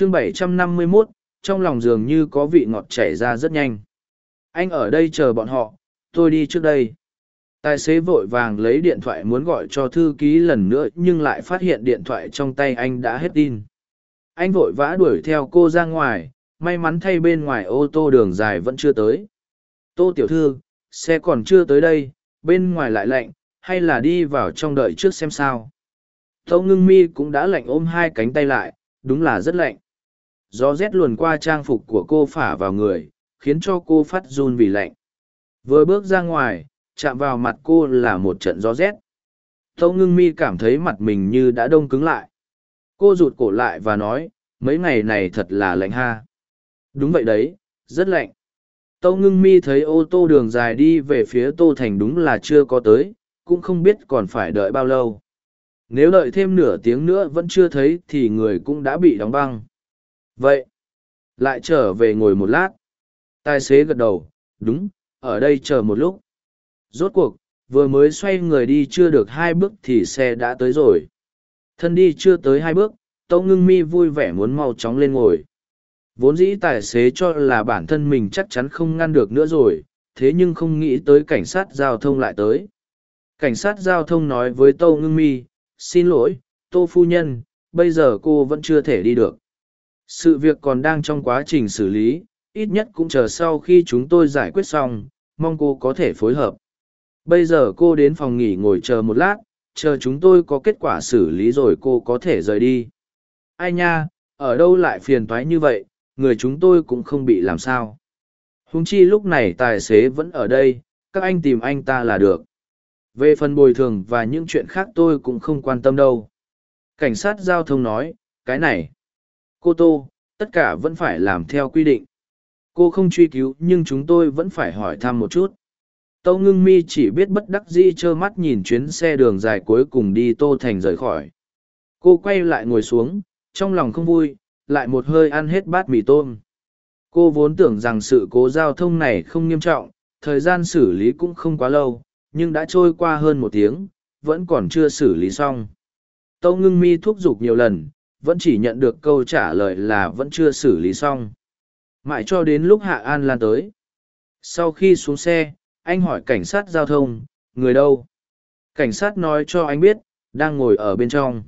chương 751, trong lòng dường như có vị ngọt chảy ra rất nhanh. Anh ở đây chờ bọn họ, tôi đi trước đây. Tài xế vội vàng lấy điện thoại muốn gọi cho thư ký lần nữa nhưng lại phát hiện điện thoại trong tay anh đã hết tin. Anh vội vã đuổi theo cô ra ngoài, may mắn thay bên ngoài ô tô đường dài vẫn chưa tới. Tô tiểu thư, xe còn chưa tới đây, bên ngoài lại lạnh, hay là đi vào trong đợi trước xem sao. Tâu ngưng mi cũng đã lạnh ôm hai cánh tay lại, đúng là rất lạnh. Gió rét luồn qua trang phục của cô phả vào người, khiến cho cô phát run vì lạnh. Vừa bước ra ngoài, chạm vào mặt cô là một trận gió rét. Tâu ngưng mi cảm thấy mặt mình như đã đông cứng lại. Cô rụt cổ lại và nói, mấy ngày này thật là lạnh ha. Đúng vậy đấy, rất lạnh. Tâu ngưng mi thấy ô tô đường dài đi về phía Tô Thành đúng là chưa có tới, cũng không biết còn phải đợi bao lâu. Nếu đợi thêm nửa tiếng nữa vẫn chưa thấy thì người cũng đã bị đóng băng. Vậy, lại trở về ngồi một lát. Tài xế gật đầu, đúng, ở đây chờ một lúc. Rốt cuộc, vừa mới xoay người đi chưa được hai bước thì xe đã tới rồi. Thân đi chưa tới hai bước, Tâu Ngưng Mi vui vẻ muốn mau chóng lên ngồi. Vốn dĩ tài xế cho là bản thân mình chắc chắn không ngăn được nữa rồi, thế nhưng không nghĩ tới cảnh sát giao thông lại tới. Cảnh sát giao thông nói với Tâu Ngưng Mi, xin lỗi, Tô Phu Nhân, bây giờ cô vẫn chưa thể đi được. Sự việc còn đang trong quá trình xử lý, ít nhất cũng chờ sau khi chúng tôi giải quyết xong, mong cô có thể phối hợp. Bây giờ cô đến phòng nghỉ ngồi chờ một lát, chờ chúng tôi có kết quả xử lý rồi cô có thể rời đi. Ai nha, ở đâu lại phiền toái như vậy, người chúng tôi cũng không bị làm sao. húng chi lúc này tài xế vẫn ở đây, các anh tìm anh ta là được. Về phần bồi thường và những chuyện khác tôi cũng không quan tâm đâu. Cảnh sát giao thông nói, cái này. Cô Tô, tất cả vẫn phải làm theo quy định. Cô không truy cứu nhưng chúng tôi vẫn phải hỏi thăm một chút. Tâu ngưng mi chỉ biết bất đắc dĩ trơ mắt nhìn chuyến xe đường dài cuối cùng đi Tô Thành rời khỏi. Cô quay lại ngồi xuống, trong lòng không vui, lại một hơi ăn hết bát mì tôm. Cô vốn tưởng rằng sự cố giao thông này không nghiêm trọng, thời gian xử lý cũng không quá lâu, nhưng đã trôi qua hơn một tiếng, vẫn còn chưa xử lý xong. Tâu ngưng mi thúc giục nhiều lần, vẫn chỉ nhận được câu trả lời là vẫn chưa xử lý xong. Mãi cho đến lúc Hạ An Lan tới. Sau khi xuống xe, anh hỏi cảnh sát giao thông, người đâu? Cảnh sát nói cho anh biết, đang ngồi ở bên trong.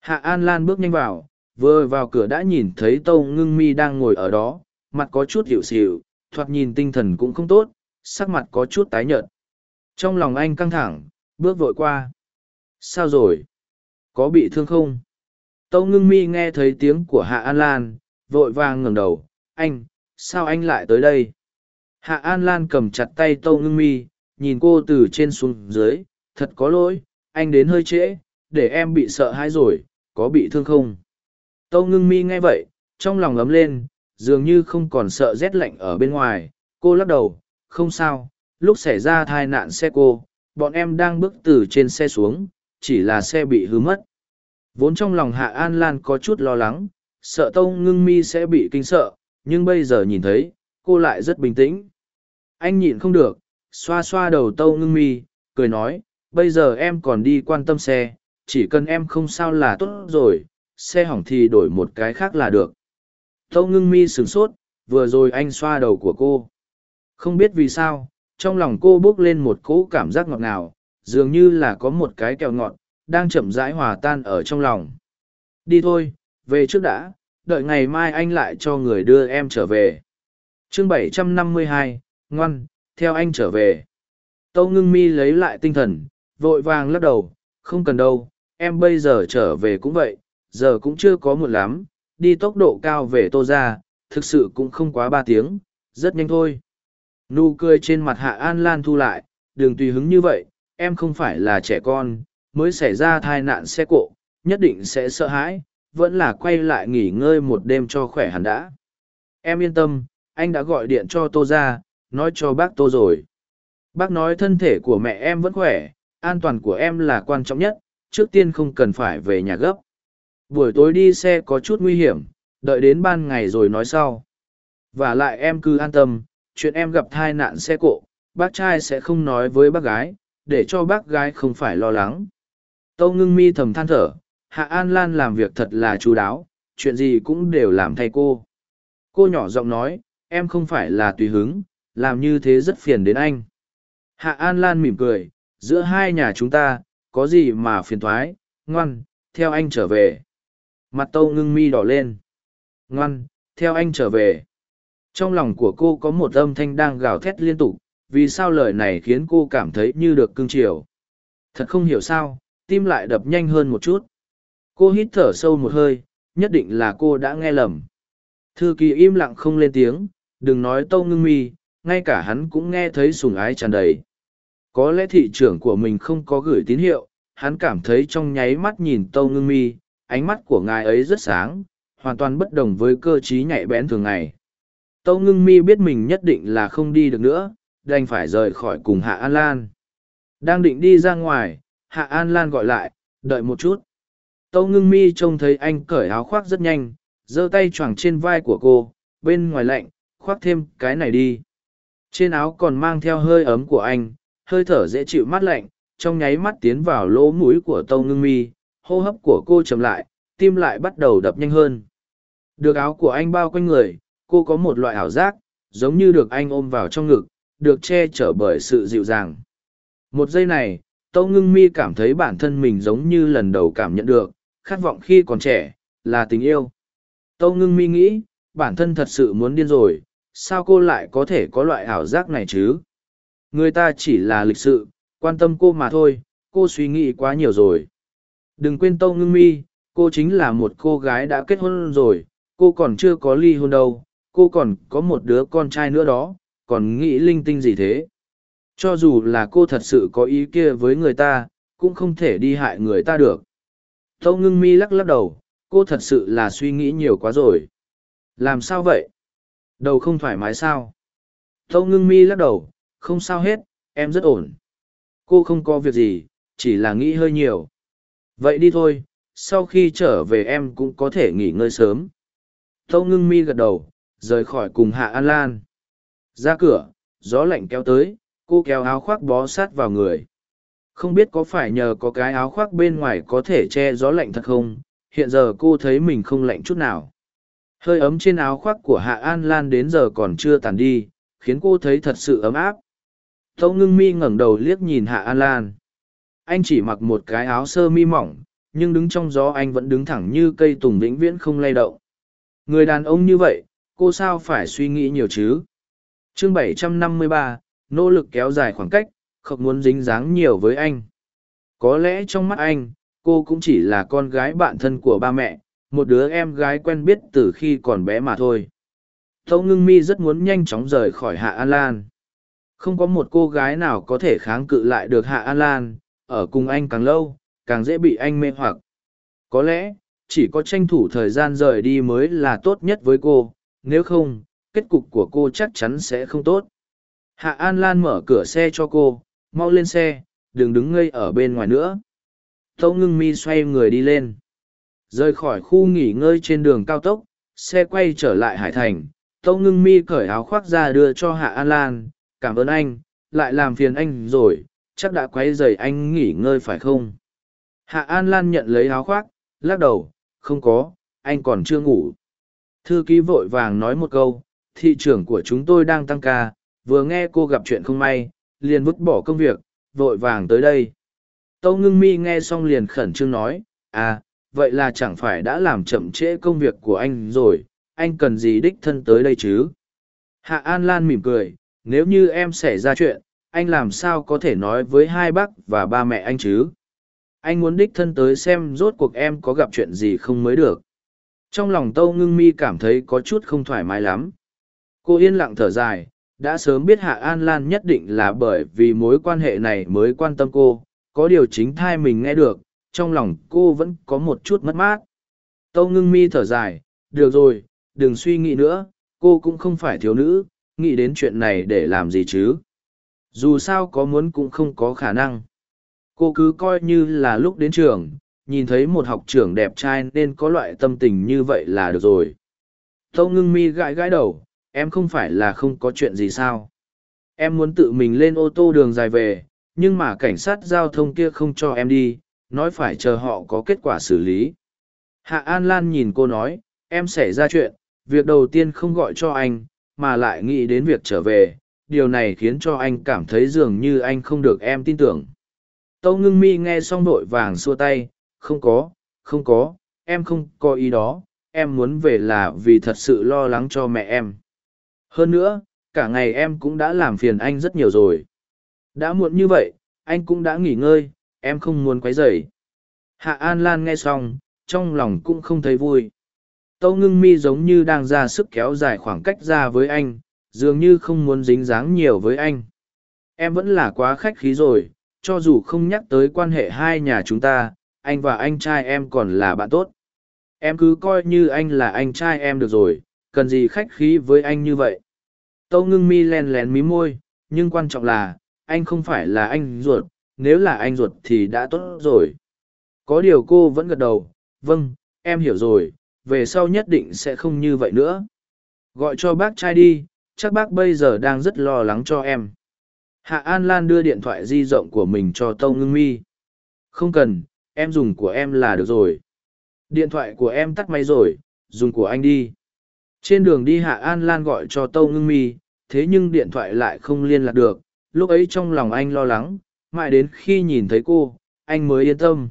Hạ An Lan bước nhanh vào, vừa vào cửa đã nhìn thấy Tâu Ngưng Mi đang ngồi ở đó, mặt có chút hiệu xịu, thoạt nhìn tinh thần cũng không tốt, sắc mặt có chút tái nhợt. Trong lòng anh căng thẳng, bước vội qua. Sao rồi? Có bị thương không? Tâu ngưng mi nghe thấy tiếng của Hạ An Lan, vội vàng ngẩng đầu. Anh, sao anh lại tới đây? Hạ An Lan cầm chặt tay Tâu ngưng mi, nhìn cô từ trên xuống dưới. Thật có lỗi, anh đến hơi trễ, để em bị sợ hãi rồi, có bị thương không? Tâu ngưng mi nghe vậy, trong lòng ấm lên, dường như không còn sợ rét lạnh ở bên ngoài. Cô lắc đầu, không sao, lúc xảy ra tai nạn xe cô, bọn em đang bước từ trên xe xuống, chỉ là xe bị hư mất. Vốn trong lòng Hạ An Lan có chút lo lắng, sợ Tông Ngưng Mi sẽ bị kinh sợ, nhưng bây giờ nhìn thấy, cô lại rất bình tĩnh. Anh nhịn không được, xoa xoa đầu Tông Ngưng Mi, cười nói, bây giờ em còn đi quan tâm xe, chỉ cần em không sao là tốt rồi, xe hỏng thì đổi một cái khác là được. Tâu Ngưng Mi sửng sốt, vừa rồi anh xoa đầu của cô. Không biết vì sao, trong lòng cô bốc lên một cỗ cảm giác ngọt ngào, dường như là có một cái kẹo ngọt, đang chậm rãi hòa tan ở trong lòng. Đi thôi, về trước đã, đợi ngày mai anh lại cho người đưa em trở về. chương 752, ngoan, theo anh trở về. Tâu ngưng mi lấy lại tinh thần, vội vàng lắc đầu, không cần đâu, em bây giờ trở về cũng vậy, giờ cũng chưa có một lắm, đi tốc độ cao về tô ra, thực sự cũng không quá ba tiếng, rất nhanh thôi. Nụ cười trên mặt Hạ An Lan thu lại, đừng tùy hứng như vậy, em không phải là trẻ con, mới xảy ra tai nạn xe cộ, nhất định sẽ sợ hãi, vẫn là quay lại nghỉ ngơi một đêm cho khỏe hẳn đã. Em yên tâm, anh đã gọi điện cho Tô ra, nói cho bác Tô rồi. Bác nói thân thể của mẹ em vẫn khỏe, an toàn của em là quan trọng nhất, trước tiên không cần phải về nhà gấp. Buổi tối đi xe có chút nguy hiểm, đợi đến ban ngày rồi nói sau. Và lại em cứ an tâm, chuyện em gặp thai nạn xe cộ, bác trai sẽ không nói với bác gái, để cho bác gái không phải lo lắng. Tâu ngưng mi thầm than thở, Hạ An Lan làm việc thật là chú đáo, chuyện gì cũng đều làm thay cô. Cô nhỏ giọng nói, em không phải là tùy hứng, làm như thế rất phiền đến anh. Hạ An Lan mỉm cười, giữa hai nhà chúng ta, có gì mà phiền thoái, ngoan, theo anh trở về. Mặt tâu ngưng mi đỏ lên. Ngoan, theo anh trở về. Trong lòng của cô có một âm thanh đang gào thét liên tục, vì sao lời này khiến cô cảm thấy như được cưng chiều. Thật không hiểu sao, tim lại đập nhanh hơn một chút. Cô hít thở sâu một hơi, nhất định là cô đã nghe lầm. Thư kỳ im lặng không lên tiếng, đừng nói tâu ngưng mi, ngay cả hắn cũng nghe thấy sùng ái tràn đầy. Có lẽ thị trưởng của mình không có gửi tín hiệu, hắn cảm thấy trong nháy mắt nhìn tâu ngưng mi, ánh mắt của ngài ấy rất sáng, hoàn toàn bất đồng với cơ t r í nhạy bén thường ngày. Tâu ngưng mi biết mình nhất định là không đi được nữa, đành phải rời khỏi cùng Hạ An Lan. Đang định đi ra ngoài, Hạ An Lan gọi lại, đợi một chút. Tâu ngưng mi trông thấy anh cởi áo khoác rất nhanh, giơ tay choàng trên vai của cô, bên ngoài lạnh, khoác thêm cái này đi. Trên áo còn mang theo hơi ấm của anh, hơi thở dễ chịu mát lạnh, trong nháy mắt tiến vào lỗ mũi của tâu ngưng mi, hô hấp của cô chậm lại, tim lại bắt đầu đập nhanh hơn. Được áo của anh bao quanh người, cô có một loại ảo giác, giống như được anh ôm vào trong ngực, được che chở bởi sự dịu dàng. Một giây này, Tâu Ngưng Mi cảm thấy bản thân mình giống như lần đầu cảm nhận được, khát vọng khi còn trẻ, là tình yêu. Tâu ngưng mi nghĩ, bản thân thật sự muốn điên rồi, sao cô lại có thể có loại ảo giác này chứ? Người ta chỉ là lịch sự, quan tâm cô mà thôi, cô suy nghĩ quá nhiều rồi. Đừng quên Tâu ngưng mi, cô chính là một cô gái đã kết hôn rồi, cô còn chưa có ly hôn đâu, cô còn có một đứa con trai nữa đó, còn nghĩ linh tinh gì thế? Cho dù là cô thật sự có ý kia với người ta, cũng không thể đi hại người ta được. Tâu ngưng mi lắc lắc đầu, cô thật sự là suy nghĩ nhiều quá rồi. Làm sao vậy? Đầu không thoải mái sao? Tâu ngưng mi lắc đầu không sao hết em rất ổn. Cô không có việc gì chỉ là nghĩ hơi nhiều. Vậy đi thôi sau khi trở về em cũng có thể nghỉ ngơi sớm. Tâu ngưng mi gật đầu rời khỏi cùng hạ an lan. Ra cửa gió lạnh kéo tới cô kéo áo khoác bó sát vào người. Không biết có phải nhờ có cái áo khoác bên ngoài có thể che gió lạnh thật không hiện giờ cô thấy mình không lạnh chút nào. Hơi ấm trên áo khoác của hạ an lan đến giờ còn chưa tàn đi khiến cô thấy thật sự ấm áp. Tâu ngưng mi ngẩng đầu liếc nhìn hạ an lan. Anh chỉ mặc một cái áo sơ mi mỏng nhưng đứng trong gió anh vẫn đứng thẳng như cây tùng vĩnh viễn không lay động. Người đàn ông như vậy cô sao phải suy nghĩ nhiều chứ? Chương 753, nỗ lực kéo dài khoảng cách, không muốn dính dáng nhiều với anh. Có lẽ trong mắt anh, cô cũng chỉ là con gái bạn thân của ba mẹ, một đứa em gái quen biết từ khi còn bé mà thôi. Tâu ngưng mi rất muốn nhanh chóng rời khỏi hạ an lan. Không có một cô gái nào có thể kháng cự lại được hạ an lan, ở cùng anh càng lâu, càng dễ bị anh mê hoặc. Có lẽ, chỉ có tranh thủ thời gian rời đi mới là tốt nhất với cô, nếu không, kết cục của cô chắc chắn sẽ không tốt hạ an lan mở cửa xe cho cô mau lên xe đừng đứng ngây ở bên ngoài nữa Tâu ngưng mi xoay người đi lên. Rời khỏi khu nghỉ ngơi trên đường cao tốc, xe quay trở lại Hải Thành. Tâu ngưng mi cởi áo khoác ra đưa cho Hạ An Lan. Cảm ơn anh, lại làm phiền anh rồi, chắc đã quay rời anh nghỉ ngơi phải không? Hạ An Lan nhận lấy áo khoác, lắc đầu, không có, anh còn chưa ngủ. Thư ký vội vàng nói một câu, thị trưởng của chúng tôi đang tăng ca, vừa nghe cô gặp chuyện không may, liền vứt bỏ công việc, vội vàng tới đây. Tâu ngưng mi nghe xong liền khẩn trương nói, à, vậy là chẳng phải đã làm chậm trễ công việc của anh rồi, anh cần gì đích thân tới đây chứ? Hạ An Lan mỉm cười, nếu như em xảy ra chuyện, anh làm sao có thể nói với hai bác và ba mẹ anh chứ? Anh muốn đích thân tới xem rốt cuộc em có gặp chuyện gì không mới được. Trong lòng Tâu Ngưng Mi cảm thấy có chút không thoải mái lắm. Cô yên lặng thở dài, đã sớm biết Hạ An Lan nhất định là bởi vì mối quan hệ này mới quan tâm cô, có điều chính thai mình nghe được, trong lòng cô vẫn có một chút mất mát. Tâu ngưng mi thở dài, được rồi, đừng suy nghĩ nữa, cô cũng không phải thiếu nữ, nghĩ đến chuyện này để làm gì chứ. Dù sao có muốn cũng không có khả năng. Cô cứ coi như là lúc đến trường, nhìn thấy một học trưởng đẹp trai nên có loại tâm tình như vậy là được rồi. Tâu ngưng mi gãi gãi đầu, em không phải là không có chuyện gì sao. Em muốn tự mình lên ô tô đường dài về, nhưng mà cảnh sát giao thông kia không cho em đi, nói phải chờ họ có kết quả xử lý. Hạ An Lan nhìn cô nói, em xảy ra chuyện việc đầu tiên không gọi cho anh mà lại nghĩ đến việc trở về điều này khiến cho anh cảm thấy dường như anh không được em tin tưởng tâu ngưng mi nghe xong vội vàng xua tay không có không có em không có ý đó em muốn về là vì thật sự lo lắng cho mẹ em hơn nữa, cả ngày em cũng đã làm phiền anh rất nhiều rồi. Đã muộn như vậy, anh cũng đã nghỉ ngơi, em không muốn quấy rầy. Hạ an lan nghe xong, trong lòng cũng không thấy vui. Tâu ngưng mi giống như đang ra sức kéo dài khoảng cách ra với anh, dường như không muốn dính dáng nhiều với anh. Em vẫn là quá khách khí rồi, cho dù không nhắc tới quan hệ hai nhà chúng ta, anh và anh trai em còn là bạn tốt. Em cứ coi như anh là anh trai em được rồi, cần gì khách khí với anh như vậy? Tâu ngưng mi len lén mí môi, nhưng quan trọng là, anh không phải là anh ruột, nếu là anh ruột thì đã tốt rồi. Có điều cô vẫn gật đầu vâng em hiểu rồi, về sau nhất định sẽ không như vậy nữa. Gọi cho bác trai đi, chắc bác bây giờ đang rất lo lắng cho em. Hạ an lan đưa điện thoại di rộng của mình cho tâu ngưng mi. Không cần, em dùng của em là được rồi. Điện thoại của em tắt máy rồi, dùng của anh đi. Trên đường đi hạ an lan gọi cho tâu ngưng mi thế nhưng điện thoại lại không liên lạc được lúc ấy trong lòng anh lo lắng mãi đến khi nhìn thấy cô anh mới yên tâm.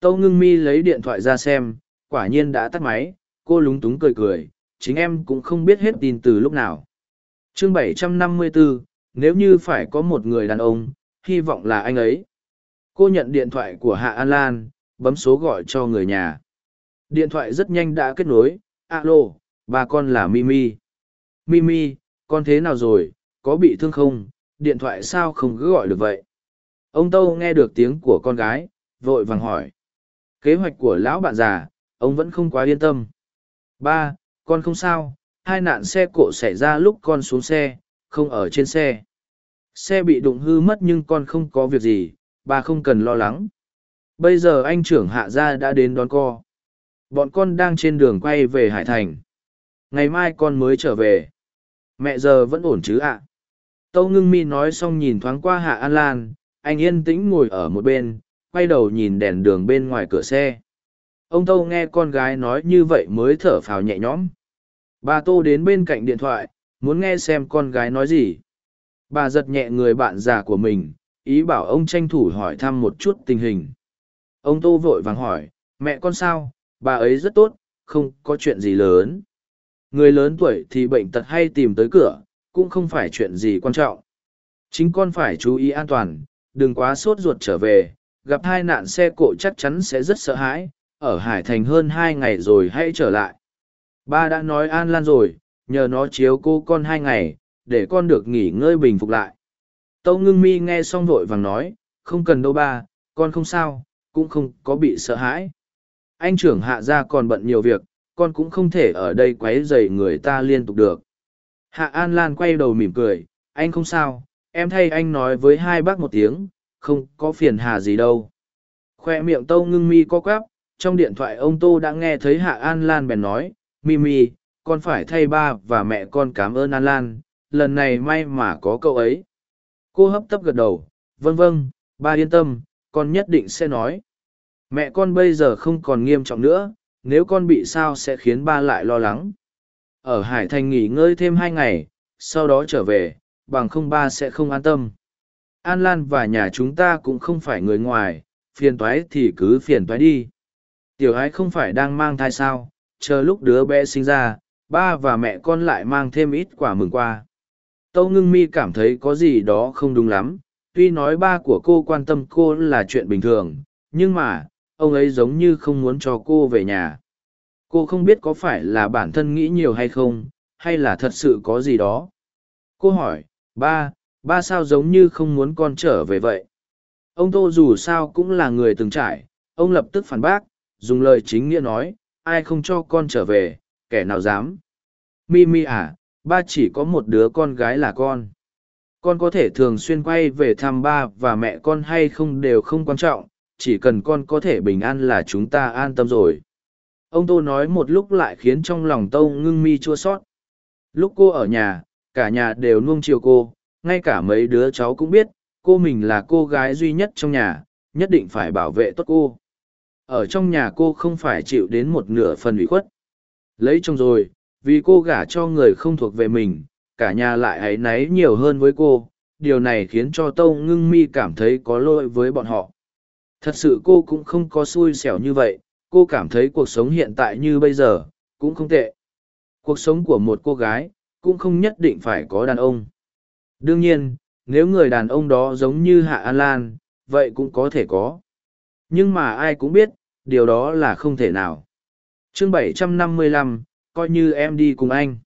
Tâu ngưng mi lấy điện thoại ra xem quả nhiên đã tắt máy cô lúng túng cười cười chính em cũng không biết hết tin từ lúc nào. Chương 754, nếu như phải có một người đàn ông hy vọng là anh ấy. Cô nhận điện thoại của hạ an lan bấm số gọi cho người nhà. Điện thoại rất nhanh đã kết nối alo ba con là mimi. Mimi con thế nào rồi, có bị thương không? Điện thoại sao không cứ gọi được vậy? Ông tâu nghe được tiếng của con gái, vội vàng hỏi. Kế hoạch của lão bạn già, ông vẫn không quá yên tâm. Ba, con không sao. Hai nạn xe cộ xảy ra lúc con xuống xe, không ở trên xe. Xe bị đụng hư mất nhưng con không có việc gì, ba không cần lo lắng. Bây giờ anh trưởng hạ gia đã đến đón co. Bọn con đang trên đường quay về hải thành. Ngày mai con mới trở về mẹ giờ vẫn ổn chứ ạ? Tâu ngưng mi nói xong nhìn thoáng qua hạ an lan, anh yên tĩnh ngồi ở một bên, quay đầu nhìn đèn đường bên ngoài cửa xe. Ông tâu nghe con gái nói như vậy mới thở phào nhẹ nhõm. Bà tô đến bên cạnh điện thoại, muốn nghe xem con gái nói gì. Bà giật nhẹ người bạn già của mình, ý bảo ông tranh thủ hỏi thăm một chút tình hình. Ông tô vội vàng hỏi, mẹ con sao? Bà ấy rất tốt, không có chuyện gì lớn người lớn tuổi thì bệnh tật hay tìm tới cửa, cũng không phải chuyện gì quan trọng. Chính con phải chú ý an toàn, đừng quá sốt ruột trở về, gặp hai nạn xe cộ chắc chắn sẽ rất sợ hãi, ở hải thành hơn hai ngày rồi hãy trở lại. Ba đã nói an lan rồi, nhờ nó chiếu cô con hai ngày, để con được nghỉ ngơi bình phục lại. Tâu ngưng mi nghe xong vội vàng nói, không cần đâu ba, con không sao, cũng không có bị sợ hãi. Anh trưởng hạ gia còn bận nhiều việc con cũng không thể ở đây quấy rầy dày người ta liên tục được. Hạ an lan quay đầu mỉm cười, anh không sao, em thay anh nói với hai bác một tiếng, không có phiền hà gì đâu. Khoe miệng tâu ngưng mi co quắp, trong điện thoại ông tô đã nghe thấy hạ an lan bèn nói mimi con phải thay ba và mẹ con cảm ơn an lan, lần này may mà có cậu ấy. Cô hấp tấp gật đầu vâng vâng ba yên tâm, con nhất định sẽ nói. Mẹ con bây giờ không còn nghiêm trọng nữa nếu con bị sao sẽ khiến ba lại lo lắng. Ở hải thành nghỉ ngơi thêm hai ngày, sau đó trở về, bằng không ba sẽ không an tâm. An lan và nhà chúng ta cũng không phải người ngoài, phiền toái thì cứ phiền toái đi. Tiểu ái không phải đang mang thai sao, chờ lúc đứa bé sinh ra, ba và mẹ con lại mang thêm ít quả mừng qua. Tâu ngưng mi cảm thấy có gì đó không đúng lắm, tuy nói ba của cô quan tâm cô là chuyện bình thường, nhưng mà ông ấy giống như không muốn cho cô về nhà. Cô không biết có phải là bản thân nghĩ nhiều hay không, hay là thật sự có gì đó. Cô hỏi, ba ba sao giống như không muốn con trở về vậy? Ông tô dù sao cũng là người từng trải, ông lập tức phản bác, dùng lời chính nghĩa nói, ai không cho con trở về, kẻ nào dám? Mi mi à ba chỉ có một đứa con gái là con. Con có thể thường xuyên quay về thăm ba và mẹ con hay không đều không quan trọng chỉ cần con có thể bình an là chúng ta an tâm rồi. Ông tô nói một lúc lại khiến trong lòng tâu ngưng mi chua sót. Lúc cô ở nhà cả nhà đều nuông chiều cô ngay cả mấy đứa cháu cũng biết cô mình là cô gái duy nhất trong nhà nhất định phải bảo vệ tốt cô. Ở trong nhà cô không phải chịu đến một nửa phần ủy khuất. Lấy chồng rồi, vì cô gả cho người không thuộc về mình, cả nhà lại áy náy nhiều hơn với cô, điều này khiến cho Tâu Ngưng Mi cảm thấy có lỗi với bọn họ. Thật sự cô cũng không có xui xẻo như vậy, cô cảm thấy cuộc sống hiện tại như bây giờ, cũng không tệ. Cuộc sống của một cô gái, cũng không nhất định phải có đàn ông. Đương nhiên, nếu người đàn ông đó giống như Hạ An Lan, vậy cũng có thể có. Nhưng mà ai cũng biết, điều đó là không thể nào. chương 755, coi như em đi cùng anh.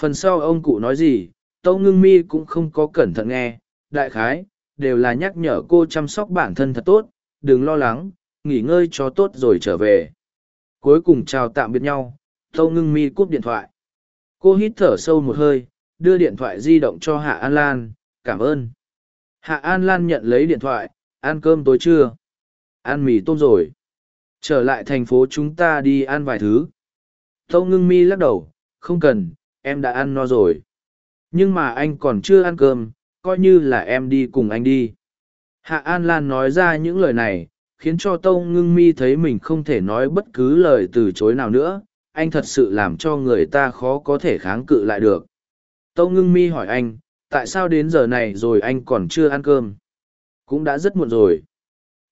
Phần sau ông cụ nói gì, Tâu Ngưng Mi cũng không có cẩn thận nghe, đại khái, đều là nhắc nhở cô chăm sóc bản thân thật tốt, đừng lo lắng, nghỉ ngơi cho tốt rồi trở về. Cuối cùng chào tạm biệt nhau, Tâu Ngưng Mi cúp điện thoại. Cô hít thở sâu một hơi, đưa điện thoại di động cho Hạ An Lan, cảm ơn. Hạ An Lan nhận lấy điện thoại, ăn cơm tối trưa. Ăn mì tôm rồi. Trở lại thành phố chúng ta đi ăn vài thứ. Tâu ngưng mi lắc đầu, không cần, em đã ăn no rồi. Nhưng mà anh còn chưa ăn cơm, coi như là em đi cùng anh đi. Hạ An Lan nói ra những lời này, khiến cho Tông ngưng mi thấy mình không thể nói bất cứ lời từ chối nào nữa. Anh thật sự làm cho người ta khó có thể kháng cự lại được. Tông ngưng mi hỏi anh, tại sao đến giờ này rồi anh còn chưa ăn cơm? Cũng đã rất muộn rồi.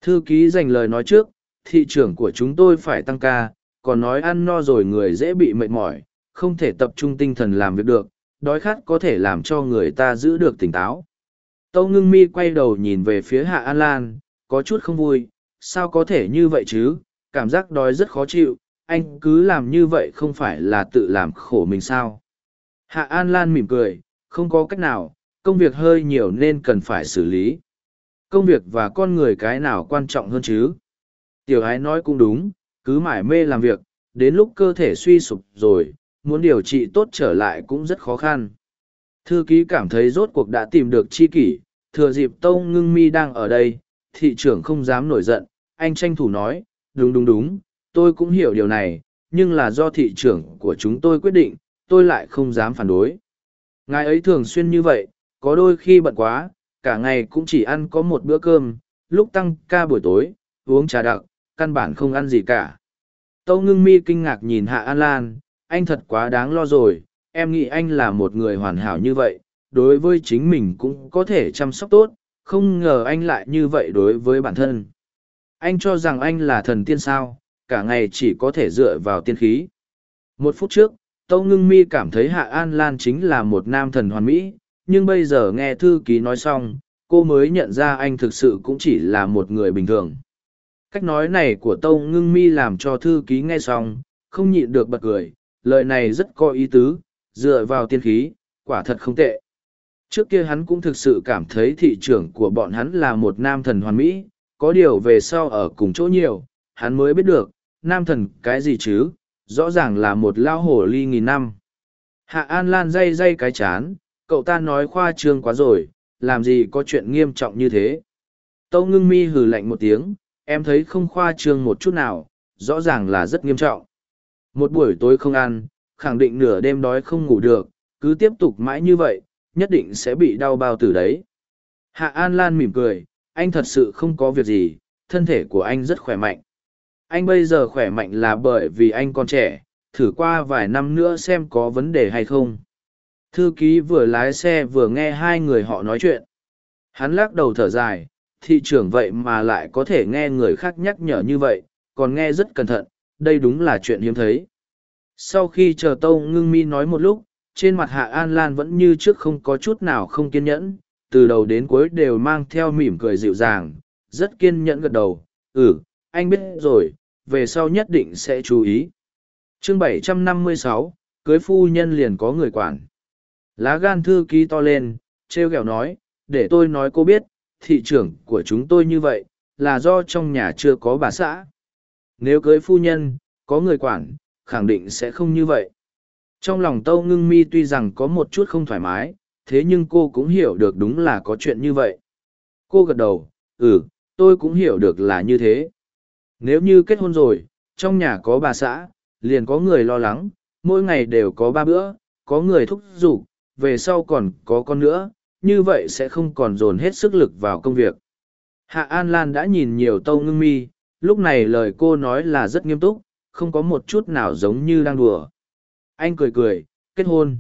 Thư ký dành lời nói trước, thị trưởng của chúng tôi phải tăng ca, còn nói ăn no rồi người dễ bị mệt mỏi, không thể tập trung tinh thần làm việc được, đói khát có thể làm cho người ta giữ được tỉnh táo. Tâu ngưng mi quay đầu nhìn về phía Hạ An Lan, có chút không vui, sao có thể như vậy chứ, cảm giác đói rất khó chịu, anh cứ làm như vậy không phải là tự làm khổ mình sao. Hạ An Lan mỉm cười, không có cách nào, công việc hơi nhiều nên cần phải xử lý. Công việc và con người cái nào quan trọng hơn chứ? Tiểu ái nói cũng đúng, cứ mải mê làm việc, đến lúc cơ thể suy sụp rồi, muốn điều trị tốt trở lại cũng rất khó khăn. Thư ký cảm thấy rốt cuộc đã tìm được chi kỷ, thừa dịp Tông Ngưng Mi đang ở đây, thị trưởng không dám nổi giận, anh tranh thủ nói, đúng đúng đúng, tôi cũng hiểu điều này, nhưng là do thị trưởng của chúng tôi quyết định, tôi lại không dám phản đối. Ngài ấy thường xuyên như vậy, có đôi khi bận quá, cả ngày cũng chỉ ăn có một bữa cơm, lúc tăng ca buổi tối, uống trà đặc, căn bản không ăn gì cả. Tâu ngưng mi kinh ngạc nhìn Hạ An Lan, anh thật quá đáng lo rồi, em nghĩ anh là một người hoàn hảo như vậy, đối với chính mình cũng có thể chăm sóc tốt, không ngờ anh lại như vậy đối với bản thân. Anh cho rằng anh là thần tiên sao, cả ngày chỉ có thể dựa vào tiên khí. Một phút trước, Tâu Ngưng Mi cảm thấy Hạ An Lan chính là một nam thần hoàn mỹ, nhưng bây giờ nghe thư ký nói xong, cô mới nhận ra anh thực sự cũng chỉ là một người bình thường. Cách nói này của Tâu Ngưng Mi làm cho thư ký nghe xong, không nhịn được bật cười, lời này rất có ý tứ, dựa vào tiên khí, quả thật không tệ. Trước kia hắn cũng thực sự cảm thấy thị trưởng của bọn hắn là một nam thần hoàn mỹ, có điều về sau ở cùng chỗ nhiều, hắn mới biết được, nam thần cái gì chứ, rõ ràng là một lao hổ ly nghìn năm. Hạ An Lan dây dây cái chán, cậu ta nói khoa trương quá rồi, làm gì có chuyện nghiêm trọng như thế. Tâu ngưng mi hừ lạnh một tiếng, em thấy không khoa trương một chút nào, rõ ràng là rất nghiêm trọng. Một buổi tối không ăn, khẳng định nửa đêm đói không ngủ được, cứ tiếp tục mãi như vậy, nhất định sẽ bị đau bao tử đấy. Hạ An Lan mỉm cười, anh thật sự không có việc gì, thân thể của anh rất khỏe mạnh. Anh bây giờ khỏe mạnh là bởi vì anh còn trẻ, thử qua vài năm nữa xem có vấn đề hay không. Thư ký vừa lái xe vừa nghe hai người họ nói chuyện. Hắn lắc đầu thở dài, thị trưởng vậy mà lại có thể nghe người khác nhắc nhở như vậy, còn nghe rất cẩn thận, đây đúng là chuyện hiếm thấy. Sau khi chờ Tâu Ngưng Mi nói một lúc, trên mặt Hạ An Lan vẫn như trước không có chút nào không kiên nhẫn, từ đầu đến cuối đều mang theo mỉm cười dịu dàng, rất kiên nhẫn gật đầu, ừ, anh biết rồi, về sau nhất định sẽ chú ý. chương 756, cưới phu nhân liền có người quản. Lá gan thư ký to lên, treo kẹo nói, để tôi nói cô biết, thị trưởng của chúng tôi như vậy, là do trong nhà chưa có bà xã. Nếu cưới phu nhân, có người quản, khẳng định sẽ không như vậy. Trong lòng Tâu Ngưng Mi tuy rằng có một chút không thoải mái, thế nhưng cô cũng hiểu được đúng là có chuyện như vậy. Cô gật đầu, ừ, tôi cũng hiểu được là như thế. Nếu như kết hôn rồi, trong nhà có bà xã, liền có người lo lắng, mỗi ngày đều có ba bữa, có người thúc giục, về sau còn có con nữa, như vậy sẽ không còn dồn hết sức lực vào công việc. Hạ An Lan đã nhìn nhiều tâu ngưng mi, lúc này lời cô nói là rất nghiêm túc, không có một chút nào giống như đang đùa. Anh cười cười, kết hôn.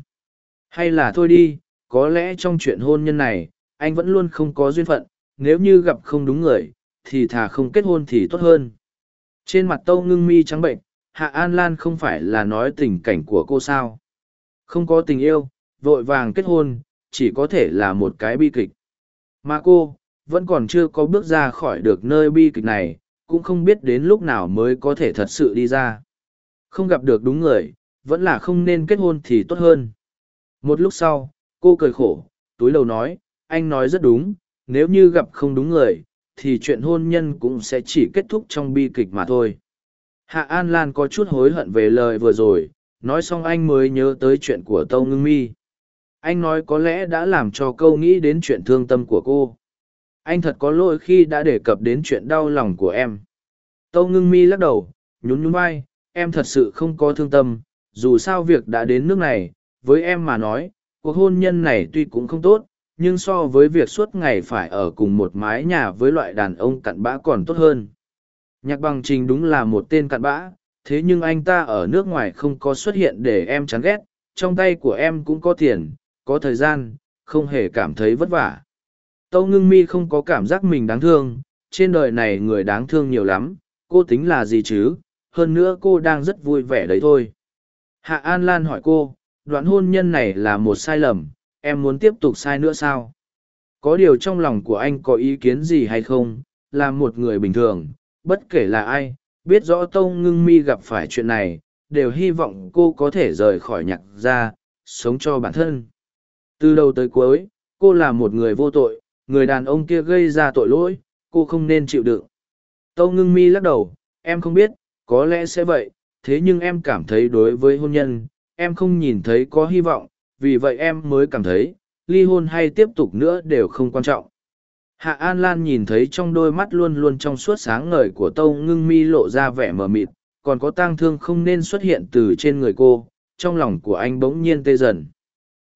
Hay là thôi đi, có lẽ trong chuyện hôn nhân này, anh vẫn luôn không có duyên phận, nếu như gặp không đúng người, thì thà không kết hôn thì tốt hơn. Trên mặt tâu ngưng mi trắng bệnh, Hạ An Lan không phải là nói tình cảnh của cô sao. Không có tình yêu, vội vàng kết hôn, chỉ có thể là một cái bi kịch. Mà cô, vẫn còn chưa có bước ra khỏi được nơi bi kịch này, cũng không biết đến lúc nào mới có thể thật sự đi ra. Không gặp được đúng người, vẫn là không nên kết hôn thì tốt hơn. Một lúc sau, cô cười khổ, túi lầu nói, anh nói rất đúng, nếu như gặp không đúng người, thì chuyện hôn nhân cũng sẽ chỉ kết thúc trong bi kịch mà thôi. Hạ An Lan có chút hối hận về lời vừa rồi, nói xong anh mới nhớ tới chuyện của Tâu Ngưng Mi. Anh nói có lẽ đã làm cho câu nghĩ đến chuyện thương tâm của cô. Anh thật có lỗi khi đã đề cập đến chuyện đau lòng của em. Tâu Ngưng Mi lắc đầu, nhún nhún vai, em thật sự không có thương tâm, dù sao việc đã đến nước này, với em mà nói, cuộc hôn nhân này tuy cũng không tốt, nhưng so với việc suốt ngày phải ở cùng một mái nhà với loại đàn ông cặn bã còn tốt hơn. Nhạc bằng trình đúng là một tên cặn bã, thế nhưng anh ta ở nước ngoài không có xuất hiện để em chán ghét, trong tay của em cũng có tiền, có thời gian, không hề cảm thấy vất vả. Tâu ngưng mi không có cảm giác mình đáng thương, trên đời này người đáng thương nhiều lắm, cô tính là gì chứ, hơn nữa cô đang rất vui vẻ đấy thôi. Hạ An Lan hỏi cô, đoạn hôn nhân này là một sai lầm, em muốn tiếp tục sai nữa sao? Có điều trong lòng của anh có ý kiến gì hay không? Là một người bình thường, bất kể là ai, biết rõ Tông Ngưng Mi gặp phải chuyện này, đều hy vọng cô có thể rời khỏi nhạc gia, sống cho bản thân. Từ đầu tới cuối, cô là một người vô tội, người đàn ông kia gây ra tội lỗi, cô không nên chịu đựng. Tâu ngưng mi lắc đầu, em không biết, có lẽ sẽ vậy, thế nhưng em cảm thấy đối với hôn nhân, em không nhìn thấy có hy vọng, vì vậy em mới cảm thấy, ly hôn hay tiếp tục nữa đều không quan trọng. Hạ An Lan nhìn thấy trong đôi mắt luôn luôn trong suốt sáng ngời của Tâu ngưng mi lộ ra vẻ mờ mịt, còn có tang thương không nên xuất hiện từ trên người cô, trong lòng của anh bỗng nhiên tê dần.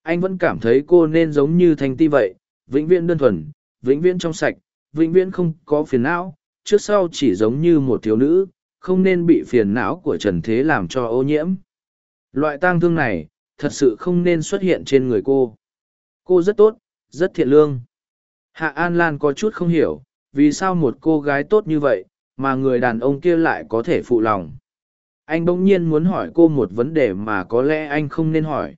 Anh vẫn cảm thấy cô nên giống như thanh ti vậy, vĩnh viễn đơn thuần, vĩnh viễn trong sạch, vĩnh viễn không có phiền não, trước sau chỉ giống như một thiếu nữ, không nên bị phiền não của trần thế làm cho ô nhiễm. Loại tang thương này, thật sự không nên xuất hiện trên người cô. Cô rất tốt, rất thiện lương. Hạ An Lan có chút không hiểu, vì sao một cô gái tốt như vậy, mà người đàn ông kia lại có thể phụ lòng. Anh bỗng nhiên muốn hỏi cô một vấn đề mà có lẽ anh không nên hỏi.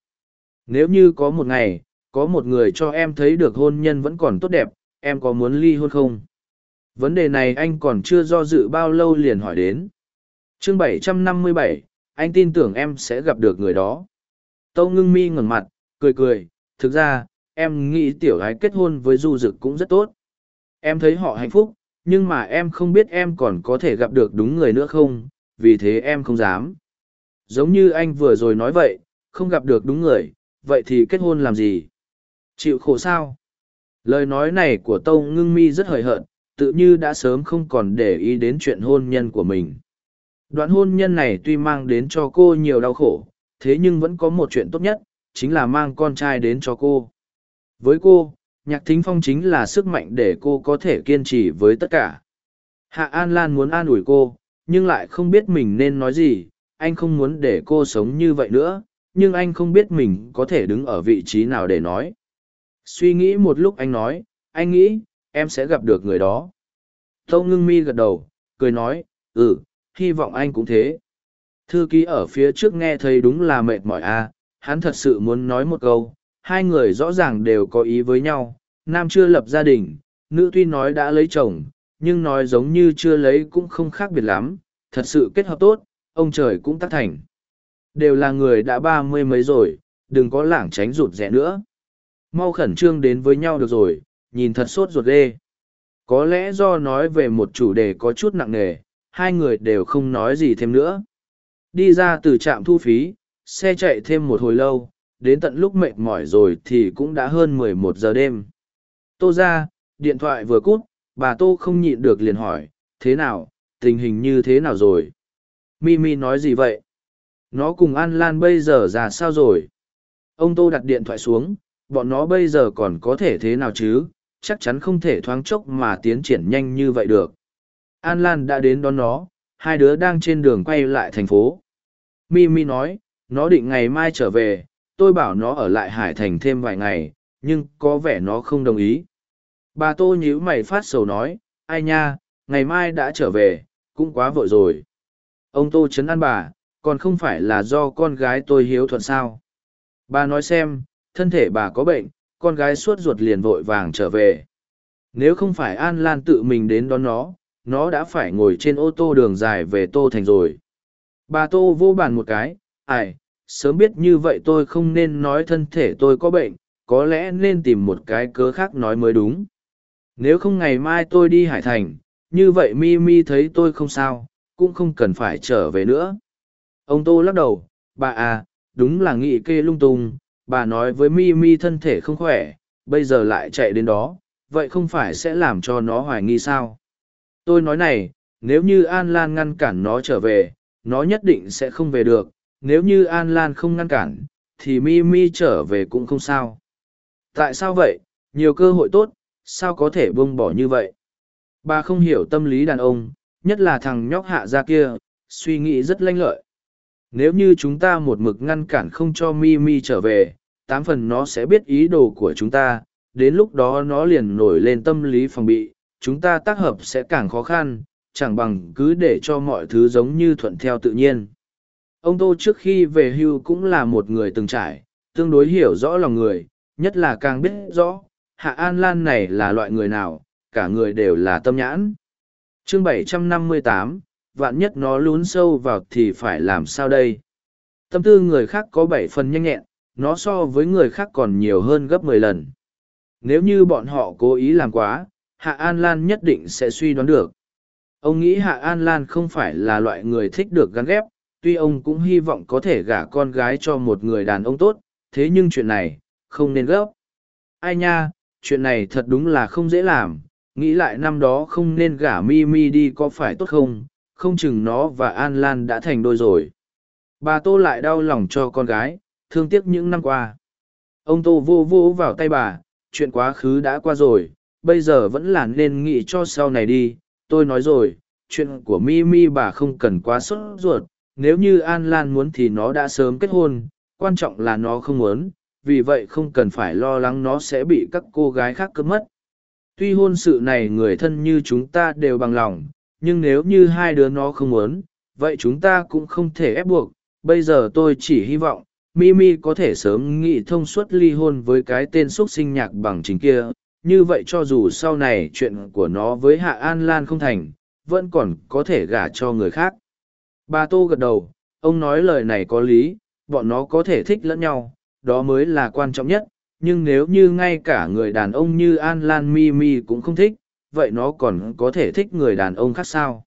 Nếu như có một ngày, có một người cho em thấy được hôn nhân vẫn còn tốt đẹp, em có muốn ly hôn không? Vấn đề này anh còn chưa do dự bao lâu liền hỏi đến. chương 757, anh tin tưởng em sẽ gặp được người đó. Tâu ngưng mi ngẩng mặt, cười cười, thực ra, em nghĩ tiểu gái kết hôn với du dực cũng rất tốt. Em thấy họ hạnh phúc, nhưng mà em không biết em còn có thể gặp được đúng người nữa không, vì thế em không dám. Giống như anh vừa rồi nói vậy, không gặp được đúng người, vậy thì kết hôn làm gì? Chịu khổ sao? Lời nói này của Tâu Ngưng Mi rất hời hợt, tự như đã sớm không còn để ý đến chuyện hôn nhân của mình. Đoạn hôn nhân này tuy mang đến cho cô nhiều đau khổ, thế nhưng vẫn có một chuyện tốt nhất, chính là mang con trai đến cho cô. Với cô, nhạc thính phong chính là sức mạnh để cô có thể kiên trì với tất cả. Hạ An Lan muốn an ủi cô, nhưng lại không biết mình nên nói gì, anh không muốn để cô sống như vậy nữa, nhưng anh không biết mình có thể đứng ở vị trí nào để nói. Suy nghĩ một lúc anh nói, anh nghĩ, em sẽ gặp được người đó. Tâu ngưng mi gật đầu, cười nói, ừ, hy vọng anh cũng thế. Thư ký ở phía trước nghe thấy đúng là mệt mỏi à, hắn thật sự muốn nói một câu, hai người rõ ràng đều có ý với nhau, nam chưa lập gia đình, nữ tuy nói đã lấy chồng, nhưng nói giống như chưa lấy cũng không khác biệt lắm, thật sự kết hợp tốt, ông trời cũng tác thành. Đều là người đã ba mươi mấy rồi, đừng có lảng tránh rụt rẽ nữa. Mau khẩn trương đến với nhau được rồi, nhìn thật sốt ruột ghê. Có lẽ do nói về một chủ đề có chút nặng nề, hai người đều không nói gì thêm nữa. Đi ra từ trạm thu phí, xe chạy thêm một hồi lâu, đến tận lúc mệt mỏi rồi thì cũng đã hơn mười một giờ đêm. Tô ra, điện thoại vừa cút, bà Tô không nhịn được liền hỏi, thế nào, tình hình như thế nào rồi? Mimi nói gì vậy? Nó cùng An Lan bây giờ ra sao rồi? Ông Tô đặt điện thoại xuống, bọn nó bây giờ còn có thể thế nào chứ, chắc chắn không thể thoáng chốc mà tiến triển nhanh như vậy được. An Lan đã đến đón nó, hai đứa đang trên đường quay lại thành phố. Mimi nói, nó định ngày mai trở về, tôi bảo nó ở lại Hải Thành thêm vài ngày, nhưng có vẻ nó không đồng ý. Bà Tô nhíu mày phát sầu nói, ai nha, ngày mai đã trở về, cũng quá vội rồi. Ông Tô chấn an bà, còn không phải là do con gái tôi hiếu thuận sao. Bà nói xem, thân thể bà có bệnh, con gái suốt ruột liền vội vàng trở về. Nếu không phải An Lan tự mình đến đón nó, nó đã phải ngồi trên ô tô đường dài về Tô Thành rồi. Bà Tô vô bàn một cái, ai, sớm biết như vậy tôi không nên nói thân thể tôi có bệnh, có lẽ nên tìm một cái cớ khác nói mới đúng. Nếu không ngày mai tôi đi Hải Thành, như vậy Mi Mi thấy tôi không sao, cũng không cần phải trở về nữa. Ông Tô lắc đầu, bà à, đúng là nghị kê lung tung, bà nói với Mi Mi thân thể không khỏe, bây giờ lại chạy đến đó, vậy không phải sẽ làm cho nó hoài nghi sao? Tôi nói này, nếu như An Lan ngăn cản nó trở về, nó nhất định sẽ không về được, nếu như An Lan không ngăn cản, thì Mi Mi trở về cũng không sao. Tại sao vậy? Nhiều cơ hội tốt, sao có thể buông bỏ như vậy? Bà không hiểu tâm lý đàn ông, nhất là thằng nhóc hạ ra kia, suy nghĩ rất lanh lợi. Nếu như chúng ta một mực ngăn cản không cho Mi Mi trở về, tám phần nó sẽ biết ý đồ của chúng ta, đến lúc đó nó liền nổi lên tâm lý phòng bị, chúng ta tác hợp sẽ càng khó khăn, chẳng bằng cứ để cho mọi thứ giống như thuận theo tự nhiên. Ông Tô trước khi về hưu cũng là một người từng trải, tương đối hiểu rõ lòng người, nhất là càng biết rõ, Hạ An Lan này là loại người nào, cả người đều là tâm nhãn. chương 758, vạn nhất nó lún sâu vào thì phải làm sao đây? Tâm tư người khác có bảy phần nhanh nhẹn, nó so với người khác còn nhiều hơn gấp mười lần. Nếu như bọn họ cố ý làm quá, Hạ An Lan nhất định sẽ suy đoán được. Ông nghĩ Hạ An Lan không phải là loại người thích được gắn ghép, tuy ông cũng hy vọng có thể gả con gái cho một người đàn ông tốt, thế nhưng chuyện này, không nên gấp. Ai nha, chuyện này thật đúng là không dễ làm, nghĩ lại năm đó không nên gả Mi Mi đi có phải tốt không, không chừng nó và An Lan đã thành đôi rồi. Bà Tô lại đau lòng cho con gái, thương tiếc những năm qua. Ông Tô vô vô vào tay bà, chuyện quá khứ đã qua rồi, bây giờ vẫn là nên nghĩ cho sau này đi. Tôi nói rồi, chuyện của Mi Mi bà không cần quá sốt ruột, nếu như An Lan muốn thì nó đã sớm kết hôn, quan trọng là nó không muốn, vì vậy không cần phải lo lắng nó sẽ bị các cô gái khác cướp mất. Tuy hôn sự này người thân như chúng ta đều bằng lòng, nhưng nếu như hai đứa nó không muốn, vậy chúng ta cũng không thể ép buộc. Bây giờ tôi chỉ hy vọng, Mimi có thể sớm nghĩ thông suốt ly hôn với cái tên xuất sinh nhạc bằng chính kia, như vậy cho dù sau này chuyện của nó với Hạ An Lan không thành, vẫn còn có thể gả cho người khác. Bà Tô gật đầu, ông nói lời này có lý, bọn nó có thể thích lẫn nhau, đó mới là quan trọng nhất, nhưng nếu như ngay cả người đàn ông như An Lan Mimi cũng không thích, vậy nó còn có thể thích người đàn ông khác sao?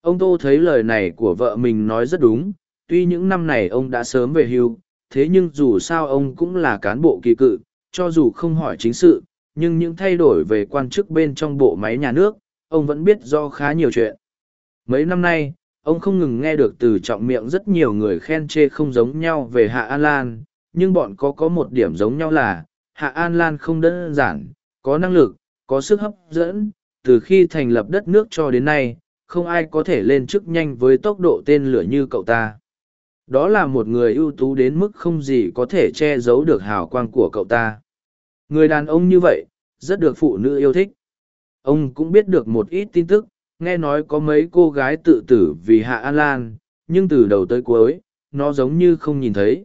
Ông Tô thấy lời này của vợ mình nói rất đúng, tuy những năm này ông đã sớm về hưu, thế nhưng dù sao ông cũng là cán bộ kỳ cự, cho dù không hỏi chính sự, nhưng những thay đổi về quan chức bên trong bộ máy nhà nước, ông vẫn biết do khá nhiều chuyện. Mấy năm nay, ông không ngừng nghe được từ trọng miệng rất nhiều người khen chê không giống nhau về Hạ An Lan, nhưng bọn có có một điểm giống nhau là, Hạ An Lan không đơn giản, có năng lực, có sức hấp dẫn, từ khi thành lập đất nước cho đến nay, không ai có thể lên chức nhanh với tốc độ tên lửa như cậu ta. Đó là một người ưu tú đến mức không gì có thể che giấu được hào quang của cậu ta. Người đàn ông như vậy, rất được phụ nữ yêu thích. Ông cũng biết được một ít tin tức, nghe nói có mấy cô gái tự tử vì Hạ An Lan, nhưng từ đầu tới cuối, nó giống như không nhìn thấy.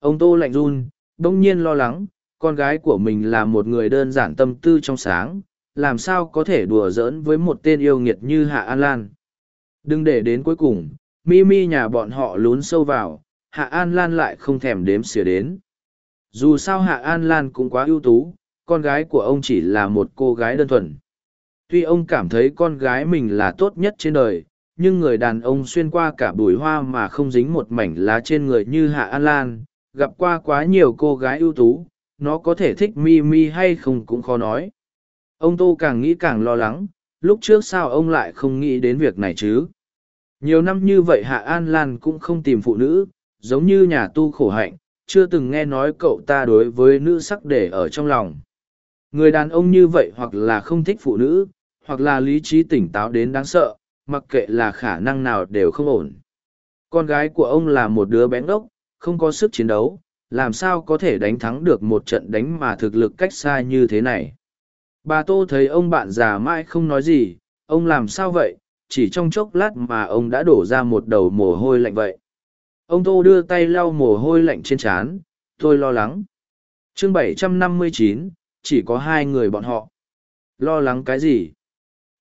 Ông Tô lạnh run, đông nhiên lo lắng, con gái của mình là một người đơn giản tâm tư trong sáng, làm sao có thể đùa giỡn với một tên yêu nghiệt như Hạ An Lan. Đừng để đến cuối cùng, Mimi nhà bọn họ lún sâu vào, Hạ An Lan lại không thèm đếm xỉa đến. Dù sao Hạ An Lan cũng quá ưu tú, con gái của ông chỉ là một cô gái đơn thuần. Tuy ông cảm thấy con gái mình là tốt nhất trên đời, nhưng người đàn ông xuyên qua cả bụi hoa mà không dính một mảnh lá trên người như Hạ An Lan, gặp qua quá nhiều cô gái ưu tú, nó có thể thích mi mi hay không cũng khó nói. Ông Tô càng nghĩ càng lo lắng, lúc trước sao ông lại không nghĩ đến việc này chứ? Nhiều năm như vậy Hạ An Lan cũng không tìm phụ nữ, giống như nhà tu khổ hạnh, chưa từng nghe nói cậu ta đối với nữ sắc để ở trong lòng. Người đàn ông như vậy hoặc là không thích phụ nữ, hoặc là lý trí tỉnh táo đến đáng sợ, mặc kệ là khả năng nào đều không ổn. Con gái của ông là một đứa bé ngốc, không có sức chiến đấu, làm sao có thể đánh thắng được một trận đánh mà thực lực cách xa như thế này. Bà Tô thấy ông bạn già mãi không nói gì, ông làm sao vậy, chỉ trong chốc lát mà ông đã đổ ra một đầu mồ hôi lạnh vậy. Ông Tô đưa tay lau mồ hôi lạnh trên trán, tôi lo lắng. chương 759, chỉ có hai người bọn họ. Lo lắng cái gì?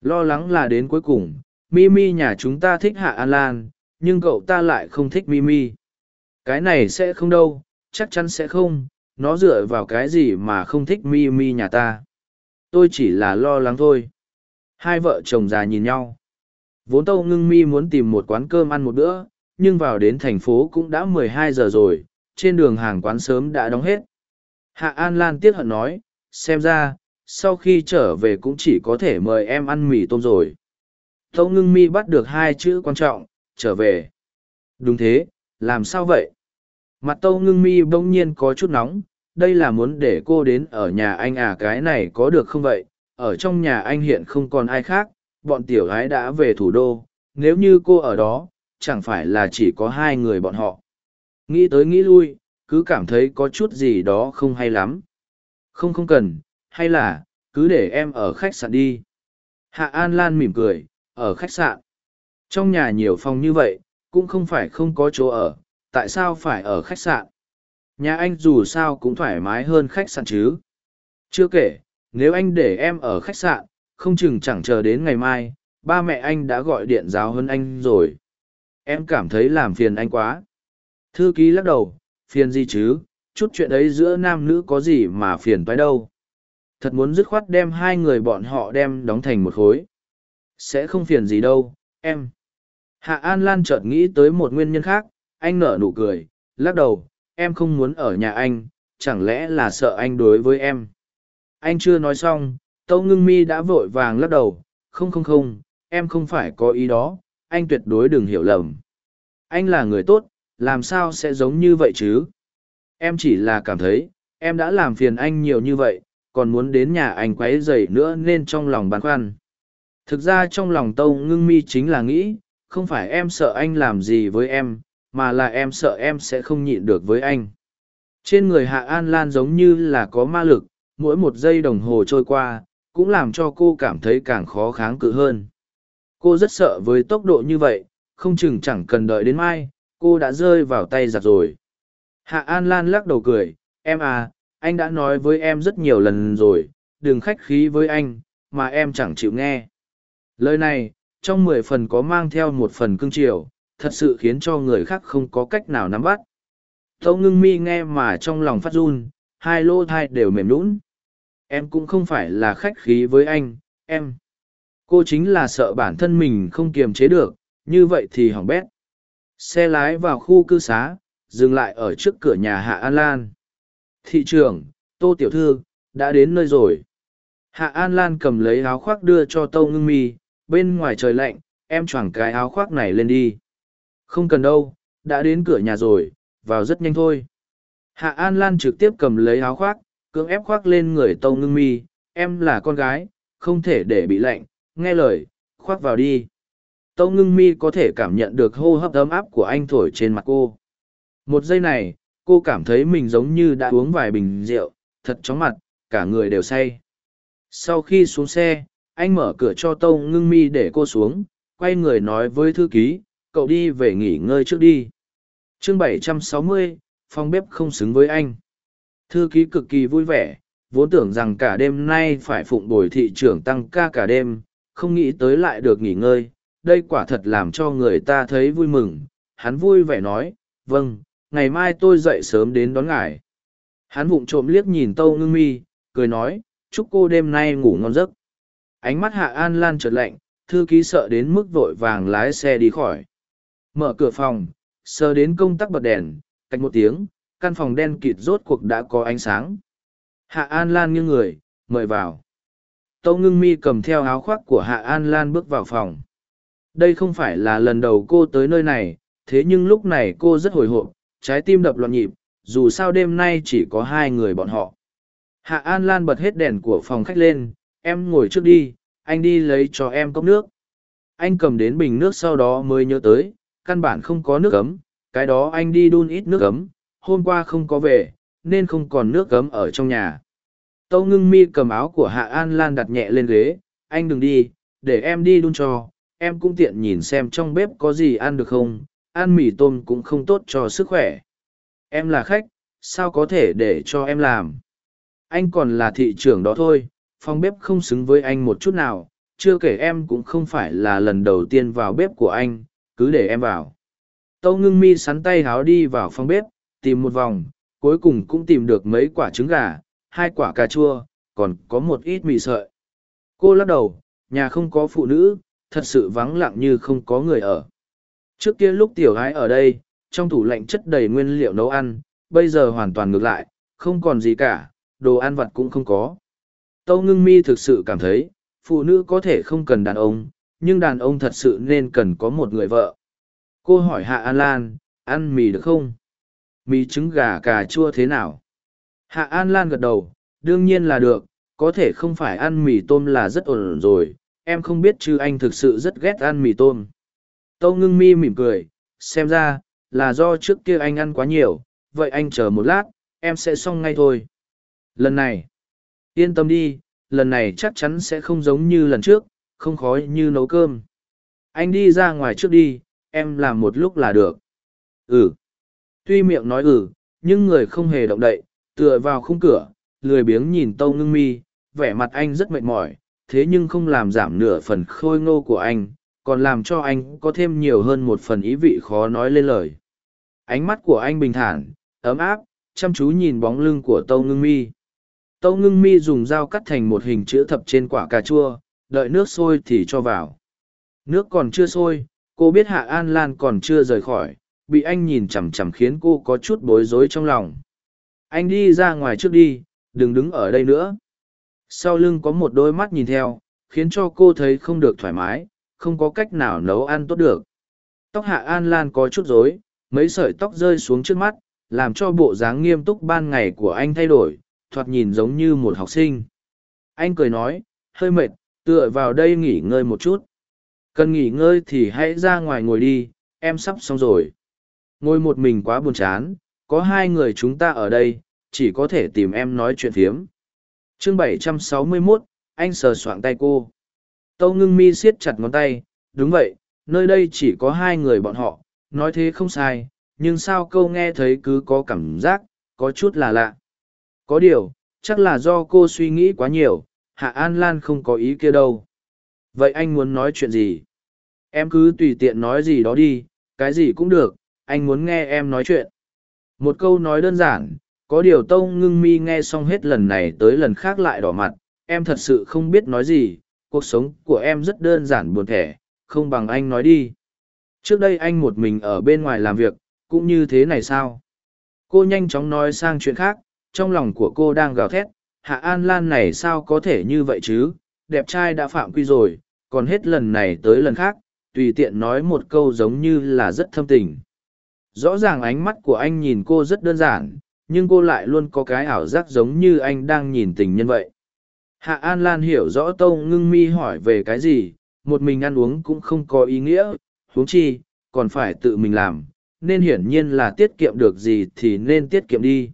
Lo lắng là đến cuối cùng, Mimi nhà chúng ta thích Hạ An Lan, nhưng cậu ta lại không thích Mimi. Cái này sẽ không đâu, chắc chắn sẽ không, nó dựa vào cái gì mà không thích Mi Mi nhà ta. Tôi chỉ là lo lắng thôi. Hai vợ chồng già nhìn nhau. Vốn Tâu Ngưng Mi muốn tìm một quán cơm ăn một bữa, nhưng vào đến thành phố cũng đã mười hai giờ rồi, trên đường hàng quán sớm đã đóng hết. Hạ An Lan tiếc hận nói, xem ra, sau khi trở về cũng chỉ có thể mời em ăn mì tôm rồi. Tâu ngưng mi bắt được hai chữ quan trọng, trở về. Đúng thế, làm sao vậy? Mặt tâu ngưng mi bỗng nhiên có chút nóng, đây là muốn để cô đến ở nhà anh à cái này có được không vậy? Ở trong nhà anh hiện không còn ai khác, bọn tiểu gái đã về thủ đô, nếu như cô ở đó, chẳng phải là chỉ có hai người bọn họ. Nghĩ tới nghĩ lui, cứ cảm thấy có chút gì đó không hay lắm. Không không cần, hay là, cứ để em ở khách sạn đi. Hạ An Lan mỉm cười, ở khách sạn. Trong nhà nhiều phòng như vậy, cũng không phải không có chỗ ở, tại sao phải ở khách sạn? Nhà anh dù sao cũng thoải mái hơn khách sạn chứ. Chưa kể, nếu anh để em ở khách sạn, không chừng chẳng chờ đến ngày mai, ba mẹ anh đã gọi điện giáo hơn anh rồi. Em cảm thấy làm phiền anh quá. Thư ký lắc đầu, phiền gì chứ, chút chuyện ấy giữa nam nữ có gì mà phiền phải đâu. Thật muốn dứt khoát đem hai người bọn họ đem đóng thành một khối. Sẽ không phiền gì đâu, em. Hạ An Lan chợt nghĩ tới một nguyên nhân khác, anh nở nụ cười, lắc đầu, em không muốn ở nhà anh, chẳng lẽ là sợ anh đối với em. Anh chưa nói xong, Tâu Ngưng Mi đã vội vàng lắc đầu, không không không, em không phải có ý đó, anh tuyệt đối đừng hiểu lầm. Anh là người tốt, làm sao sẽ giống như vậy chứ? Em chỉ là cảm thấy, em đã làm phiền anh nhiều như vậy, còn muốn đến nhà anh quấy rầy nữa nên trong lòng băn khoăn. Thực ra trong lòng Tâu Ngưng Mi chính là nghĩ, không phải em sợ anh làm gì với em, mà là em sợ em sẽ không nhịn được với anh. Trên người Hạ An Lan giống như là có ma lực, mỗi một giây đồng hồ trôi qua, cũng làm cho cô cảm thấy càng khó kháng cự hơn. Cô rất sợ với tốc độ như vậy, không chừng chẳng cần đợi đến mai, cô đã rơi vào tay giặc rồi. Hạ An Lan lắc đầu cười, em à, anh đã nói với em rất nhiều lần rồi, đừng khách khí với anh, mà em chẳng chịu nghe. Lời này, trong mười phần có mang theo một phần cưng triều thật sự khiến cho người khác không có cách nào nắm bắt. Tâu ngưng mi nghe mà trong lòng phát run, hai lô thai đều mềm nũng. Em cũng không phải là khách khí với anh, em. Cô chính là sợ bản thân mình không kiềm chế được, như vậy thì hỏng bét. Xe lái vào khu cư xá, dừng lại ở trước cửa nhà Hạ An Lan. Thị trưởng, Tô Tiểu Thư, đã đến nơi rồi. Hạ An Lan cầm lấy áo khoác đưa cho Tâu Ngưng Mi, bên ngoài trời lạnh, em choàng cái áo khoác này lên đi. Không cần đâu, đã đến cửa nhà rồi, vào rất nhanh thôi. Hạ An Lan trực tiếp cầm lấy áo khoác, cưỡng ép khoác lên người Tâu Ngưng Mi, em là con gái, không thể để bị lạnh, nghe lời, khoác vào đi. Tâu Ngưng Mi có thể cảm nhận được hô hấp ấm áp của anh thổi trên mặt cô. Một giây này, cô cảm thấy mình giống như đã uống vài bình rượu, thật chóng mặt, cả người đều say. Sau khi xuống xe, anh mở cửa cho Tâu Ngưng Mi để cô xuống, quay người nói với thư ký, cậu đi về nghỉ ngơi trước đi. chương 760, phòng bếp không xứng với anh. Thư ký cực kỳ vui vẻ, vốn tưởng rằng cả đêm nay phải phụng bồi thị trưởng tăng ca cả đêm, không nghĩ tới lại được nghỉ ngơi. Đây quả thật làm cho người ta thấy vui mừng. Hắn vui vẻ nói, vâng, ngày mai tôi dậy sớm đến đón ngài. Hắn vụng trộm liếc nhìn Tâu Ngưng Mi, cười nói, chúc cô đêm nay ngủ ngon giấc. Ánh mắt Hạ An Lan trượt lạnh, thư ký sợ đến mức vội vàng lái xe đi khỏi. Mở cửa phòng, sờ đến công tắc bật đèn, cách một tiếng, căn phòng đen kịt rốt cuộc đã có ánh sáng. Hạ An Lan nghiêng người, mời vào. Tâu ngưng mi cầm theo áo khoác của Hạ An Lan bước vào phòng. Đây không phải là lần đầu cô tới nơi này, thế nhưng lúc này cô rất hồi hộp, trái tim đập loạn nhịp, dù sao đêm nay chỉ có hai người bọn họ. Hạ An Lan bật hết đèn của phòng khách lên, em ngồi trước đi, anh đi lấy cho em cốc nước. Anh cầm đến bình nước sau đó mới nhớ tới, căn bản không có nước ấm, cái đó anh đi đun ít nước ấm hôm qua không có về nên không còn nước ấm ở trong nhà. Tâu ngưng mi cầm áo của hạ an lan đặt nhẹ lên ghế anh đừng đi để em đi đun cho em cũng tiện nhìn xem trong bếp có gì ăn được không ăn mì tôm cũng không tốt cho sức khỏe. Em là khách sao có thể để cho em làm? Anh còn là thị trưởng đó thôi phòng bếp không xứng với anh một chút nào chưa kể em cũng không phải là lần đầu tiên vào bếp của anh cứ để em vào. Tâu ngưng mi sắn tay háo đi vào phòng bếp, tìm một vòng, cuối cùng cũng tìm được mấy quả trứng gà, hai quả cà chua, còn có một ít mì sợi. Cô lắc đầu, nhà không có phụ nữ, thật sự vắng lặng như không có người ở. Trước kia lúc tiểu gái ở đây, trong tủ lạnh chất đầy nguyên liệu nấu ăn, bây giờ hoàn toàn ngược lại, không còn gì cả, đồ ăn vặt cũng không có. Tâu ngưng mi thực sự cảm thấy, phụ nữ có thể không cần đàn ông nhưng đàn ông thật sự nên cần có một người vợ. Cô hỏi hạ an lan, ăn mì được không? Mì trứng gà cà chua thế nào? Hạ an lan gật đầu, đương nhiên là được, có thể không phải ăn mì tôm là rất ổn rồi, em không biết chứ anh thực sự rất ghét ăn mì tôm. Tâu ngưng mi mỉm cười, xem ra, là do trước kia anh ăn quá nhiều, vậy anh chờ một lát, em sẽ xong ngay thôi. Lần này, yên tâm đi, lần này chắc chắn sẽ không giống như lần trước không khó như nấu cơm. Anh đi ra ngoài trước đi, em làm một lúc là được. Ừ. Tuy miệng nói ừ nhưng người không hề động đậy, tựa vào khung cửa, lười biếng nhìn tâu ngưng mi, vẻ mặt anh rất mệt mỏi, thế nhưng không làm giảm nửa phần khôi ngô của anh, còn làm cho anh có thêm nhiều hơn một phần ý vị khó nói lên lời. Ánh mắt của anh bình thản, ấm áp, chăm chú nhìn bóng lưng của tâu ngưng mi. Tâu ngưng mi dùng dao cắt thành một hình chữ thập trên quả cà chua đợi nước sôi thì cho vào. Nước còn chưa sôi, cô biết hạ an lan còn chưa rời khỏi, bị anh nhìn chằm chằm khiến cô có chút bối rối trong lòng. Anh đi ra ngoài trước đi, đừng đứng ở đây nữa. Sau lưng có một đôi mắt nhìn theo, khiến cho cô thấy không được thoải mái, không có cách nào nấu ăn tốt được. Tóc hạ an lan có chút rối, mấy sợi tóc rơi xuống trước mắt, làm cho bộ dáng nghiêm túc ban ngày của anh thay đổi, thoạt nhìn giống như một học sinh. Anh cười nói, hơi mệt tựa vào đây nghỉ ngơi một chút. Cần nghỉ ngơi thì hãy ra ngoài ngồi đi em sắp xong rồi. Ngồi một mình quá buồn chán có hai người chúng ta ở đây chỉ có thể tìm em nói chuyện phiếm. Chương 761, anh sờ soạng tay cô. Tâu ngưng mi siết chặt ngón tay đúng vậy nơi đây chỉ có hai người bọn họ nói thế không sai nhưng sao câu nghe thấy cứ có cảm giác có chút là lạ? Có điều chắc là do cô suy nghĩ quá nhiều hạ an lan không có ý kia đâu. Vậy anh muốn nói chuyện gì? Em cứ tùy tiện nói gì đó đi, cái gì cũng được, anh muốn nghe em nói chuyện. Một câu nói đơn giản, có điều Tông ngưng mi nghe xong hết lần này tới lần khác lại đỏ mặt, em thật sự không biết nói gì, cuộc sống của em rất đơn giản buồn thẻ, không bằng anh nói đi. Trước đây anh một mình ở bên ngoài làm việc, cũng như thế này sao? Cô nhanh chóng nói sang chuyện khác, trong lòng của cô đang gào thét hạ an lan này sao có thể như vậy chứ? Đẹp trai đã phạm quy rồi, còn hết lần này tới lần khác, tùy tiện nói một câu giống như là rất thâm tình. Rõ ràng ánh mắt của anh nhìn cô rất đơn giản, nhưng cô lại luôn có cái ảo giác giống như anh đang nhìn tình nhân vậy. Hạ an lan hiểu rõ tâu ngưng mi hỏi về cái gì, một mình ăn uống cũng không có ý nghĩa, huống chi, còn phải tự mình làm, nên hiển nhiên là tiết kiệm được gì thì nên tiết kiệm đi.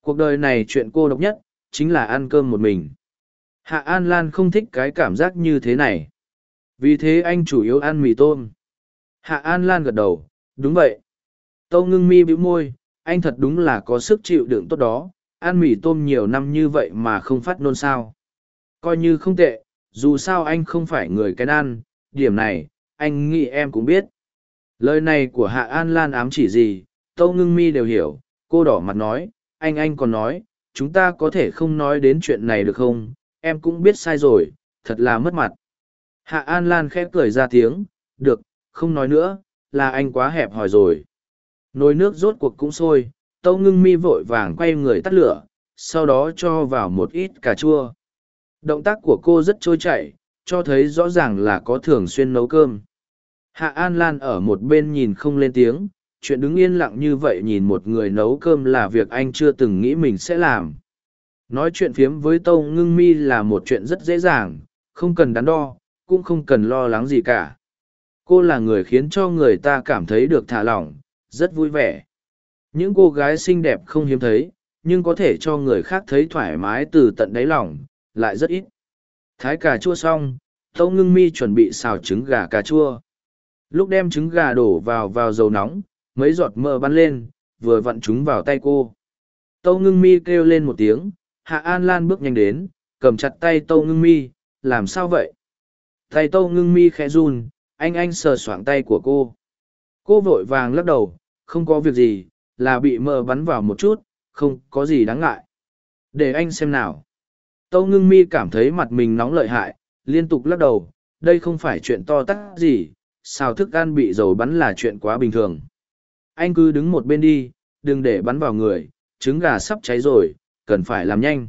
Cuộc đời này chuyện cô độc nhất chính là ăn cơm một mình. Hạ an lan không thích cái cảm giác như thế này. Vì thế anh chủ yếu ăn mì tôm. Hạ an lan gật đầu, đúng vậy. Tâu ngưng mi bĩu môi, anh thật đúng là có sức chịu đựng tốt đó. Ăn mì tôm nhiều năm như vậy mà không phát nôn sao. Coi như không tệ, dù sao anh không phải người cái ăn. Điểm này, anh nghĩ em cũng biết. Lời này của hạ an lan ám chỉ gì? Tâu ngưng mi đều hiểu. Cô đỏ mặt nói, anh anh còn nói chúng ta có thể không nói đến chuyện này được không? Em cũng biết sai rồi, thật là mất mặt. Hạ an lan khẽ cười ra tiếng, được, không nói nữa, là anh quá hẹp hòi rồi. Nồi nước rốt cuộc cũng sôi, tâu ngưng mi vội vàng quay người tắt lửa, sau đó cho vào một ít cà chua. Động tác của cô rất trôi chảy, cho thấy rõ ràng là có thường xuyên nấu cơm. Hạ an lan ở một bên nhìn không lên tiếng chuyện đứng yên lặng như vậy nhìn một người nấu cơm là việc anh chưa từng nghĩ mình sẽ làm nói chuyện phiếm với tâu ngưng mi là một chuyện rất dễ dàng không cần đắn đo cũng không cần lo lắng gì cả cô là người khiến cho người ta cảm thấy được thả lỏng rất vui vẻ. Những cô gái xinh đẹp không hiếm thấy, nhưng có thể cho người khác thấy thoải mái từ tận đáy lòng, lại rất ít. Thái cà chua xong, Tâu Ngưng Mi chuẩn bị xào trứng gà cà chua. Lúc đem trứng gà đổ vào vào dầu nóng, mấy giọt mỡ bắn lên, vừa vặn chúng vào tay cô. Tâu Ngưng Mi kêu lên một tiếng, Hạ An Lan bước nhanh đến, cầm chặt tay Tâu Ngưng Mi, làm sao vậy? Tay Tâu Ngưng Mi khẽ run, anh anh sờ soạng tay của cô. Cô vội vàng lắc đầu, không có việc gì, là bị mỡ bắn vào một chút, không có gì đáng ngại. Để anh xem nào. Tâu ngưng mi cảm thấy mặt mình nóng lợi hại, liên tục lắc đầu, đây không phải chuyện to tát gì, sao thức ăn bị dầu bắn là chuyện quá bình thường. Anh cứ đứng một bên đi, đừng để bắn vào người, trứng gà sắp cháy rồi, cần phải làm nhanh.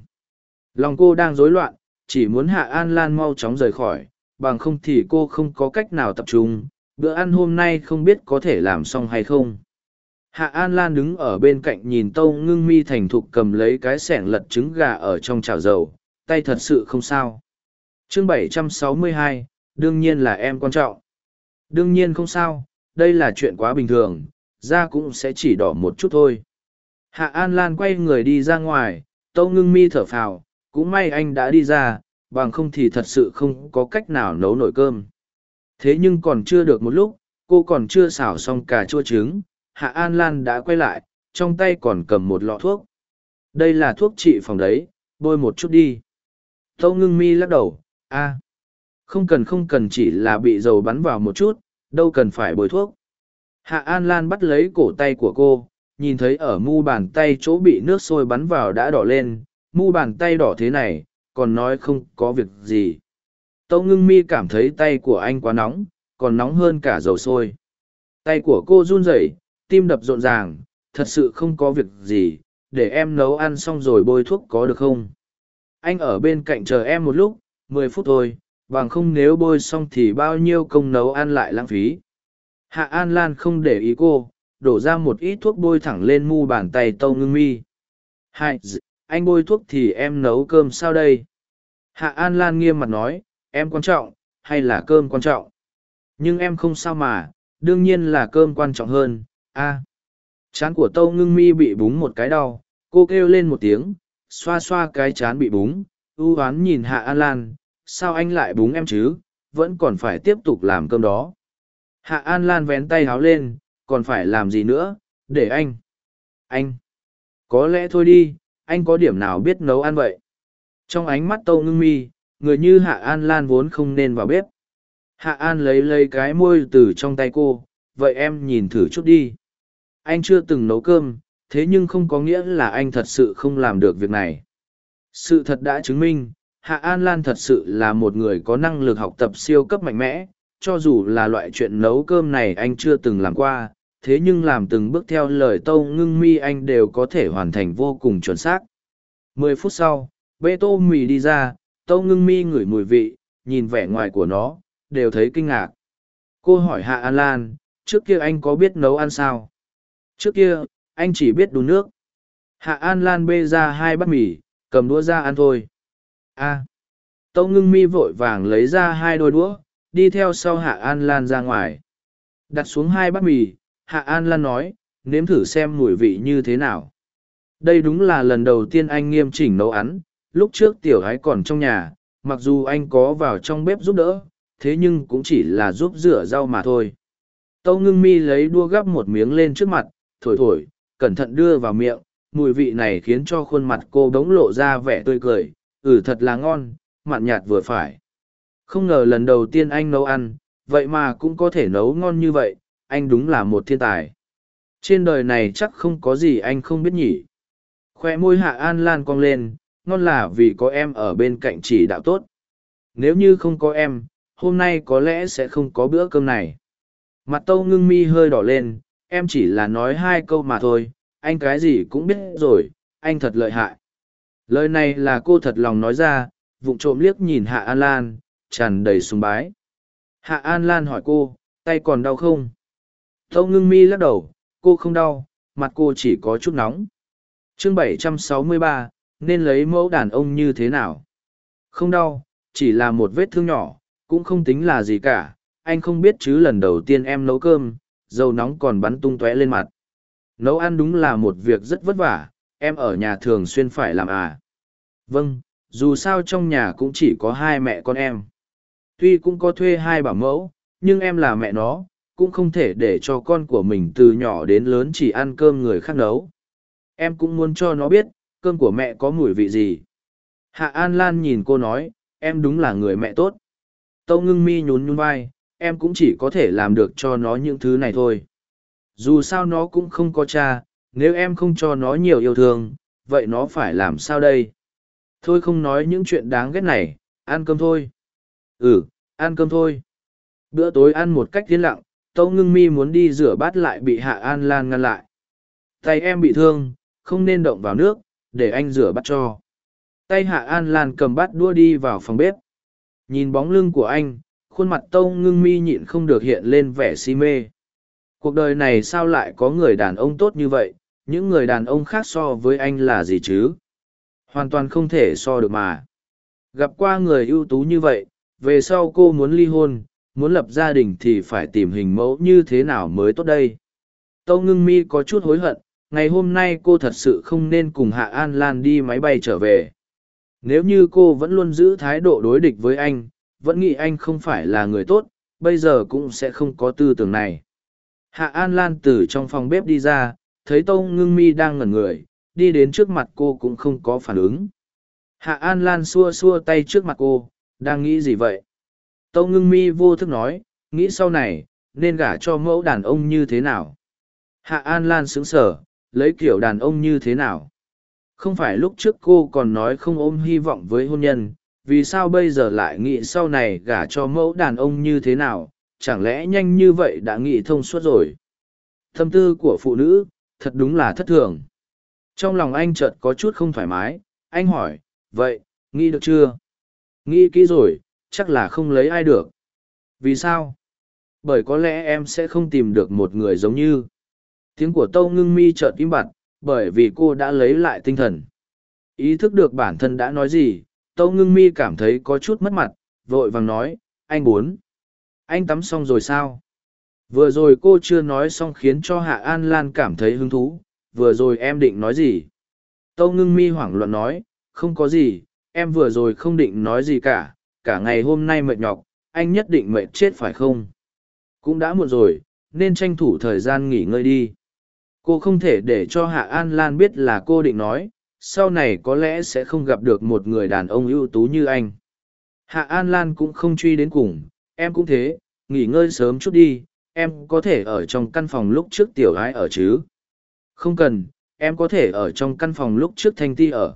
Lòng cô đang rối loạn, chỉ muốn Hạ An Lan mau chóng rời khỏi, bằng không thì cô không có cách nào tập trung, bữa ăn hôm nay không biết có thể làm xong hay không. Hạ An Lan đứng ở bên cạnh nhìn Tâu Ngưng Mi thành thục cầm lấy cái sẻng lật trứng gà ở trong chảo dầu, tay thật sự không sao. Chương 762, đương nhiên là em quan trọng. Đương nhiên không sao, đây là chuyện quá bình thường, da cũng sẽ chỉ đỏ một chút thôi. Hạ An Lan quay người đi ra ngoài, Tâu Ngưng Mi thở phào, cũng may anh đã đi ra, bằng không thì thật sự không có cách nào nấu nổi cơm. Thế nhưng còn chưa được một lúc, cô còn chưa xào xong cà chua trứng, Hạ An Lan đã quay lại, trong tay còn cầm một lọ thuốc. Đây là thuốc trị phòng đấy, bôi một chút đi. Tâu ngưng mi lắc đầu, a, không cần không cần chỉ là bị dầu bắn vào một chút, đâu cần phải bôi thuốc. Hạ An Lan bắt lấy cổ tay của cô, nhìn thấy ở mu bàn tay chỗ bị nước sôi bắn vào đã đỏ lên, mu bàn tay đỏ thế này, còn nói không có việc gì. Tâu ngưng mi cảm thấy tay của anh quá nóng, còn nóng hơn cả dầu sôi. Tay của cô run rẩy, tim đập rộn ràng, thật sự không có việc gì, để em nấu ăn xong rồi bôi thuốc có được không? Anh ở bên cạnh chờ em một lúc, mười phút thôi, bằng không nếu bôi xong thì bao nhiêu công nấu ăn lại lãng phí. Hạ An Lan không để ý cô, đổ ra một ít thuốc bôi thẳng lên mu bàn tay tâu ngưng mi. Hai, anh bôi thuốc thì em nấu cơm sao đây? Hạ An Lan nghiêm mặt nói, em quan trọng, hay là cơm quan trọng? Nhưng em không sao mà, đương nhiên là cơm quan trọng hơn, a chán của tâu ngưng mi bị búng một cái đau cô kêu lên một tiếng xoa xoa cái chán bị búng ưu oán nhìn hạ an lan sao anh lại búng em chứ vẫn còn phải tiếp tục làm cơm đó hạ an lan vén tay háo lên, còn phải làm gì nữa? Để anh. Anh. Có lẽ thôi đi, anh có điểm nào biết nấu ăn vậy? Trong ánh mắt tâu ngưng mi, người như hạ an lan vốn không nên vào bếp. Hạ an lấy lấy cái môi từ trong tay cô, vậy em nhìn thử chút đi. Anh chưa từng nấu cơm, thế nhưng không có nghĩa là anh thật sự không làm được việc này. Sự thật đã chứng minh, hạ an lan thật sự là một người có năng lực học tập siêu cấp mạnh mẽ cho dù là loại chuyện nấu cơm này anh chưa từng làm qua thế nhưng làm từng bước theo lời tâu ngưng mi anh đều có thể hoàn thành vô cùng chuẩn xác mười phút sau bê tô mì đi ra tâu ngưng mi ngửi mùi vị nhìn vẻ ngoài của nó đều thấy kinh ngạc cô hỏi hạ an lan trước kia anh có biết nấu ăn sao Trước kia, anh chỉ biết đun nước. Hạ An Lan bê ra hai bát mì, cầm đũa ra ăn thôi. a à. Tâu ngưng mi vội vàng lấy ra hai đôi đũa, đi theo sau Hạ An Lan ra ngoài. Đặt xuống hai bát mì, Hạ An Lan nói, nếm thử xem mùi vị như thế nào. Đây đúng là lần đầu tiên anh nghiêm chỉnh nấu ăn, lúc trước tiểu gái còn trong nhà, mặc dù anh có vào trong bếp giúp đỡ, thế nhưng cũng chỉ là giúp rửa rau mà thôi. Tâu ngưng mi lấy đua gắp một miếng lên trước mặt, thổi thổi, cẩn thận đưa vào miệng, mùi vị này khiến cho khuôn mặt cô đống lộ ra vẻ tươi cười, ừ thật là ngon, mặn nhạt vừa phải. Không ngờ lần đầu tiên anh nấu ăn, vậy mà cũng có thể nấu ngon như vậy, anh đúng là một thiên tài. Trên đời này chắc không có gì anh không biết nhỉ. Khoe môi hạ an lan cong lên, ngon là vì có em ở bên cạnh chỉ đạo tốt. Nếu như không có em, hôm nay có lẽ sẽ không có bữa cơm này. Mặt tâu ngưng mi hơi đỏ lên, em chỉ là nói hai câu mà thôi anh cái gì cũng biết rồi anh thật lợi hại lời này là cô thật lòng nói ra vụng trộm liếc nhìn hạ an lan tràn đầy sùng bái hạ an lan hỏi cô tay còn đau không tâu ngưng mi lắc đầu cô không đau mặt cô chỉ có chút nóng chương 763, nên lấy mẫu đàn ông như thế nào không đau chỉ là một vết thương nhỏ cũng không tính là gì cả anh không biết chứ lần đầu tiên em nấu cơm dầu nóng còn bắn tung tóe lên mặt. Nấu ăn đúng là một việc rất vất vả, em ở nhà thường xuyên phải làm à. Vâng, dù sao trong nhà cũng chỉ có hai mẹ con em. Tuy cũng có thuê hai bảo mẫu, nhưng em là mẹ nó, cũng không thể để cho con của mình từ nhỏ đến lớn chỉ ăn cơm người khác nấu. Em cũng muốn cho nó biết, cơm của mẹ có mùi vị gì. Hạ An Lan nhìn cô nói, em đúng là người mẹ tốt. Tâu ngưng mi nhún nhún vai, em cũng chỉ có thể làm được cho nó những thứ này thôi. Dù sao nó cũng không có cha, nếu em không cho nó nhiều yêu thương, vậy nó phải làm sao đây? Thôi không nói những chuyện đáng ghét này, ăn cơm thôi. Ừ, ăn cơm thôi. Bữa tối ăn một cách yên lặng, Tâu ngưng mi muốn đi rửa bát lại bị Hạ An Lan ngăn lại. Tay em bị thương, không nên động vào nước, để anh rửa bát cho. Tay Hạ An Lan cầm bát đua đi vào phòng bếp. Nhìn bóng lưng của anh, khuôn mặt Tâu ngưng mi nhịn không được hiện lên vẻ si mê. Cuộc đời này sao lại có người đàn ông tốt như vậy, những người đàn ông khác so với anh là gì chứ? Hoàn toàn không thể so được mà. Gặp qua người ưu tú như vậy, về sau cô muốn ly hôn, muốn lập gia đình thì phải tìm hình mẫu như thế nào mới tốt đây. Tâu ngưng mi có chút hối hận, ngày hôm nay cô thật sự không nên cùng Hạ An Lan đi máy bay trở về. Nếu như cô vẫn luôn giữ thái độ đối địch với anh, vẫn nghĩ anh không phải là người tốt, bây giờ cũng sẽ không có tư tưởng này. Hạ An Lan từ trong phòng bếp đi ra, thấy Tâu Ngưng Mi đang ngẩn người, đi đến trước mặt cô cũng không có phản ứng. Hạ An Lan xua xua tay trước mặt cô, đang nghĩ gì vậy? Tâu Ngưng Mi vô thức nói, nghĩ sau này, nên gả cho mẫu đàn ông như thế nào? Hạ An Lan sững sở, lấy kiểu đàn ông như thế nào? Không phải lúc trước cô còn nói không ôm hy vọng với hôn nhân, vì sao bây giờ lại nghĩ sau này gả cho mẫu đàn ông như thế nào, chẳng lẽ nhanh như vậy đã nghĩ thông suốt rồi Thâm tư của phụ nữ thật đúng là thất thường trong lòng anh chợt có chút không thoải mái anh hỏi vậy nghĩ được chưa nghĩ kỹ rồi, chắc là không lấy ai được. Vì sao? Bởi có lẽ em sẽ không tìm được một người giống như. Tiếng của tâu ngưng mi chợt im bặt, bởi vì cô đã lấy lại tinh thần. Ý thức được bản thân đã nói gì, tâu ngưng mi cảm thấy có chút mất mặt, vội vàng nói, anh muốn. Anh tắm xong rồi sao? Vừa rồi cô chưa nói xong khiến cho hạ an lan cảm thấy hứng thú, vừa rồi em định nói gì? Tâu ngưng mi hoảng loạn nói, không có gì em vừa rồi không định nói gì cả cả ngày hôm nay mệt nhọc anh nhất định mệt chết phải không cũng đã muộn rồi nên tranh thủ thời gian nghỉ ngơi đi cô không thể để cho hạ an lan biết là cô định nói sau này có lẽ sẽ không gặp được một người đàn ông ưu tú như anh hạ an lan cũng không truy đến cùng em cũng thế, nghỉ ngơi sớm chút đi, em có thể ở trong căn phòng lúc trước tiểu gái ở chứ. Không cần, em có thể ở trong căn phòng lúc trước thanh ti ở.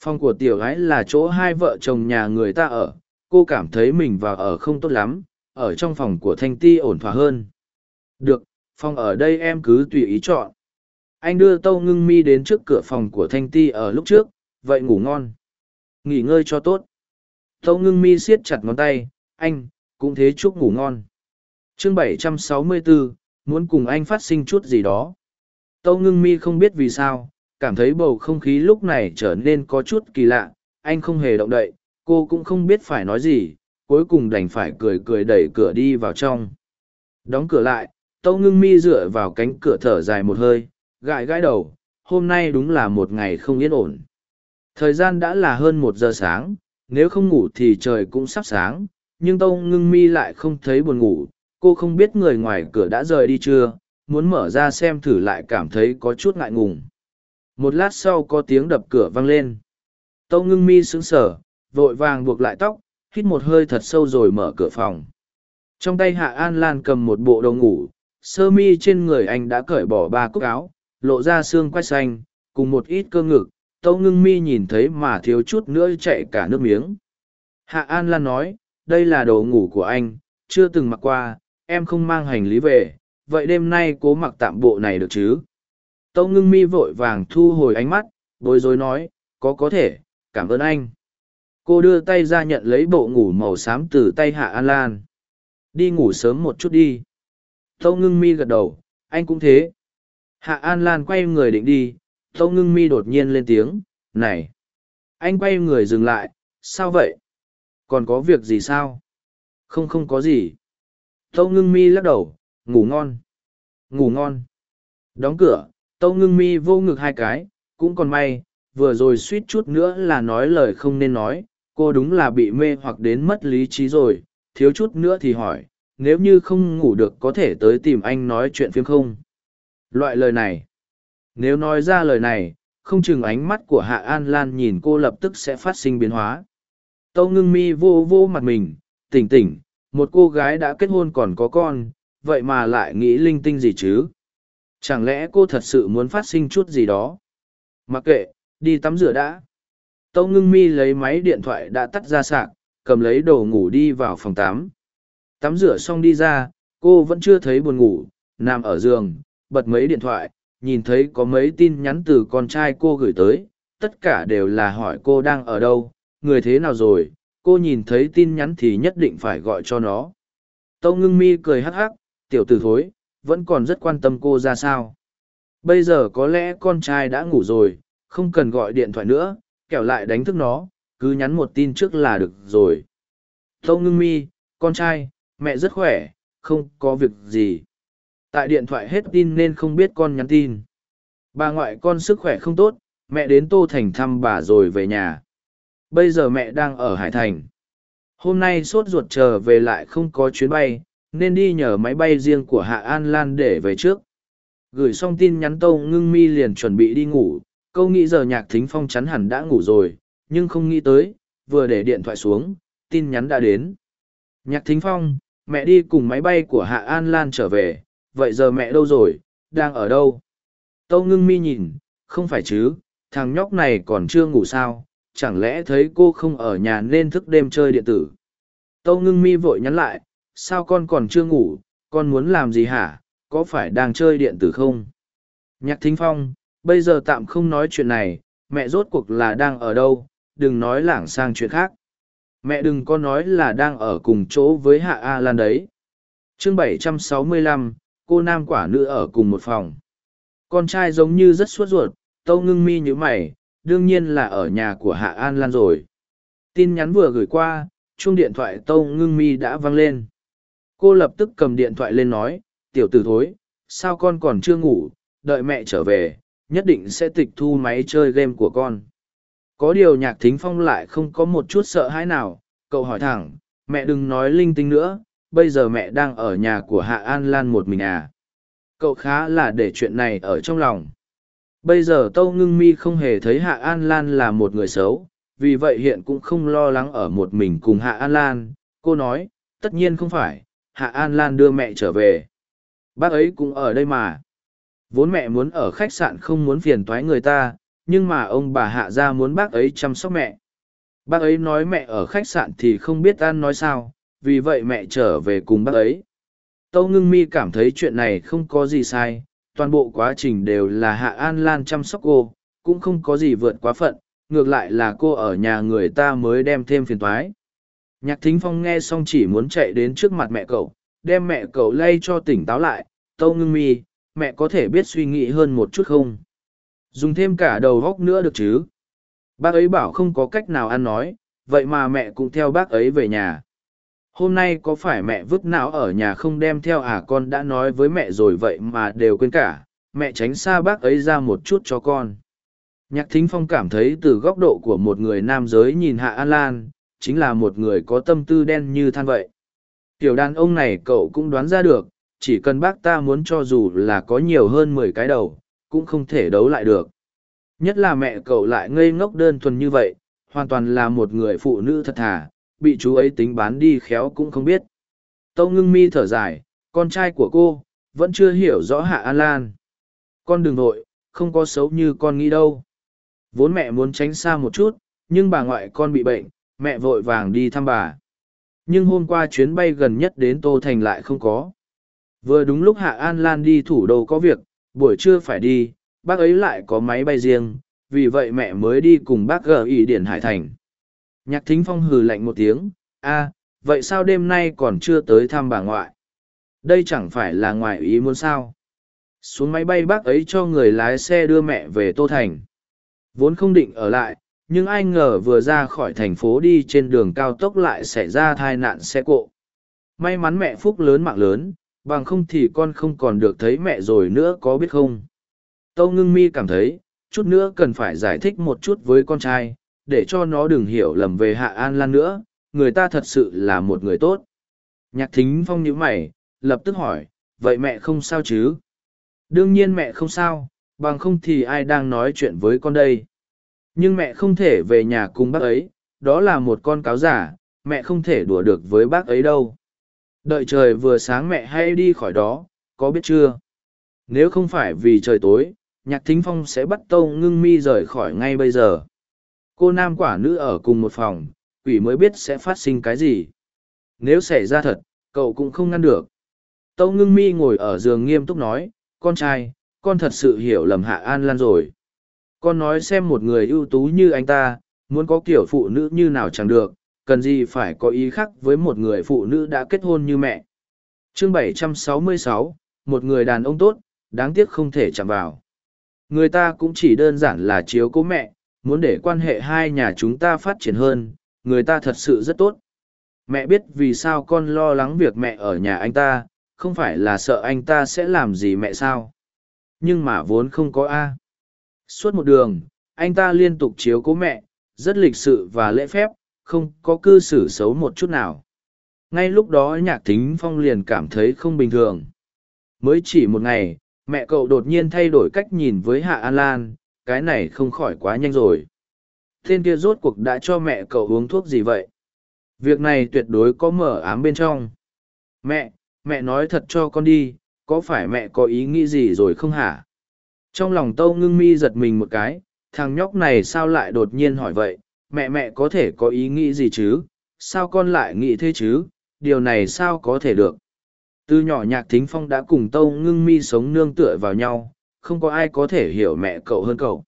Phòng của tiểu gái là chỗ hai vợ chồng nhà người ta ở, cô cảm thấy mình vào ở không tốt lắm, ở trong phòng của thanh ti ổn thỏa hơn. Được, phòng ở đây em cứ tùy ý chọn. Anh đưa Tâu Ngưng Mi đến trước cửa phòng của Thanh Ti ở lúc trước, vậy ngủ ngon. Nghỉ ngơi cho tốt. Tâu Ngưng Mi siết chặt ngón tay, anh, cũng thế chúc ngủ ngon. chương 764, muốn cùng anh phát sinh chút gì đó. Tâu ngưng mi không biết vì sao, cảm thấy bầu không khí lúc này trở nên có chút kỳ lạ, anh không hề động đậy, cô cũng không biết phải nói gì, cuối cùng đành phải cười cười đẩy cửa đi vào trong. Đóng cửa lại, tâu ngưng mi dựa vào cánh cửa thở dài một hơi, gãi gãi đầu, hôm nay đúng là một ngày không yên ổn. Thời gian đã là hơn một giờ sáng, nếu không ngủ thì trời cũng sắp sáng, nhưng tâu ngưng mi lại không thấy buồn ngủ cô không biết người ngoài cửa đã rời đi chưa muốn mở ra xem thử lại cảm thấy có chút ngại ngùng một lát sau có tiếng đập cửa vang lên. Tâu ngưng mi sững sờ vội vàng buộc lại tóc hít một hơi thật sâu rồi mở cửa phòng. Trong tay hạ an lan cầm một bộ đồ ngủ sơ mi trên người anh đã cởi bỏ ba cúc áo lộ ra xương quay xanh cùng một ít cơ ngực. Tâu ngưng mi nhìn thấy mà thiếu chút nữa chạy cả nước miếng. Hạ an lan nói đây là đồ ngủ của anh, chưa từng mặc qua, em không mang hành lý về, vậy đêm nay cố mặc tạm bộ này được chứ? Tâu ngưng mi vội vàng thu hồi ánh mắt, bối rối nói, có có thể, cảm ơn anh. Cô đưa tay ra nhận lấy bộ ngủ màu xám từ tay Hạ An Lan. Đi ngủ sớm một chút đi. Tâu ngưng mi gật đầu, anh cũng thế. Hạ An Lan quay người định đi, Tâu ngưng mi đột nhiên lên tiếng, này. Anh quay người dừng lại, sao vậy? còn có việc gì sao không không có gì tâu ngưng mi lắc đầu ngủ ngon ngủ ngon đóng cửa tâu ngưng mi vô ngực hai cái, cũng còn may, vừa rồi suýt chút nữa là nói lời không nên nói, cô đúng là bị mê hoặc đến mất lý trí rồi. Thiếu chút nữa thì hỏi, nếu như không ngủ được có thể tới tìm anh nói chuyện phim không? Loại lời này. Nếu nói ra lời này, không chừng ánh mắt của hạ an lan nhìn cô lập tức sẽ phát sinh biến hóa. Tâu ngưng mi vô vô mặt mình, tỉnh tỉnh, một cô gái đã kết hôn còn có con, vậy mà lại nghĩ linh tinh gì chứ? Chẳng lẽ cô thật sự muốn phát sinh chút gì đó? Mặc kệ, đi tắm rửa đã. Tâu ngưng mi lấy máy điện thoại đã tắt ra sạc, cầm lấy đồ ngủ đi vào phòng tắm. Tắm rửa xong đi ra, cô vẫn chưa thấy buồn ngủ, nằm ở giường, bật mấy điện thoại, nhìn thấy có mấy tin nhắn từ con trai cô gửi tới. Tất cả đều là hỏi cô đang ở đâu, người thế nào rồi, cô nhìn thấy tin nhắn thì nhất định phải gọi cho nó. Tâu ngưng mi cười hắc hắc, tiểu t ử thối vẫn còn rất quan tâm cô ra sao. Bây giờ có lẽ con trai đã ngủ rồi, không cần gọi điện thoại nữa, kẻo lại đánh thức nó, cứ nhắn một tin trước là được rồi. Tâu ngưng mi, con trai, mẹ rất khỏe, không có việc gì. Tại điện thoại hết tin nên không biết con nhắn tin. Bà ngoại con sức khỏe không tốt, mẹ đến tô thành thăm bà rồi về nhà. Bây giờ mẹ đang ở hải thành. Hôm nay sốt ruột chờ về lại không có chuyến bay nên đi nhờ máy bay riêng của hạ an lan để về trước. Gửi xong tin nhắn tâu ngưng mi liền chuẩn bị đi ngủ. Câu nghĩ giờ nhạc thính phong chắn hẳn đã ngủ rồi, nhưng không nghĩ tới, vừa để điện thoại xuống, tin nhắn đã đến. Nhạc thính phong, mẹ đi cùng máy bay của hạ an lan trở về. Vậy giờ mẹ đâu rồi? Đang ở đâu? Tâu ngưng mi nhìn, không phải chứ, thằng nhóc này còn chưa ngủ sao? Chẳng lẽ thấy cô không ở nhà nên thức đêm chơi điện tử? Tâu ngưng mi vội nhắn lại sao con còn chưa ngủ con muốn làm gì hả có phải đang chơi điện tử không? Nhạc thính phong bây giờ tạm không nói chuyện này mẹ rốt cuộc là đang ở đâu đừng nói lảng sang chuyện khác. Mẹ đừng có nói là đang ở cùng chỗ với hạ a lan đấy. Chương 765, cô nam quả nữ ở cùng một phòng. Con trai giống như rất sốt ruột tâu ngưng mi như mày đương nhiên là ở nhà của hạ an lan rồi. Tin nhắn vừa gửi qua chuông điện thoại tâu ngưng mi đã vang lên cô lập tức cầm điện thoại lên nói, tiểu t ử thối, sao con còn chưa ngủ? Đợi mẹ trở về, nhất định sẽ tịch thu máy chơi game của con. Có điều nhạc thính phong lại không có một chút sợ hãi nào. Cậu hỏi thẳng, mẹ đừng nói linh tinh nữa, bây giờ mẹ đang ở nhà của hạ an lan một mình à? Cậu khá là để chuyện này ở trong lòng. Bây giờ tâu ngưng mi không hề thấy hạ an lan là một người xấu, vì vậy hiện cũng không lo lắng ở một mình cùng hạ an lan. Cô nói, tất nhiên không phải hạ an lan đưa mẹ trở về. Bác ấy cũng ở đây mà. Vốn mẹ muốn ở khách sạn không muốn phiền toái người ta, nhưng mà ông bà hạ ra muốn bác ấy chăm sóc mẹ. Bác ấy nói mẹ ở khách sạn thì không biết ăn nói sao, vì vậy mẹ trở về cùng bác ấy. Tâu ngưng mi cảm thấy chuyện này không có gì sai, toàn bộ quá trình đều là hạ an lan chăm sóc cô, cũng không có gì vượt quá phận, ngược lại là cô ở nhà người ta mới đem thêm phiền toái nhạc thính phong nghe xong chỉ muốn chạy đến trước mặt mẹ cậu, đem mẹ cậu lay cho tỉnh táo lại, tâu ngưng mi, mẹ có thể biết suy nghĩ hơn một chút không? Dùng thêm cả đầu góc nữa được chứ? Bác ấy bảo không có cách nào ăn nói, vậy mà mẹ cũng theo bác ấy về nhà. Hôm nay có phải mẹ vứt não ở nhà không đem theo à con đã nói với mẹ rồi vậy mà đều quên cả, mẹ tránh xa bác ấy ra một chút cho con. Nhạc thính phong cảm thấy từ góc độ của một người nam giới nhìn hạ an lan chính là một người có tâm tư đen như than vậy. Tiểu đàn ông này cậu cũng đoán ra được, chỉ cần bác ta muốn cho dù là có nhiều hơn mười cái đầu, cũng không thể đấu lại được. Nhất là mẹ cậu lại ngây ngốc đơn thuần như vậy, hoàn toàn là một người phụ nữ thật thà, bị chú ấy tính bán đi khéo cũng không biết. Tâu ngưng mi thở dài, con trai của cô, vẫn chưa hiểu rõ hạ an lan. Con đừng nội không có xấu như con nghĩ đâu. Vốn mẹ muốn tránh xa một chút, nhưng bà ngoại con bị bệnh mẹ vội vàng đi thăm bà. Nhưng hôm qua chuyến bay gần nhất đến tô thành lại không có. Vừa đúng lúc hạ an lan đi thủ đô có việc, buổi trưa phải đi, bác ấy lại có máy bay riêng, vì vậy mẹ mới đi cùng bác gờ ỷ điển hải thành. Nhạc thính phong hừ lạnh một tiếng, a, vậy sao đêm nay còn chưa tới thăm bà ngoại? Đây chẳng phải là ngoài ý muốn sao? Xuống máy bay bác ấy cho người lái xe đưa mẹ về tô thành. Vốn không định ở lại nhưng ai ngờ vừa ra khỏi thành phố đi trên đường cao tốc lại xảy ra tai nạn xe cộ may mắn mẹ phúc lớn mạng lớn bằng không thì con không còn được thấy mẹ rồi nữa có biết không Tâu ngưng mi cảm thấy, chút nữa cần phải giải thích một chút với con trai, để cho nó đừng hiểu lầm về Hạ An Lan nữa, người ta thật sự là một người tốt. Nhạc thính phong nhíu mày, lập tức hỏi, vậy mẹ không sao chứ? Đương nhiên mẹ không sao, bằng không thì ai đang nói chuyện với con đây. Nhưng mẹ không thể về nhà cùng bác ấy, đó là một con cáo giả, mẹ không thể đùa được với bác ấy đâu. Đợi trời vừa sáng mẹ hay đi khỏi đó, có biết chưa? Nếu không phải vì trời tối, nhạc thính phong sẽ bắt tâu ngưng mi rời khỏi ngay bây giờ. Cô nam quả nữ ở cùng một phòng, quỷ mới biết sẽ phát sinh cái gì. Nếu xảy ra thật, cậu cũng không ngăn được. Tâu ngưng mi ngồi ở giường nghiêm túc nói, con trai, con thật sự hiểu lầm Hạ An Lan rồi. Con nói xem một người ưu tú như anh ta, muốn có kiểu phụ nữ như nào chẳng được, cần gì phải có ý khác với một người phụ nữ đã kết hôn như mẹ. Chương 766, một người đàn ông tốt, đáng tiếc không thể chạm vào. Người ta cũng chỉ đơn giản là chiếu cố mẹ, muốn để quan hệ hai nhà chúng ta phát triển hơn, người ta thật sự rất tốt. Mẹ biết vì sao con lo lắng việc mẹ ở nhà anh ta, không phải là sợ anh ta sẽ làm gì mẹ sao. Nhưng mà vốn không có A. Suốt một đường, anh ta liên tục chiếu cố mẹ, rất lịch sự và lễ phép, không có cư xử xấu một chút nào. Ngay lúc đó nhạc thính phong liền cảm thấy không bình thường. Mới chỉ một ngày, mẹ cậu đột nhiên thay đổi cách nhìn với Hạ An Lan, cái này không khỏi quá nhanh rồi. Tên kia rốt cuộc đã cho mẹ cậu uống thuốc gì vậy? Việc này tuyệt đối có mở ám bên trong. Mẹ, mẹ nói thật cho con đi, có phải mẹ có ý nghĩ gì rồi không hả? Trong lòng tâu ngưng mi giật mình một cái, thằng nhóc này sao lại đột nhiên hỏi vậy, mẹ mẹ có thể có ý nghĩ gì chứ, sao con lại nghĩ thế chứ, điều này sao có thể được. Từ nhỏ nhạc thính phong đã cùng tâu ngưng mi sống nương tựa vào nhau, không có ai có thể hiểu mẹ cậu hơn cậu.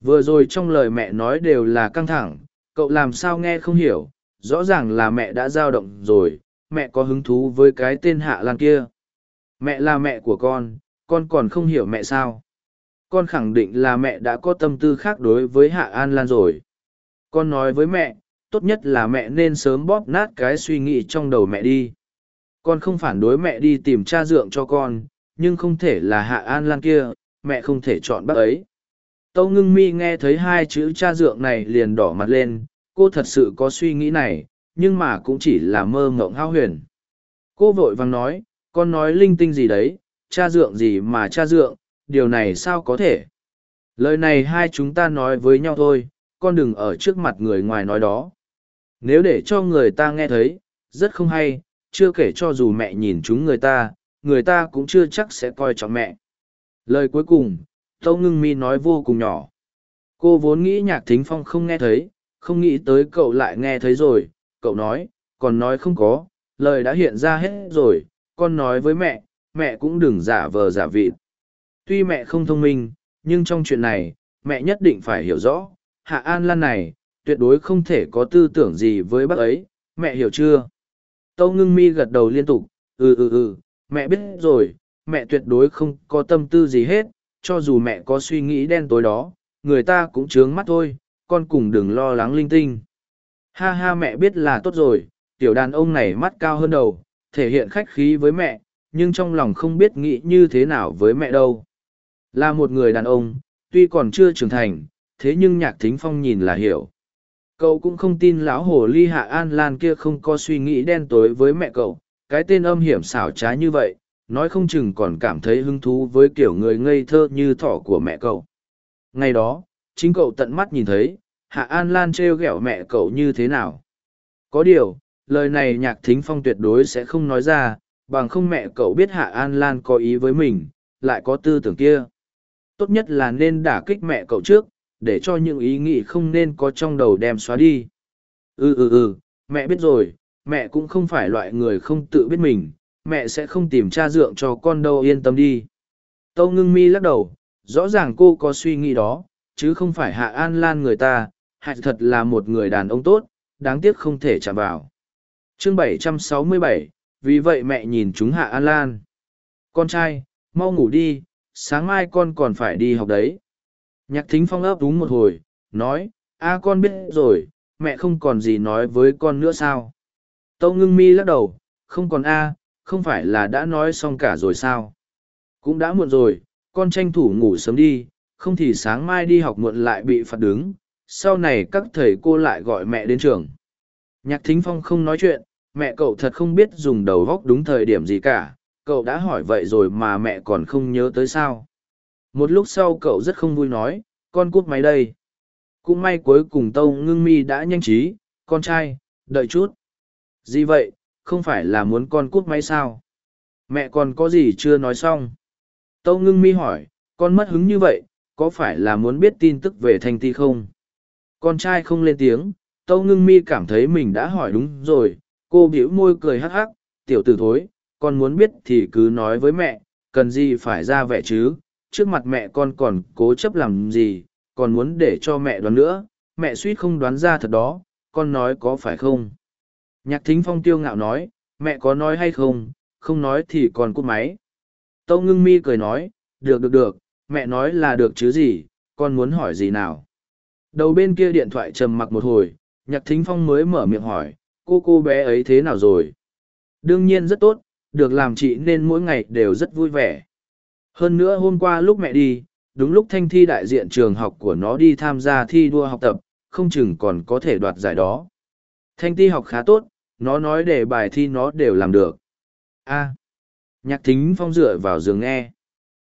Vừa rồi trong lời mẹ nói đều là căng thẳng, cậu làm sao nghe không hiểu, rõ ràng là mẹ đã dao động rồi, mẹ có hứng thú với cái tên Hạ Lan kia. Mẹ là mẹ của con, con còn không hiểu mẹ sao. Con khẳng định là mẹ đã có tâm tư khác đối với Hạ An Lan rồi. Con nói với mẹ, tốt nhất là mẹ nên sớm bóp nát cái suy nghĩ trong đầu mẹ đi. Con không phản đối mẹ đi tìm cha dượng cho con, nhưng không thể là Hạ An Lan kia, mẹ không thể chọn bác ấy. Tâu ngưng mi nghe thấy hai chữ cha dượng này liền đỏ mặt lên, cô thật sự có suy nghĩ này, nhưng mà cũng chỉ là mơ ngộng hao huyền. Cô vội vàng nói, con nói linh tinh gì đấy, cha dượng gì mà cha dượng, điều này sao có thể. Lời này hai chúng ta nói với nhau thôi, con đừng ở trước mặt người ngoài nói đó. Nếu để cho người ta nghe thấy, rất không hay, chưa kể cho dù mẹ nhìn chúng người ta, người ta cũng chưa chắc sẽ coi trọng mẹ. Lời cuối cùng, Tâu Ngưng Mi nói vô cùng nhỏ. Cô vốn nghĩ nhạc thính phong không nghe thấy, không nghĩ tới cậu lại nghe thấy rồi, cậu nói, còn nói không có, lời đã hiện ra hết rồi, con nói với mẹ, mẹ cũng đừng giả vờ giả vịt. Tuy mẹ không thông minh, nhưng trong chuyện này, mẹ nhất định phải hiểu rõ, Hạ An Lan này, tuyệt đối không thể có tư tưởng gì với bác ấy, mẹ hiểu chưa? Tâu ngưng mi gật đầu liên tục, ừ ừ ừ, mẹ biết rồi, mẹ tuyệt đối không có tâm tư gì hết, cho dù mẹ có suy nghĩ đen tối đó, người ta cũng trướng mắt thôi, con cùng đừng lo lắng linh tinh. Ha ha mẹ biết là tốt rồi, tiểu đàn ông này mắt cao hơn đầu, thể hiện khách khí với mẹ, nhưng trong lòng không biết nghĩ như thế nào với mẹ đâu. Là một người đàn ông, tuy còn chưa trưởng thành, thế nhưng nhạc thính phong nhìn là hiểu. Cậu cũng không tin lão hồ ly hạ an lan kia không có suy nghĩ đen tối với mẹ cậu, cái tên âm hiểm xảo trá như vậy, nói không chừng còn cảm thấy hứng thú với kiểu người ngây thơ như thỏ của mẹ cậu. Ngày đó, chính cậu tận mắt nhìn thấy, Hạ An Lan trêu ghẹo mẹ cậu như thế nào. Có điều, lời này nhạc thính phong tuyệt đối sẽ không nói ra, bằng không mẹ cậu biết Hạ An Lan có ý với mình, lại có tư tưởng kia. Tốt nhất là nên đả kích mẹ cậu trước, để cho những ý nghĩ không nên có trong đầu đem xóa đi. Ừ ừ ừ, mẹ biết rồi, mẹ cũng không phải loại người không tự biết mình, mẹ sẽ không tìm cha dượng cho con đâu yên tâm đi. Tâu ngưng mi lắc đầu, rõ ràng cô có suy nghĩ đó, chứ không phải hạ an lan người ta, hại thật là một người đàn ông tốt, đáng tiếc không thể chạm vào. Chương 767, vì vậy mẹ nhìn chúng hạ an lan. Con trai, mau ngủ đi, sáng mai con còn phải đi học đấy. Nhạc thính phong ấp đúng một hồi, nói, a con biết rồi, mẹ không còn gì nói với con nữa sao. Tâu ngưng mi lắc đầu, không còn a không phải là đã nói xong cả rồi sao cũng đã muộn rồi con tranh thủ ngủ sớm đi, không thì sáng mai đi học muộn lại bị phạt đứng, sau này các thầy cô lại gọi mẹ đến trường. Nhạc thính phong không nói chuyện, mẹ cậu thật không biết dùng đầu góc đúng thời điểm gì cả, cậu đã hỏi vậy rồi mà mẹ còn không nhớ tới sao. Một lúc sau cậu rất không vui nói, con cút máy đây. Cũng may cuối cùng Tâu Ngưng Mi đã nhanh trí, con trai, đợi chút. Gì vậy, không phải là muốn con cút máy sao? Mẹ còn có gì chưa nói xong? Tâu Ngưng Mi hỏi, con mất hứng như vậy, có phải là muốn biết tin tức về Thanh Ti không? Con trai không lên tiếng, Tâu Ngưng Mi cảm thấy mình đã hỏi đúng rồi, cô bĩu môi cười hắc hắc, tiểu tử thối, con muốn biết thì cứ nói với mẹ, cần gì phải ra vẻ chứ, trước mặt mẹ con còn cố chấp làm gì, còn muốn để cho mẹ đoán nữa, mẹ suýt không đoán ra thật đó, con nói có phải không? Nhạc thính phong tiêu ngạo nói, mẹ có nói hay không, không nói thì còn cút máy. Tâu ngưng mi cười nói, được được được, mẹ nói là được chứ gì, con muốn hỏi gì nào? Đầu bên kia điện thoại trầm mặc một hồi, nhạc thính phong mới mở miệng hỏi, cô cô bé ấy thế nào rồi? Đương nhiên rất tốt, được làm chị nên mỗi ngày đều rất vui vẻ. Hơn nữa hôm qua lúc mẹ đi, đúng lúc thanh thi đại diện trường học của nó đi tham gia thi đua học tập, không chừng còn có thể đoạt giải đó. Thanh thi học khá tốt, nó nói để bài thi nó đều làm được. a nhạc thính phong dựa vào giường nghe.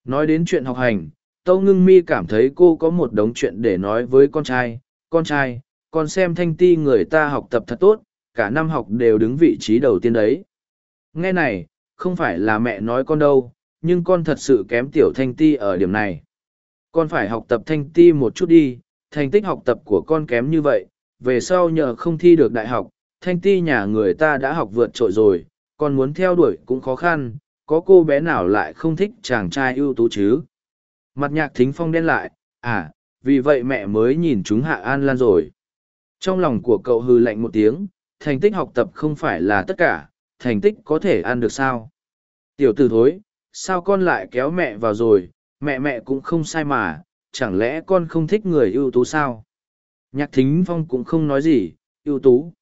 Nói đến chuyện học hành, Tâu Ngưng Mi cảm thấy cô có một đống chuyện để nói với con trai. Con trai, con xem thanh ti người ta học tập thật tốt, cả năm học đều đứng vị trí đầu tiên đấy. Nghe này, không phải là mẹ nói con đâu, nhưng con thật sự kém tiểu thanh ti ở điểm này. Con phải học tập thanh ti một chút đi, thành tích học tập của con kém như vậy, về sau nhờ không thi được đại học, thanh ti nhà người ta đã học vượt trội rồi, con muốn theo đuổi cũng khó khăn, có cô bé nào lại không thích chàng trai ưu tú chứ? Mặt nhạc thính phong đen lại, à, vì vậy mẹ mới nhìn chúng Hạ An Lan rồi. Trong lòng của cậu hư lạnh một tiếng, thành tích học tập không phải là tất cả, thành tích có thể ăn được sao? Tiểu tử thối, sao con lại kéo mẹ vào rồi, mẹ mẹ cũng không sai mà, chẳng lẽ con không thích người ưu tú sao? Nhạc thính phong cũng không nói gì, ưu tú.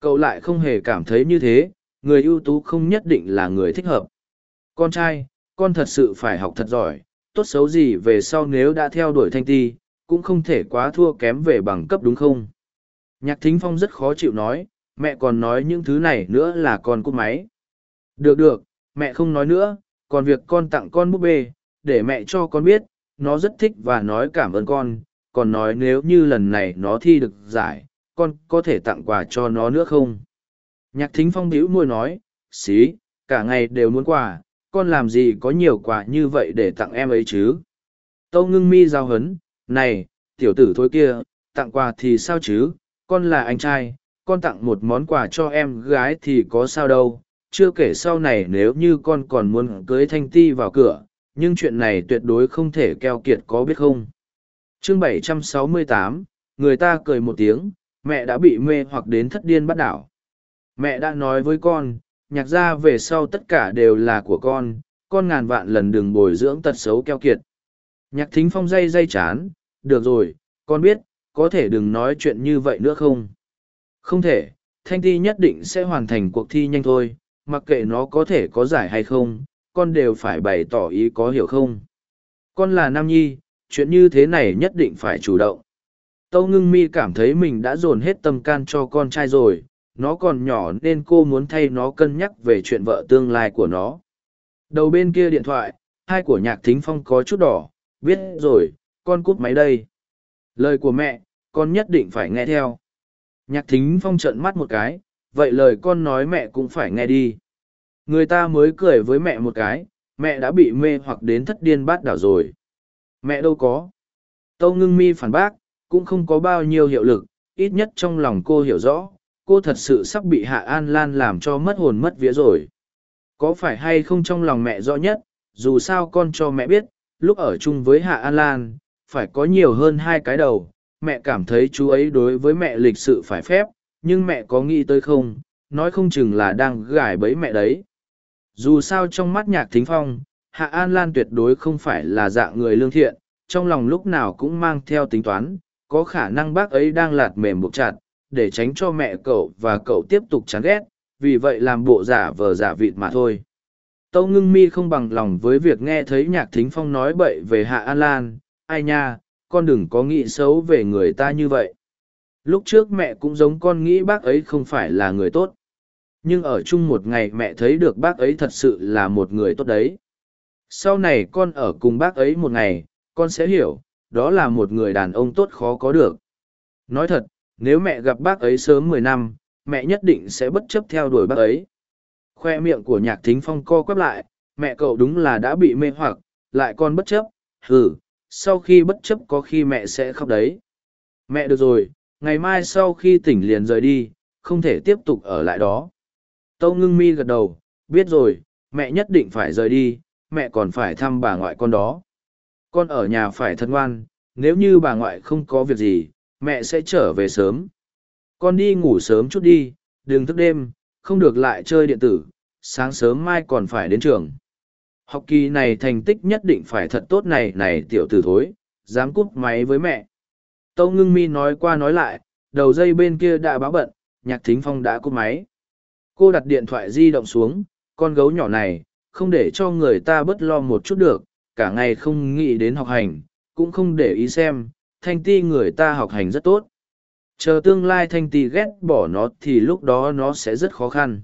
Cậu lại không hề cảm thấy như thế, người ưu tú không nhất định là người thích hợp. Con trai, con thật sự phải học thật giỏi, tốt xấu gì về sau nếu đã theo đuổi thanh ti, cũng không thể quá thua kém về bằng cấp đúng không? Nhạc thính phong rất khó chịu nói, mẹ còn nói những thứ này nữa là con cút máy. Được được, mẹ không nói nữa, còn việc con tặng con búp bê, để mẹ cho con biết, nó rất thích và nói cảm ơn con, còn nói nếu như lần này nó thi được giải, con có thể tặng quà cho nó nữa không? Nhạc thính phong bĩu môi nói, xí, cả ngày đều muốn quà, con làm gì có nhiều quà như vậy để tặng em ấy chứ? Tâu ngưng mi giao hấn, này, tiểu tử thôi kia, tặng quà thì sao chứ, con là anh trai, con tặng một món quà cho em gái thì có sao đâu, chưa kể sau này nếu như con còn muốn cưới thanh ti vào cửa, nhưng chuyện này tuyệt đối không thể keo kiệt có biết không? chương 768, người ta cười một tiếng, mẹ đã bị mê hoặc đến thất điên bắt đảo. Mẹ đã nói với con, nhạc ra về sau tất cả đều là của con, con ngàn vạn lần đừng bồi dưỡng tật xấu keo kiệt. Nhạc thính phong dây dây chán, được rồi, con biết, có thể đừng nói chuyện như vậy nữa không? Không thể, Thanh Ti nhất định sẽ hoàn thành cuộc thi nhanh thôi, mặc kệ nó có thể có giải hay không, con đều phải bày tỏ ý có hiểu không? Con là Nam Nhi, chuyện như thế này nhất định phải chủ động. Tâu ngưng mi cảm thấy mình đã dồn hết tâm can cho con trai rồi, nó còn nhỏ nên cô muốn thay nó cân nhắc về chuyện vợ tương lai của nó. Đầu bên kia điện thoại, hai của nhạc thính phong có chút đỏ, biết rồi, con cúp máy đây. Lời của mẹ, con nhất định phải nghe theo. Nhạc thính phong trợn mắt một cái, vậy lời con nói mẹ cũng phải nghe đi. Người ta mới cười với mẹ một cái, mẹ đã bị mê hoặc đến thất điên bát đảo rồi. Mẹ đâu có. Tâu ngưng mi phản bác, cũng không có bao nhiêu hiệu lực, ít nhất trong lòng cô hiểu rõ, cô thật sự sắp bị Hạ An Lan làm cho mất hồn mất vía rồi. Có phải hay không trong lòng mẹ rõ nhất, dù sao con cho mẹ biết, lúc ở chung với Hạ An Lan, phải có nhiều hơn hai cái đầu, mẹ cảm thấy chú ấy đối với mẹ lịch sự phải phép, nhưng mẹ có nghĩ tới không, nói không chừng là đang gài bẫy mẹ đấy. Dù sao trong mắt nhạc thính phong, Hạ An Lan tuyệt đối không phải là dạng người lương thiện, trong lòng lúc nào cũng mang theo tính toán, có khả năng bác ấy đang lạt mềm buộc chặt, để tránh cho mẹ cậu và cậu tiếp tục chán ghét, vì vậy làm bộ giả vờ giả vịt mà thôi. Tâu ngưng mi không bằng lòng với việc nghe thấy nhạc thính phong nói bậy về Hạ An Lan, ai nha, con đừng có nghĩ xấu về người ta như vậy. Lúc trước mẹ cũng giống con nghĩ bác ấy không phải là người tốt. Nhưng ở chung một ngày mẹ thấy được bác ấy thật sự là một người tốt đấy. Sau này con ở cùng bác ấy một ngày, con sẽ hiểu, đó là một người đàn ông tốt khó có được. Nói thật, nếu mẹ gặp bác ấy sớm mười năm, mẹ nhất định sẽ bất chấp theo đuổi bác ấy. Khoe miệng của nhạc thính phong co quắp lại, mẹ cậu đúng là đã bị mê hoặc, lại còn bất chấp, hừ, sau khi bất chấp có khi mẹ sẽ khóc đấy. Mẹ được rồi, ngày mai sau khi tỉnh liền rời đi, không thể tiếp tục ở lại đó. Tâu ngưng mi gật đầu, biết rồi, mẹ nhất định phải rời đi, mẹ còn phải thăm bà ngoại con đó. Con ở nhà phải thân ngoan, nếu như bà ngoại không có việc gì, mẹ sẽ trở về sớm. Con đi ngủ sớm chút đi, đừng thức đêm, không được lại chơi điện tử, sáng sớm mai còn phải đến trường. Học kỳ này thành tích nhất định phải thật tốt này này tiểu tử thối, dám cút máy với mẹ. Tâu ngưng mi nói qua nói lại, đầu dây bên kia đã báo bận, nhạc thính phong đã cút máy. Cô đặt điện thoại di động xuống, con gấu nhỏ này, không để cho người ta bớt lo một chút được, cả ngày không nghĩ đến học hành, cũng không để ý xem, thanh ti người ta học hành rất tốt. Chờ tương lai thanh ti ghét bỏ nó thì lúc đó nó sẽ rất khó khăn.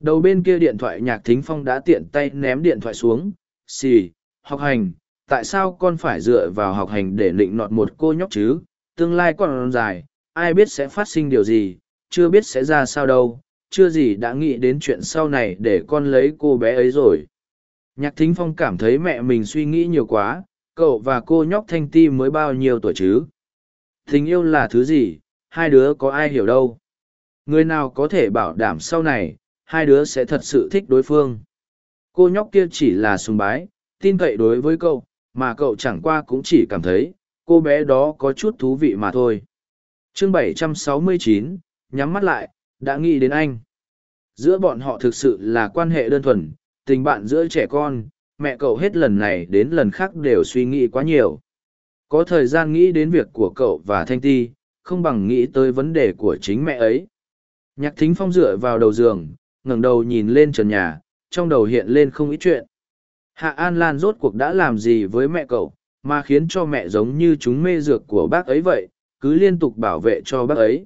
Đầu bên kia điện thoại nhạc thính phong đã tiện tay ném điện thoại xuống, xì, học hành, tại sao con phải dựa vào học hành để định nọt một cô nhóc chứ, tương lai còn dài, ai biết sẽ phát sinh điều gì, chưa biết sẽ ra sao đâu, chưa gì đã nghĩ đến chuyện sau này để con lấy cô bé ấy rồi. Nhạc thính phong cảm thấy mẹ mình suy nghĩ nhiều quá, cậu và cô nhóc thanh ti mới bao nhiêu tuổi chứ? Tình yêu là thứ gì, hai đứa có ai hiểu đâu. Người nào có thể bảo đảm sau này, hai đứa sẽ thật sự thích đối phương. Cô nhóc kia chỉ là sùng bái, tin cậy đối với cậu, mà cậu chẳng qua cũng chỉ cảm thấy, cô bé đó có chút thú vị mà thôi. chương 769, nhắm mắt lại, đã nghĩ đến anh. Giữa bọn họ thực sự là quan hệ đơn thuần, tình bạn giữa trẻ con, mẹ cậu hết lần này đến lần khác đều suy nghĩ quá nhiều. Có thời gian nghĩ đến việc của cậu và Thanh Ti, không bằng nghĩ tới vấn đề của chính mẹ ấy. Nhạc thính phong dựa vào đầu giường, ngẩng đầu nhìn lên trần nhà, trong đầu hiện lên không ít chuyện. Hạ An Lan rốt cuộc đã làm gì với mẹ cậu, mà khiến cho mẹ giống như chúng mê dược của bác ấy vậy, cứ liên tục bảo vệ cho bác ấy.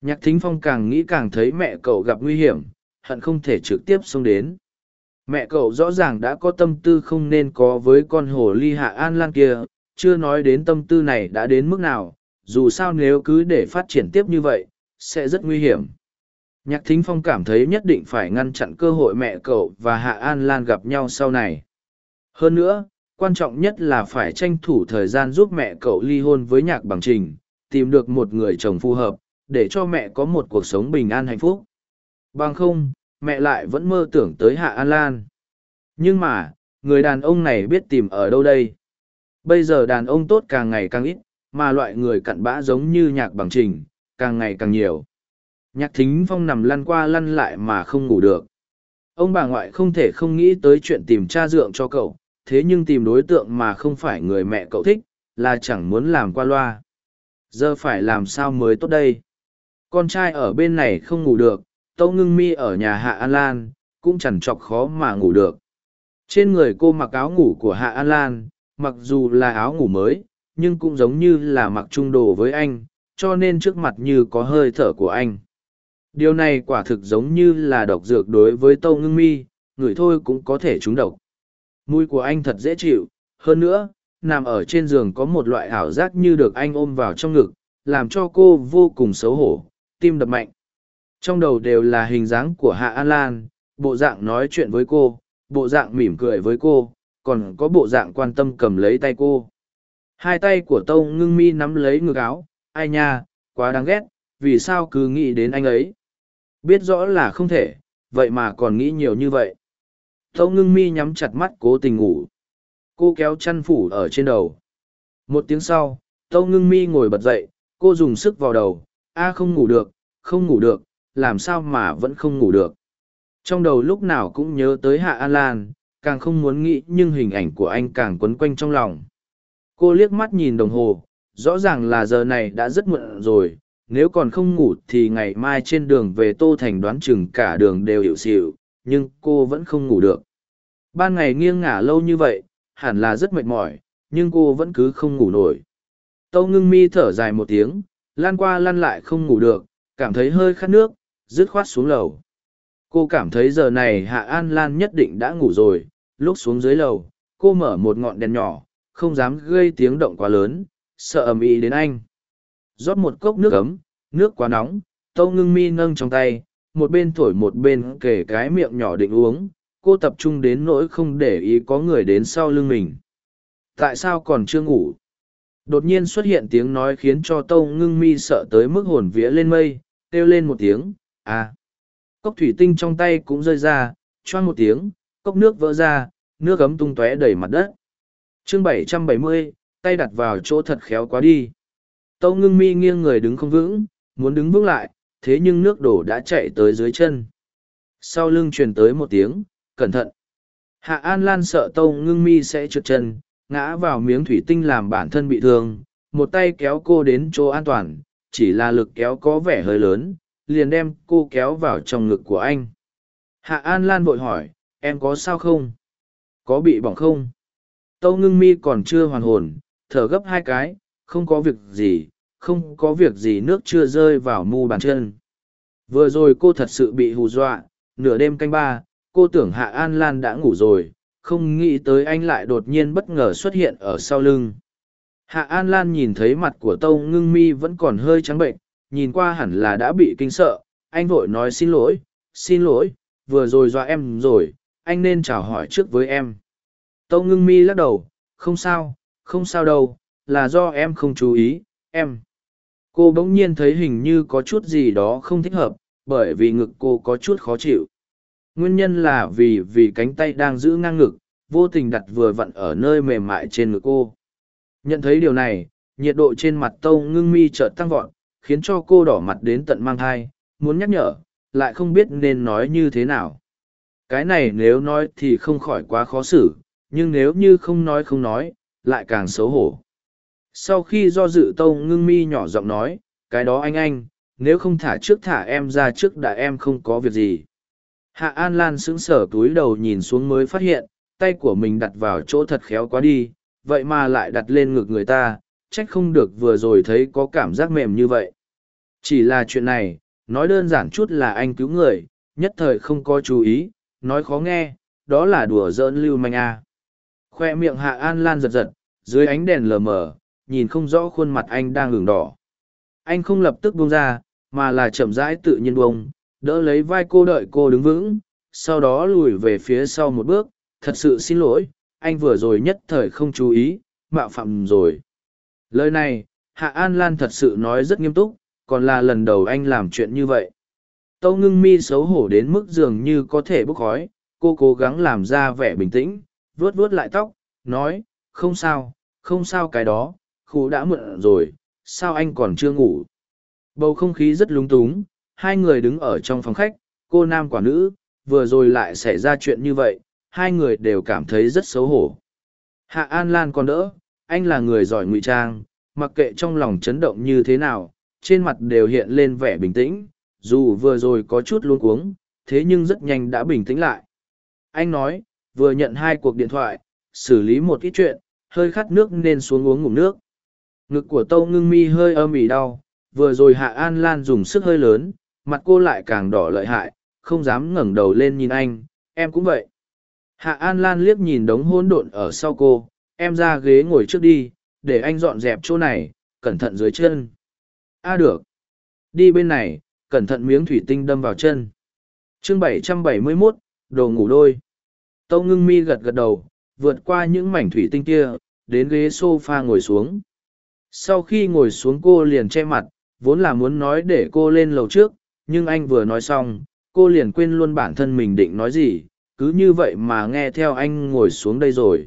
Nhạc thính phong càng nghĩ càng thấy mẹ cậu gặp nguy hiểm, hận không thể trực tiếp xông đến. Mẹ cậu rõ ràng đã có tâm tư không nên có với con hồ ly hạ an lan kia, chưa nói đến tâm tư này đã đến mức nào, dù sao nếu cứ để phát triển tiếp như vậy, sẽ rất nguy hiểm. Nhạc thính phong cảm thấy nhất định phải ngăn chặn cơ hội mẹ cậu và hạ an lan gặp nhau sau này. Hơn nữa, quan trọng nhất là phải tranh thủ thời gian giúp mẹ cậu ly hôn với nhạc bằng trình, tìm được một người chồng phù hợp, để cho mẹ có một cuộc sống bình an hạnh phúc. Bằng không, mẹ lại vẫn mơ tưởng tới Hạ An Lan. Nhưng mà, người đàn ông này biết tìm ở đâu đây? Bây giờ đàn ông tốt càng ngày càng ít, mà loại người cặn bã giống như nhạc bằng trình, càng ngày càng nhiều. Nhạc thính phong nằm lăn qua lăn lại mà không ngủ được. Ông bà ngoại không thể không nghĩ tới chuyện tìm cha dượng cho cậu, thế nhưng tìm đối tượng mà không phải người mẹ cậu thích, là chẳng muốn làm qua loa. Giờ phải làm sao mới tốt đây? Con trai ở bên này không ngủ được, Tâu Ngưng Mi ở nhà Hạ An Lan, cũng chẳng chọc khó mà ngủ được. Trên người cô mặc áo ngủ của Hạ An Lan, mặc dù là áo ngủ mới, nhưng cũng giống như là mặc trung đồ với anh, cho nên trước mặt như có hơi thở của anh. Điều này quả thực giống như là độc dược đối với Tâu Ngưng Mi, người thôi cũng có thể trúng độc. Mùi của anh thật dễ chịu, hơn nữa, nằm ở trên giường có một loại ảo giác như được anh ôm vào trong ngực, làm cho cô vô cùng xấu hổ, tim đập mạnh. Trong đầu đều là hình dáng của Hạ An Lan, bộ dạng nói chuyện với cô, bộ dạng mỉm cười với cô, còn có bộ dạng quan tâm cầm lấy tay cô. Hai tay của Tâu ngưng mi nắm lấy ngực áo, ai nha, quá đáng ghét, vì sao cứ nghĩ đến anh ấy. Biết rõ là không thể, vậy mà còn nghĩ nhiều như vậy. Tâu ngưng mi nhắm chặt mắt cố tình ngủ. Cô kéo chăn phủ ở trên đầu. Một tiếng sau, Tâu ngưng mi ngồi bật dậy, cô dùng sức vào đầu, a không ngủ được, không ngủ được, làm sao mà vẫn không ngủ được. Trong đầu lúc nào cũng nhớ tới Hạ An Lan, càng không muốn nghĩ nhưng hình ảnh của anh càng quấn quanh trong lòng. Cô liếc mắt nhìn đồng hồ, rõ ràng là giờ này đã rất muộn rồi, nếu còn không ngủ thì ngày mai trên đường về Tô Thành đoán chừng cả đường đều hiểu xịu nhưng cô vẫn không ngủ được. ban ngày nghiêng ngả lâu như vậy, hẳn là rất mệt mỏi, nhưng cô vẫn cứ không ngủ nổi. Tâu ngưng mi thở dài một tiếng, lan qua lăn lại không ngủ được, cảm thấy hơi khát nước, dứt khoát xuống lầu. Cô cảm thấy giờ này hạ an lan nhất định đã ngủ rồi, lúc xuống dưới lầu, cô mở một ngọn đèn nhỏ, không dám gây tiếng động quá lớn, sợ ầm ĩ đến anh rót một cốc nước ấm, nước quá nóng, tâu ngưng mi nâng trong tay, một bên thổi một bên kể cái miệng nhỏ định uống, cô tập trung đến nỗi không để ý có người đến sau lưng mình. Tại sao còn chưa ngủ? Đột nhiên xuất hiện tiếng nói khiến cho tâu ngưng mi sợ tới mức hồn vía lên mây, kêu lên một tiếng à! Cốc thủy tinh trong tay cũng rơi ra, choang một tiếng, cốc nước vỡ ra, nước ấm tung tóe đầy mặt đất. Chương bảy trăm bảy mươi, tay đặt vào chỗ thật khéo quá đi tâu ngưng mi nghiêng người đứng không vững, muốn đứng vững lại, thế nhưng nước đổ đã chạy tới dưới chân. Sau lưng truyền tới một tiếng, cẩn thận. Hạ an lan sợ tâu ngưng mi sẽ trượt chân, ngã vào miếng thủy tinh làm bản thân bị thương, một tay kéo cô đến chỗ an toàn, chỉ là lực kéo có vẻ hơi lớn, liền đem cô kéo vào trong ngực của anh. Hạ an lan vội hỏi, em có sao không? Có bị bỏng không? Tâu ngưng mi còn chưa hoàn hồn, thở gấp hai cái không có việc gì, không có việc gì nước chưa rơi vào mu bàn chân. Vừa rồi cô thật sự bị hù dọa, nửa đêm canh ba, cô tưởng hạ an lan đã ngủ rồi, không nghĩ tới anh lại đột nhiên bất ngờ xuất hiện ở sau lưng. Hạ an lan nhìn thấy mặt của tâu ngưng mi vẫn còn hơi trắng bệnh, nhìn qua hẳn là đã bị kinh sợ, anh vội nói xin lỗi xin lỗi, vừa rồi dọa em rồi, anh nên chào hỏi trước với em. Tâu ngưng mi lắc đầu, không sao không sao đâu là do em không chú ý, em. Cô bỗng nhiên thấy hình như có chút gì đó không thích hợp, bởi vì ngực cô có chút khó chịu. Nguyên nhân là vì vì cánh tay đang giữ ngang ngực, vô tình đặt vừa vặn ở nơi mềm mại trên ngực cô. Nhận thấy điều này, nhiệt độ trên mặt tâu ngưng mi chợt tăng vọt, khiến cho cô đỏ mặt đến tận mang thai, muốn nhắc nhở, lại không biết nên nói như thế nào. Cái này nếu nói thì không khỏi quá khó xử, nhưng nếu như không nói không nói, lại càng xấu hổ sau khi do dự tâu ngưng mi nhỏ giọng nói, cái đó anh anh, nếu không thả trước thả em ra trước đã em không có việc gì. Hạ an lan sững sờ túi đầu nhìn xuống mới phát hiện, tay của mình đặt vào chỗ thật khéo quá đi, vậy mà lại đặt lên ngực người ta, trách không được vừa rồi thấy có cảm giác mềm như vậy. Chỉ là chuyện này, nói đơn giản chút là anh cứu người, nhất thời không có chú ý, nói khó nghe, đó là đùa giỡn lưu manh a. Khoe miệng hạ an lan giật giật, dưới ánh đèn lờ mờ nhìn không rõ khuôn mặt anh đang ngừng đỏ. Anh không lập tức buông ra, mà là chậm rãi tự nhiên buông, đỡ lấy vai cô đợi cô đứng vững, sau đó lùi về phía sau một bước. Thật sự xin lỗi, anh vừa rồi nhất thời không chú ý, mạo phạm rồi. Lời này, hạ an lan thật sự nói rất nghiêm túc, còn là lần đầu anh làm chuyện như vậy. Tâu ngưng mi xấu hổ đến mức dường như có thể bốc khói, cô cố gắng làm ra vẻ bình tĩnh, vuốt vuốt lại tóc, nói, không sao không sao cái đó khu đã mượn rồi, sao anh còn chưa ngủ? Bầu không khí rất lúng túng, hai người đứng ở trong phòng khách, cô nam quả nữ, vừa rồi lại xảy ra chuyện như vậy, hai người đều cảm thấy rất xấu hổ. Hạ an lan còn đỡ, anh là người giỏi ngụy trang, mặc kệ trong lòng chấn động như thế nào, trên mặt đều hiện lên vẻ bình tĩnh, dù vừa rồi có chút luống cuống, thế nhưng rất nhanh đã bình tĩnh lại. Anh nói, vừa nhận hai cuộc điện thoại, xử lý một ít chuyện, hơi khát nước nên xuống uống ngụm nước ngực của tâu ngưng mi hơi âm ỉ đau vừa rồi hạ an lan dùng sức hơi lớn mặt cô lại càng đỏ lợi hại không dám ngẩng đầu lên nhìn anh em cũng vậy. Hạ an lan liếc nhìn đống hỗn độn ở sau cô em ra ghế ngồi trước đi để anh dọn dẹp chỗ này cẩn thận dưới chân. A được. Đi bên này cẩn thận miếng thủy tinh đâm vào chân. Chương 771, đồ ngủ đôi. Tâu ngưng mi gật gật đầu vượt qua những mảnh thủy tinh kia đến ghế s o f a ngồi xuống sau khi ngồi xuống cô liền che mặt, vốn là muốn nói để cô lên lầu trước, nhưng anh vừa nói xong, cô liền quên luôn bản thân mình định nói gì, cứ như vậy mà nghe theo anh ngồi xuống đây rồi.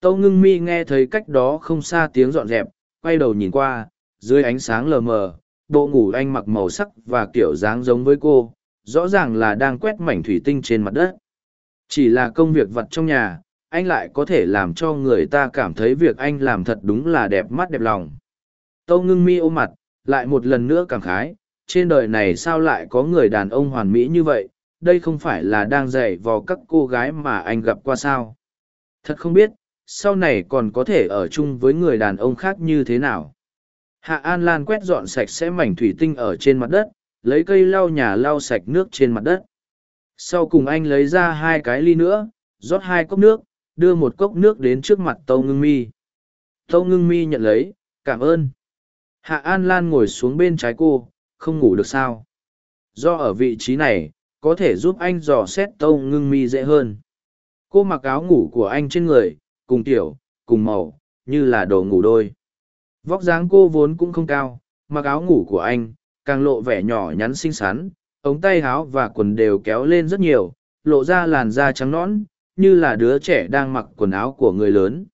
Tâu ngưng mi nghe thấy cách đó không xa tiếng dọn dẹp, quay đầu nhìn qua, dưới ánh sáng lờ mờ, bộ ngủ anh mặc màu sắc và kiểu dáng giống với cô, rõ ràng là đang quét mảnh thủy tinh trên mặt đất. Chỉ là công việc vặt trong nhà anh lại có thể làm cho người ta cảm thấy việc anh làm thật đúng là đẹp mắt đẹp lòng. Tâu ngưng mi ôm mặt, lại một lần nữa cảm khái, trên đời này sao lại có người đàn ông hoàn mỹ như vậy, đây không phải là đang dạy vò các cô gái mà anh gặp qua sao? Thật không biết, sau này còn có thể ở chung với người đàn ông khác như thế nào? Hạ an lan quét dọn sạch sẽ mảnh thủy tinh ở trên mặt đất, lấy cây lau nhà lau sạch nước trên mặt đất. Sau cùng anh lấy ra hai cái ly nữa, rót hai cốc nước đưa một cốc nước đến trước mặt tâu ngưng mi. Tâu ngưng mi nhận lấy, cảm ơn. Hạ an lan ngồi xuống bên trái cô, không ngủ được sao? Do ở vị trí này, có thể giúp anh dò xét tâu ngưng mi dễ hơn. Cô mặc áo ngủ của anh trên người, cùng tiểu, cùng màu, như là đồ ngủ đôi. Vóc dáng cô vốn cũng không cao, mặc áo ngủ của anh, càng lộ vẻ nhỏ nhắn xinh xắn, ống tay áo và quần đều kéo lên rất nhiều, lộ ra làn da trắng nõn như là đứa trẻ đang mặc quần áo của người lớn.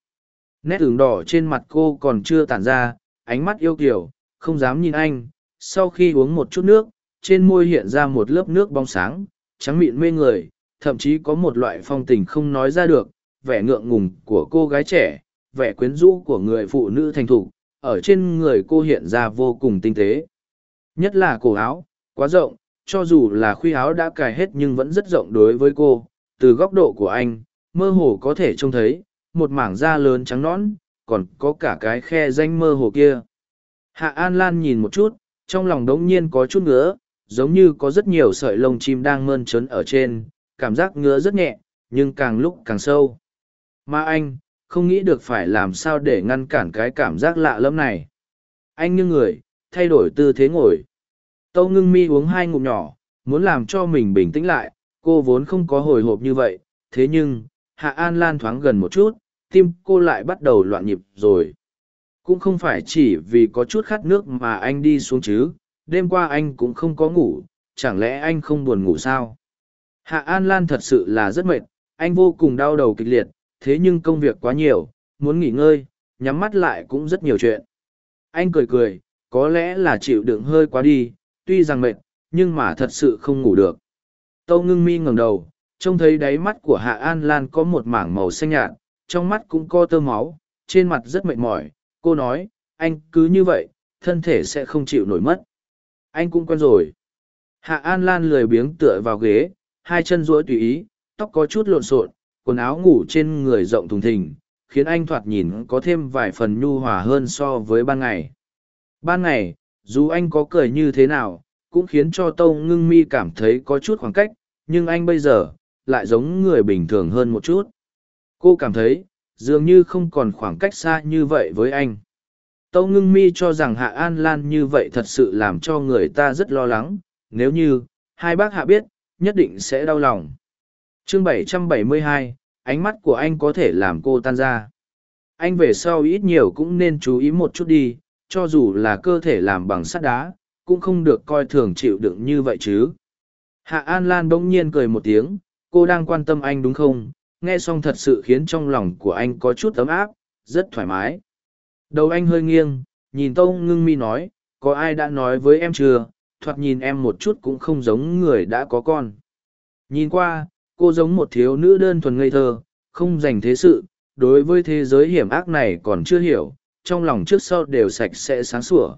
Nét ửng đỏ trên mặt cô còn chưa tản ra, ánh mắt yêu kiểu không dám nhìn anh. Sau khi uống một chút nước, trên môi hiện ra một lớp nước bóng sáng, trắng mịn mê người, thậm chí có một loại phong tình không nói ra được, vẻ ngượng ngùng của cô gái trẻ, vẻ quyến rũ của người phụ nữ thành thục, ở trên người cô hiện ra vô cùng tinh tế. Nhất là cổ áo, quá rộng, cho dù là khuy áo đã cài hết nhưng vẫn rất rộng đối với cô từ góc độ của anh, mơ hồ có thể trông thấy, một mảng da lớn trắng nõn, còn có cả cái khe danh mơ hồ kia. Hạ an lan nhìn một chút, trong lòng đống nhiên có chút ngứa, giống như có rất nhiều sợi lông chim đang mơn trớn ở trên, cảm giác ngứa rất nhẹ, nhưng càng lúc càng sâu. Mà anh, không nghĩ được phải làm sao để ngăn cản cái cảm giác lạ lẫm này. Anh như người, thay đổi tư thế ngồi. Tâu ngưng mi uống hai ngụm nhỏ, muốn làm cho mình bình tĩnh lại cô vốn không có hồi hộp như vậy, thế nhưng, hạ an lan thoáng gần một chút, tim cô lại bắt đầu loạn nhịp rồi. Cũng không phải chỉ vì có chút khát nước mà anh đi xuống chứ, đêm qua anh cũng không có ngủ, chẳng lẽ anh không buồn ngủ sao? Hạ an lan thật sự là rất mệt, anh vô cùng đau đầu kịch liệt, thế nhưng công việc quá nhiều, muốn nghỉ ngơi, nhắm mắt lại cũng rất nhiều chuyện. Anh cười cười, có lẽ là chịu đựng hơi quá đi, tuy rằng mệt, nhưng mà thật sự không ngủ được tâu ngưng mi ngẩng đầu, trông thấy đáy mắt của hạ an lan có một mảng màu xanh nhạt, trong mắt cũng có tơ máu, trên mặt rất mệt mỏi. Cô nói, anh cứ như vậy, thân thể sẽ không chịu nổi mất. Anh cũng quen rồi. Hạ an lan lười biếng tựa vào ghế, hai chân rỗi tùy ý, tóc có chút lộn xộn, quần áo ngủ trên người rộng thùng thình, khiến anh thoạt nhìn có thêm vài phần nhu hòa hơn so với ban ngày. Ban ngày, dù anh có cười như thế nào cũng khiến cho tâu ngưng mi cảm thấy có chút khoảng cách nhưng anh bây giờ lại giống người bình thường hơn một chút. Cô cảm thấy dường như không còn khoảng cách xa như vậy với anh. Tâu ngưng mi cho rằng hạ an lan như vậy thật sự làm cho người ta rất lo lắng nếu như hai bác hạ biết nhất định sẽ đau lòng. Chương 772, ánh mắt của anh có thể làm cô tan ra. Anh về sau ít nhiều cũng nên chú ý một chút đi cho dù là cơ thể làm bằng sắt đá cũng không được coi thường chịu đựng như vậy chứ. Hạ an lan bỗng nhiên cười một tiếng, cô đang quan tâm anh đúng không? Nghe xong thật sự khiến trong lòng của anh có chút ấm áp, rất thoải mái. Đầu anh hơi nghiêng, nhìn Tông ngưng mi nói, có ai đã nói với em chưa? Thoạt nhìn em một chút cũng không giống người đã có con. Nhìn qua, cô giống một thiếu nữ đơn thuần ngây thơ, không dành thế sự, đối với thế giới hiểm ác này còn chưa hiểu, trong lòng trước sau đều sạch sẽ sáng sủa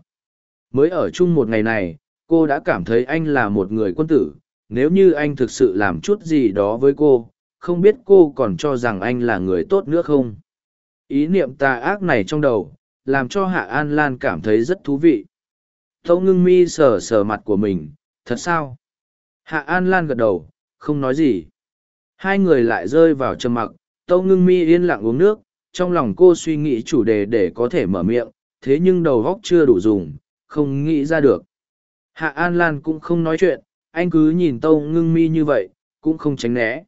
mới ở chung một ngày này, cô đã cảm thấy anh là một người quân tử, nếu như anh thực sự làm chút gì đó với cô, không biết cô còn cho rằng anh là người tốt nữa không? Ý niệm tà ác này trong đầu, làm cho hạ an lan cảm thấy rất thú vị. Tâu ngưng mi sờ sờ mặt của mình, thật sao? Hạ an lan gật đầu, không nói gì. Hai người lại rơi vào trầm mặc, tâu ngưng mi yên lặng uống nước, trong lòng cô suy nghĩ chủ đề để có thể mở miệng, thế nhưng đầu góc chưa đủ dùng không nghĩ ra được. Hạ an lan cũng không nói chuyện anh cứ nhìn tâu ngưng mi như vậy cũng không tránh né.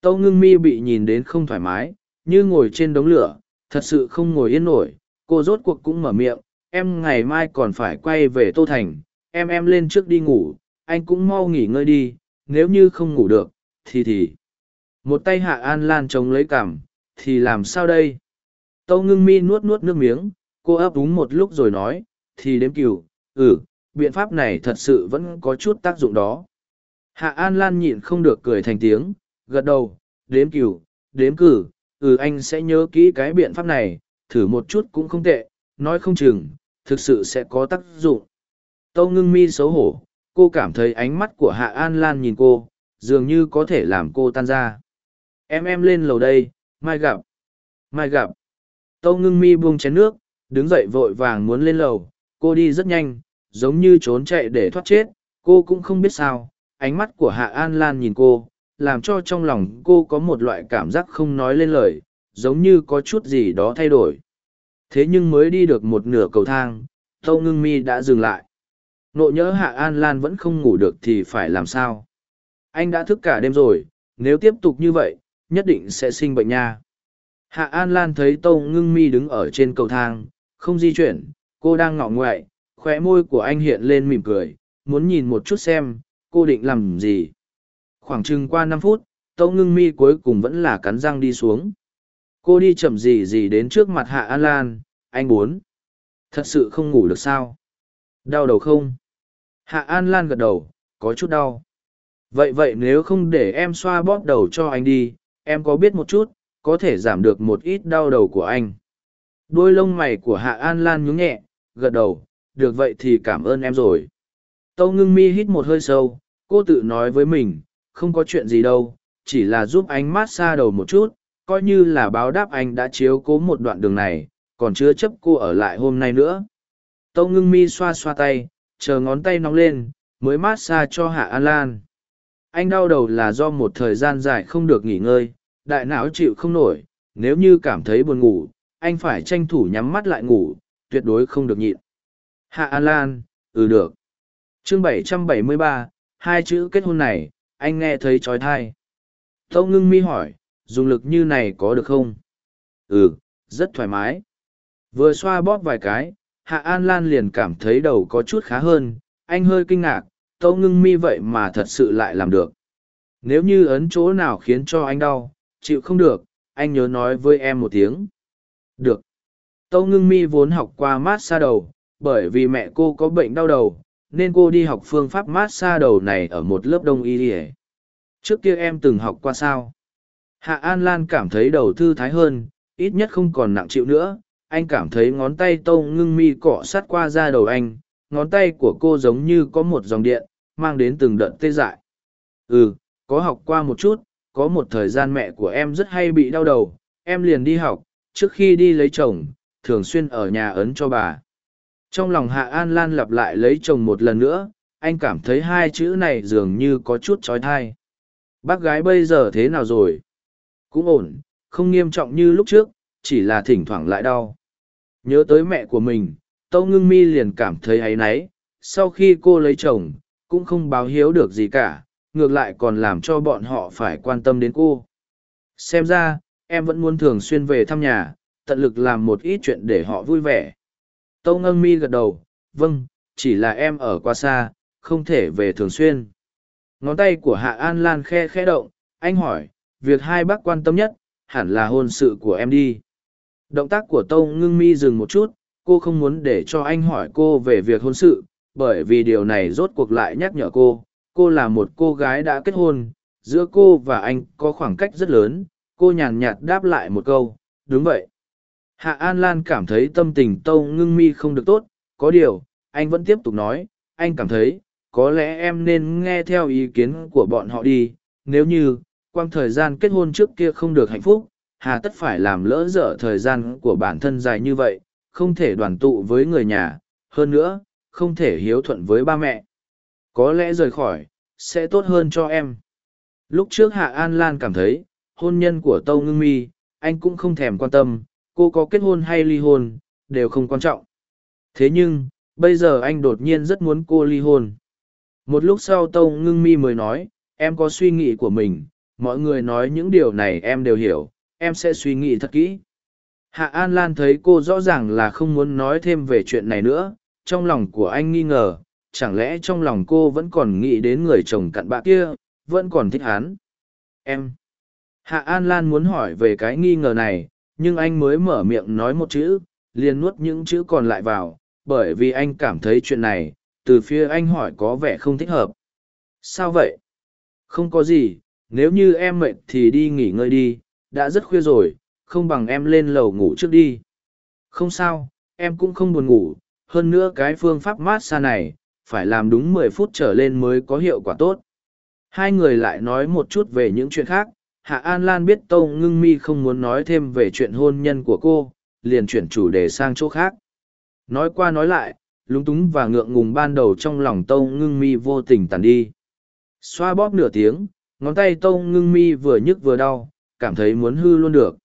Tâu ngưng mi bị nhìn đến không thoải mái như ngồi trên đống lửa thật sự không ngồi yên nổi cô rốt cuộc cũng mở miệng em ngày mai còn phải quay về tô thành em em lên trước đi ngủ anh cũng mau nghỉ ngơi đi nếu như không ngủ được thì thì. Một tay hạ an lan chống lấy cằm, thì làm sao đây? Tâu ngưng mi nuốt nuốt nước miếng cô ấp úng một lúc rồi nói thì đếm cừu ừ biện pháp này thật sự vẫn có chút tác dụng đó hạ an lan nhịn không được cười thành tiếng gật đầu đếm cừu đếm cử ừ anh sẽ nhớ kỹ cái biện pháp này thử một chút cũng không tệ nói không chừng thực sự sẽ có tác dụng tâu ngưng mi xấu hổ cô cảm thấy ánh mắt của hạ an lan nhìn cô dường như có thể làm cô tan ra. Em em lên lầu đây, mai gặp. Mai gặp. Tâu ngưng mi buông chén nước, đứng dậy vội vàng muốn lên lầu. Cô đi rất nhanh, giống như trốn chạy để thoát chết. Cô cũng không biết sao. Ánh mắt của Hạ An Lan nhìn cô, làm cho trong lòng cô có một loại cảm giác không nói lên lời, giống như có chút gì đó thay đổi. Thế nhưng mới đi được một nửa cầu thang, Tâu ngưng mi đã dừng lại. Nộ nhớ Hạ An Lan vẫn không ngủ được thì phải làm sao? Anh đã thức cả đêm rồi, nếu tiếp tục như vậy, nhất định sẽ sinh bệnh nha. Hạ An Lan thấy Tâu ngưng mi đứng ở trên cầu thang, không di chuyển, cô đang ngọ ngoại, khóe môi của anh hiện lên mỉm cười, muốn nhìn một chút xem, cô định làm gì. Khoảng chừng qua năm phút, Tâu ngưng mi cuối cùng vẫn là cắn răng đi xuống. Cô đi chậm gì gì đến trước mặt Hạ An Lan, anh muốn. Thật sự không ngủ được sao? Đau đầu không? Hạ An Lan gật đầu, có chút đau. Vậy vậy nếu không để em xoa bóp đầu cho anh đi, em có biết một chút, có thể giảm được một ít đau đầu của anh. Đôi lông mày của Hạ An Lan nhúng nhẹ, gật đầu, được vậy thì cảm ơn em rồi. Tâu ngưng mi hít một hơi sâu, cô tự nói với mình, không có chuyện gì đâu, chỉ là giúp anh mát xa đầu một chút, coi như là báo đáp anh đã chiếu cố một đoạn đường này, còn chưa chấp cô ở lại hôm nay nữa. Tâu ngưng mi xoa xoa tay, chờ ngón tay nóng lên, mới mát xa cho Hạ An Lan. Anh đau đầu là do một thời gian dài không được nghỉ ngơi, đại não chịu không nổi, nếu như cảm thấy buồn ngủ, anh phải tranh thủ nhắm mắt lại ngủ, tuyệt đối không được nhịn. Hạ An Lan, ừ được. chương 773, hai chữ kết hôn này, anh nghe thấy trói thai. Tâu ngưng mi hỏi, dùng lực như này có được không? Ừ, rất thoải mái. Vừa xoa bóp vài cái, Hạ An Lan liền cảm thấy đầu có chút khá hơn, anh hơi kinh ngạc, tâu ngưng mi vậy mà thật sự lại làm được. Nếu như ấn chỗ nào khiến cho anh đau, chịu không được, anh nhớ nói với em một tiếng. Được. Tâu ngưng mi vốn học qua mát xa đầu, bởi vì mẹ cô có bệnh đau đầu, nên cô đi học phương pháp mát xa đầu này ở một lớp đông y đi Trước kia em từng học qua sao? Hạ An Lan cảm thấy đầu thư thái hơn, ít nhất không còn nặng chịu nữa, anh cảm thấy ngón tay tâu ngưng mi cọ sát qua da đầu anh ngón tay của cô giống như có một dòng điện mang đến từng đợt tê dại. Ừ có học qua một chút có một thời gian mẹ của em rất hay bị đau đầu em liền đi học trước khi đi lấy chồng thường xuyên ở nhà ấn cho bà trong lòng hạ an lan lặp lại lấy chồng một lần nữa anh cảm thấy hai chữ này dường như có chút trói thai bác gái bây giờ thế nào rồi cũng ổn không nghiêm trọng như lúc trước chỉ là thỉnh thoảng lại đau. Nhớ tới mẹ của mình, Tâu Ngưng Mi liền cảm thấy áy náy, sau khi cô lấy chồng, cũng không báo hiếu được gì cả, ngược lại còn làm cho bọn họ phải quan tâm đến cô. Xem ra, em vẫn muốn thường xuyên về thăm nhà, tận lực làm một ít chuyện để họ vui vẻ. Tâu Ngưng Mi gật đầu, vâng, chỉ là em ở quá xa, không thể về thường xuyên. Ngón tay của Hạ An Lan khe khe động, anh hỏi, việc hai bác quan tâm nhất, hẳn là hôn sự của em đi. Động tác của Tâu ngưng mi dừng một chút, cô không muốn để cho anh hỏi cô về việc hôn sự, bởi vì điều này rốt cuộc lại nhắc nhở cô, cô là một cô gái đã kết hôn, giữa cô và anh có khoảng cách rất lớn, cô nhàn nhạt đáp lại một câu, đúng vậy. Hạ An Lan cảm thấy tâm tình Tâu ngưng mi không được tốt, có điều, anh vẫn tiếp tục nói, anh cảm thấy, có lẽ em nên nghe theo ý kiến của bọn họ đi, nếu như, quang thời gian kết hôn trước kia không được hạnh phúc, hà tất phải làm lỡ dở thời gian của bản thân dài như vậy, không thể đoàn tụ với người nhà, hơn nữa, không thể hiếu thuận với ba mẹ. Có lẽ rời khỏi, sẽ tốt hơn cho em. Lúc trước Hạ An Lan cảm thấy, hôn nhân của Tâu Ngưng Mi, anh cũng không thèm quan tâm, cô có kết hôn hay ly hôn, đều không quan trọng. Thế nhưng, bây giờ anh đột nhiên rất muốn cô ly hôn. Một lúc sau Tâu Ngưng Mi mới nói, em có suy nghĩ của mình, mọi người nói những điều này em đều hiểu, em sẽ suy nghĩ thật kỹ hạ an lan thấy cô rõ ràng là không muốn nói thêm về chuyện này nữa trong lòng của anh nghi ngờ chẳng lẽ trong lòng cô vẫn còn nghĩ đến người chồng cặn bạ kia vẫn còn thích hắn em hạ an lan muốn hỏi về cái nghi ngờ này nhưng anh mới mở miệng nói một chữ liền nuốt những chữ còn lại vào bởi vì anh cảm thấy chuyện này từ phía anh hỏi có vẻ không thích hợp. Sao vậy? Không có gì nếu như em mệt thì đi nghỉ ngơi đi đã rất khuya rồi không bằng em lên lầu ngủ trước đi. Không sao em cũng không buồn ngủ hơn nữa cái phương pháp mát xa này phải làm đúng mười phút trở lên mới có hiệu quả tốt. Hai người lại nói một chút về những chuyện khác, Hạ An Lan biết Tâu Ngưng Mi không muốn nói thêm về chuyện hôn nhân của cô, liền chuyển chủ đề sang chỗ khác. Nói qua nói lại, lúng túng và ngượng ngùng ban đầu trong lòng Tâu Ngưng Mi vô tình tàn đi. Xoa bóp nửa tiếng, ngón tay Tâu Ngưng Mi vừa nhức vừa đau, cảm thấy muốn hư luôn được.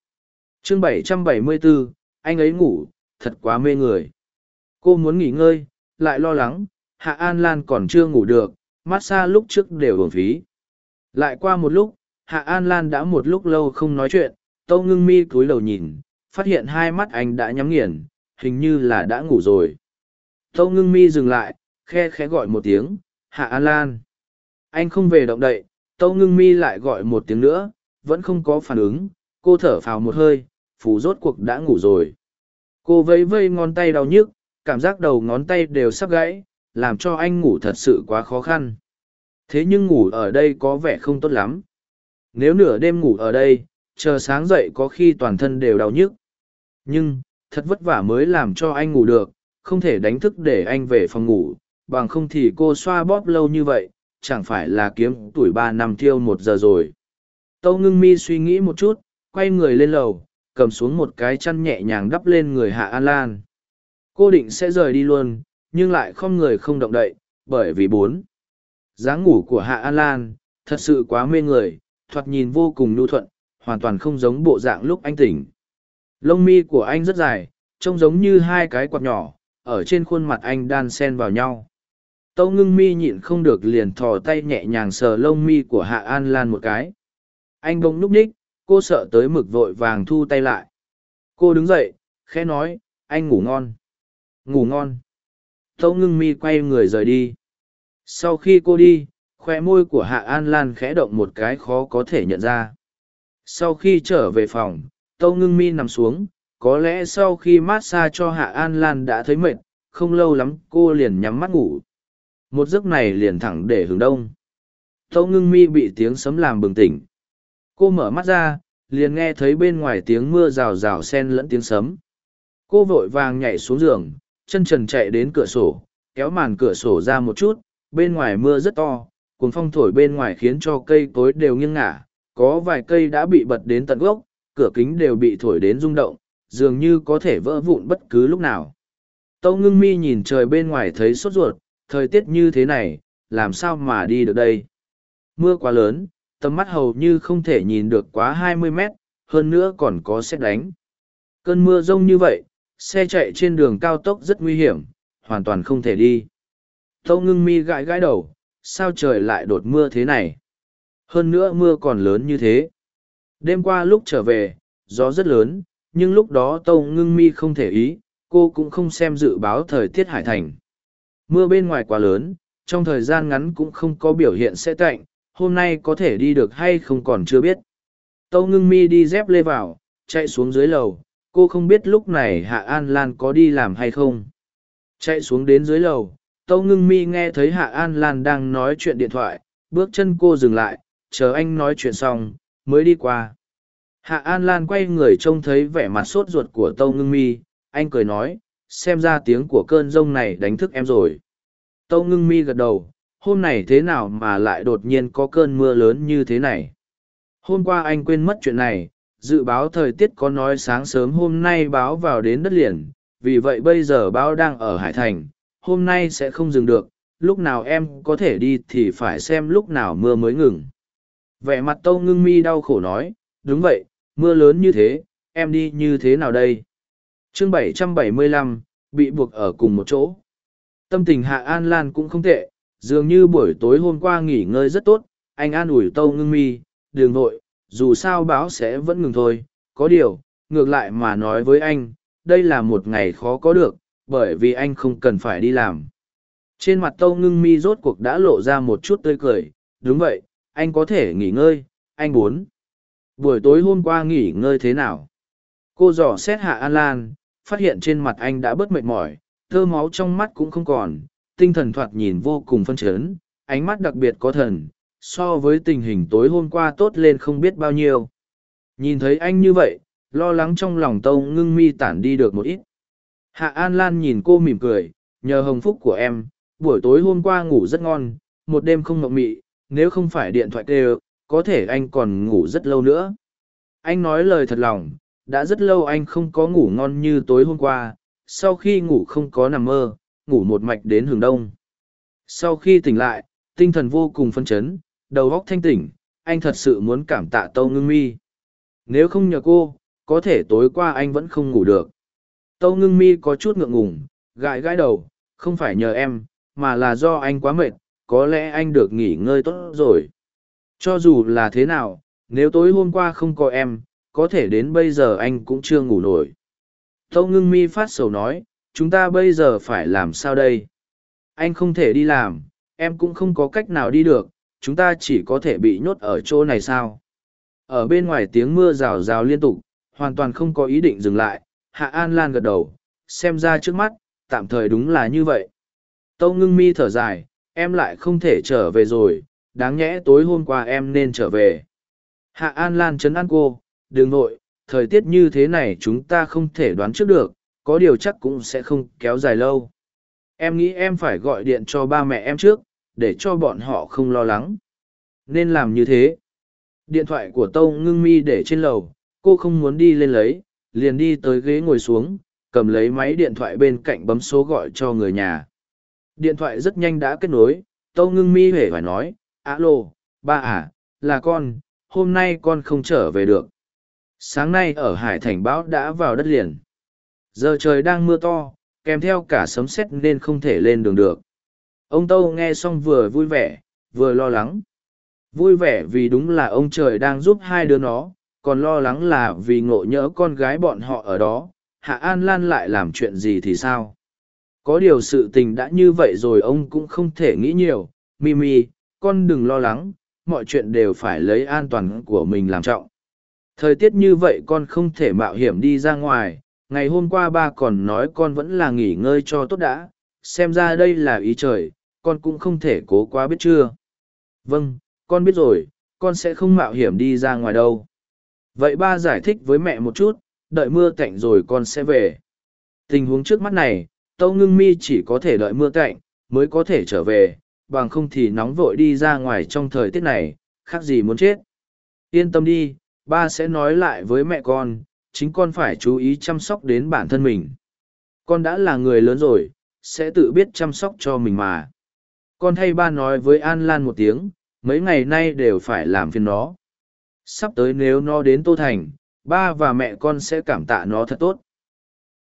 chương 774, anh ấy ngủ, thật quá mê người. Cô muốn nghỉ ngơi, lại lo lắng, Hạ An Lan còn chưa ngủ được, massage lúc trước đều hưởng phí. Lại qua một lúc, Hạ An Lan đã một lúc lâu không nói chuyện, Tâu ngưng mi cúi đầu nhìn, phát hiện hai mắt anh đã nhắm nghiền, hình như là đã ngủ rồi. Tâu ngưng mi dừng lại, khe khẽ gọi một tiếng, Hạ An Lan. Anh không về động đậy, Tâu ngưng mi lại gọi một tiếng nữa, vẫn không có phản ứng, cô thở phào một hơi, phù rốt cuộc đã ngủ rồi. Cô vẫy vây ngón tay đau nhức, cảm giác đầu ngón tay đều sắp gãy, làm cho anh ngủ thật sự quá khó khăn. Thế nhưng ngủ ở đây có vẻ không tốt lắm. Nếu nửa đêm ngủ ở đây, chờ sáng dậy có khi toàn thân đều đau nhức. Nhưng, thật vất vả mới làm cho anh ngủ được, không thể đánh thức để anh về phòng ngủ, bằng không thì cô xoa bóp lâu như vậy, chẳng phải là kiếm tuổi ba năm thiêu một giờ rồi. Tâu ngưng mi suy nghĩ một chút, quay người lên lầu, cầm xuống một cái chăn nhẹ nhàng đắp lên người Hạ An Lan. Cô định sẽ rời đi luôn, nhưng lại không người không động đậy, bởi vì bốn. dáng ngủ của Hạ An Lan, thật sự quá mê người, thoạt nhìn vô cùng nhu thuận, hoàn toàn không giống bộ dạng lúc anh tỉnh. Lông mi của anh rất dài, trông giống như hai cái quạt nhỏ, ở trên khuôn mặt anh đan xen vào nhau. Tâu ngưng mi nhịn không được liền thò tay nhẹ nhàng sờ lông mi của Hạ An Lan một cái. Anh bỗng núp ních, cô sợ tới mực vội vàng thu tay lại. Cô đứng dậy, khẽ nói, anh ngủ ngon. Ngủ ngon. Tâu ngưng mi quay người rời đi. Sau khi cô đi, khoe môi của Hạ An Lan khẽ động một cái khó có thể nhận ra. Sau khi trở về phòng, Tâu ngưng mi nằm xuống, có lẽ sau khi mát xa cho Hạ An Lan đã thấy mệt, không lâu lắm cô liền nhắm mắt ngủ. Một giấc này liền thẳng để hướng đông. Tâu ngưng mi bị tiếng sấm làm bừng tỉnh. Cô mở mắt ra, liền nghe thấy bên ngoài tiếng mưa rào rào sen lẫn tiếng sấm. Cô vội vàng nhảy xuống giường, chân trần chạy đến cửa sổ, kéo màn cửa sổ ra một chút, bên ngoài mưa rất to, Cuồng phong thổi bên ngoài khiến cho cây cối đều nghiêng ngả, có vài cây đã bị bật đến tận gốc, cửa kính đều bị thổi đến rung động, dường như có thể vỡ vụn bất cứ lúc nào. Tâu ngưng mi nhìn trời bên ngoài thấy sốt ruột, thời tiết như thế này, làm sao mà đi được đây? Mưa quá lớn, tầm mắt hầu như không thể nhìn được quá 20 mét, hơn nữa còn có xét đánh. Cơn mưa rông như vậy, xe chạy trên đường cao tốc rất nguy hiểm, hoàn toàn không thể đi. Tâu ngưng mi gãi gãi đầu, sao trời lại đột mưa thế này? Hơn nữa mưa còn lớn như thế. Đêm qua lúc trở về, gió rất lớn, nhưng lúc đó tâu ngưng mi không thể ý, cô cũng không xem dự báo thời tiết hải thành. Mưa bên ngoài quá lớn, trong thời gian ngắn cũng không có biểu hiện sẽ tạnh, hôm nay có thể đi được hay không còn chưa biết. Tâu ngưng mi đi dép lê vào, chạy xuống dưới lầu, cô không biết lúc này Hạ An Lan có đi làm hay không. Chạy xuống đến dưới lầu, Tâu ngưng mi nghe thấy Hạ An Lan đang nói chuyện điện thoại, bước chân cô dừng lại, chờ anh nói chuyện xong, mới đi qua. Hạ An Lan quay người trông thấy vẻ mặt sốt ruột của Tâu ngưng mi, anh cười nói, xem ra tiếng của cơn rông này đánh thức em rồi. Tâu ngưng mi gật đầu, hôm này thế nào mà lại đột nhiên có cơn mưa lớn như thế này. Hôm qua anh quên mất chuyện này, dự báo thời tiết có nói sáng sớm hôm nay báo vào đến đất liền, vì vậy bây giờ báo đang ở Hải Thành, hôm nay sẽ không dừng được, lúc nào em có thể đi thì phải xem lúc nào mưa mới ngừng. Vẻ mặt tâu ngưng mi đau khổ nói, đúng vậy, mưa lớn như thế, em đi như thế nào đây? chương 775, bị buộc ở cùng một chỗ. Tâm tình Hạ An Lan cũng không tệ, dường như buổi tối hôm qua nghỉ ngơi rất tốt, anh an ủi tâu ngưng mi, đường nội, dù sao báo sẽ vẫn ngừng thôi, có điều, ngược lại mà nói với anh, đây là một ngày khó có được, bởi vì anh không cần phải đi làm. Trên mặt tâu ngưng mi rốt cuộc đã lộ ra một chút tươi cười, đúng vậy, anh có thể nghỉ ngơi, anh muốn. Buổi tối hôm qua nghỉ ngơi thế nào? Cô dò xét hạ An Lan, phát hiện trên mặt anh đã bớt mệt mỏi, thơ máu trong mắt cũng không còn, tinh thần thoạt nhìn vô cùng phân chấn, ánh mắt đặc biệt có thần, so với tình hình tối hôm qua tốt lên không biết bao nhiêu. Nhìn thấy anh như vậy, lo lắng trong lòng tâu ngưng mi tản đi được một ít. Hạ An Lan nhìn cô mỉm cười, nhờ hồng phúc của em, buổi tối hôm qua ngủ rất ngon, một đêm không mộng mị, nếu không phải điện thoại kêu, có thể anh còn ngủ rất lâu nữa. Anh nói lời thật lòng, đã rất lâu anh không có ngủ ngon như tối hôm qua, sau khi ngủ không có nằm mơ, ngủ một mạch đến hừng đông. Sau khi tỉnh lại, tinh thần vô cùng phấn chấn, đầu óc thanh tỉnh, anh thật sự muốn cảm tạ Tâu Ngưng Mi. Nếu không nhờ cô, có thể tối qua anh vẫn không ngủ được. Tâu Ngưng Mi có chút ngượng ngùng, gãi gãi đầu, không phải nhờ em, mà là do anh quá mệt, có lẽ anh được nghỉ ngơi tốt rồi. Cho dù là thế nào, nếu tối hôm qua không có em, có thể đến bây giờ anh cũng chưa ngủ nổi. Tâu ngưng mi phát sầu nói, chúng ta bây giờ phải làm sao đây? Anh không thể đi làm, em cũng không có cách nào đi được, chúng ta chỉ có thể bị nhốt ở chỗ này sao? Ở bên ngoài tiếng mưa rào rào liên tục, hoàn toàn không có ý định dừng lại, Hạ An Lan gật đầu, xem ra trước mắt, tạm thời đúng là như vậy. Tâu ngưng mi thở dài, em lại không thể trở về rồi, đáng nhẽ tối hôm qua em nên trở về. Hạ An Lan chấn an cô, đừng nội, thời tiết như thế này chúng ta không thể đoán trước được, có điều chắc cũng sẽ không kéo dài lâu. Em nghĩ em phải gọi điện cho ba mẹ em trước, để cho bọn họ không lo lắng. Nên làm như thế. Điện thoại của Tâu ngưng mi để trên lầu, cô không muốn đi lên lấy, liền đi tới ghế ngồi xuống, cầm lấy máy điện thoại bên cạnh bấm số gọi cho người nhà. Điện thoại rất nhanh đã kết nối, Tâu ngưng mi hề phải nói, alo, ba à, là con, hôm nay con không trở về được. Sáng nay ở Hải Thành bão đã vào đất liền. Giờ trời đang mưa to, kèm theo cả sấm sét nên không thể lên đường được. Ông Tâu nghe xong vừa vui vẻ, vừa lo lắng. Vui vẻ vì đúng là ông trời đang giúp hai đứa nó, còn lo lắng là vì ngộ nhỡ con gái bọn họ ở đó, Hạ An Lan lại làm chuyện gì thì sao? Có điều sự tình đã như vậy rồi ông cũng không thể nghĩ nhiều, Mimi, con đừng lo lắng, mọi chuyện đều phải lấy an toàn của mình làm trọng. Thời tiết như vậy con không thể mạo hiểm đi ra ngoài, ngày hôm qua ba còn nói con vẫn là nghỉ ngơi cho tốt đã, xem ra đây là ý trời, con cũng không thể cố quá biết chưa. Vâng, con biết rồi, con sẽ không mạo hiểm đi ra ngoài đâu. Vậy ba giải thích với mẹ một chút, đợi mưa tạnh rồi con sẽ về. Tình huống trước mắt này, Tâu Ngưng Mi chỉ có thể đợi mưa tạnh, mới có thể trở về, bằng không thì nóng vội đi ra ngoài trong thời tiết này, khác gì muốn chết. Yên tâm đi, ba sẽ nói lại với mẹ con, chính con phải chú ý chăm sóc đến bản thân mình. Con đã là người lớn rồi, sẽ tự biết chăm sóc cho mình mà. Con thay ba nói với An Lan một tiếng, mấy ngày nay đều phải làm phiền nó. Sắp tới nếu nó đến Tô Thành, ba và mẹ con sẽ cảm tạ nó thật tốt.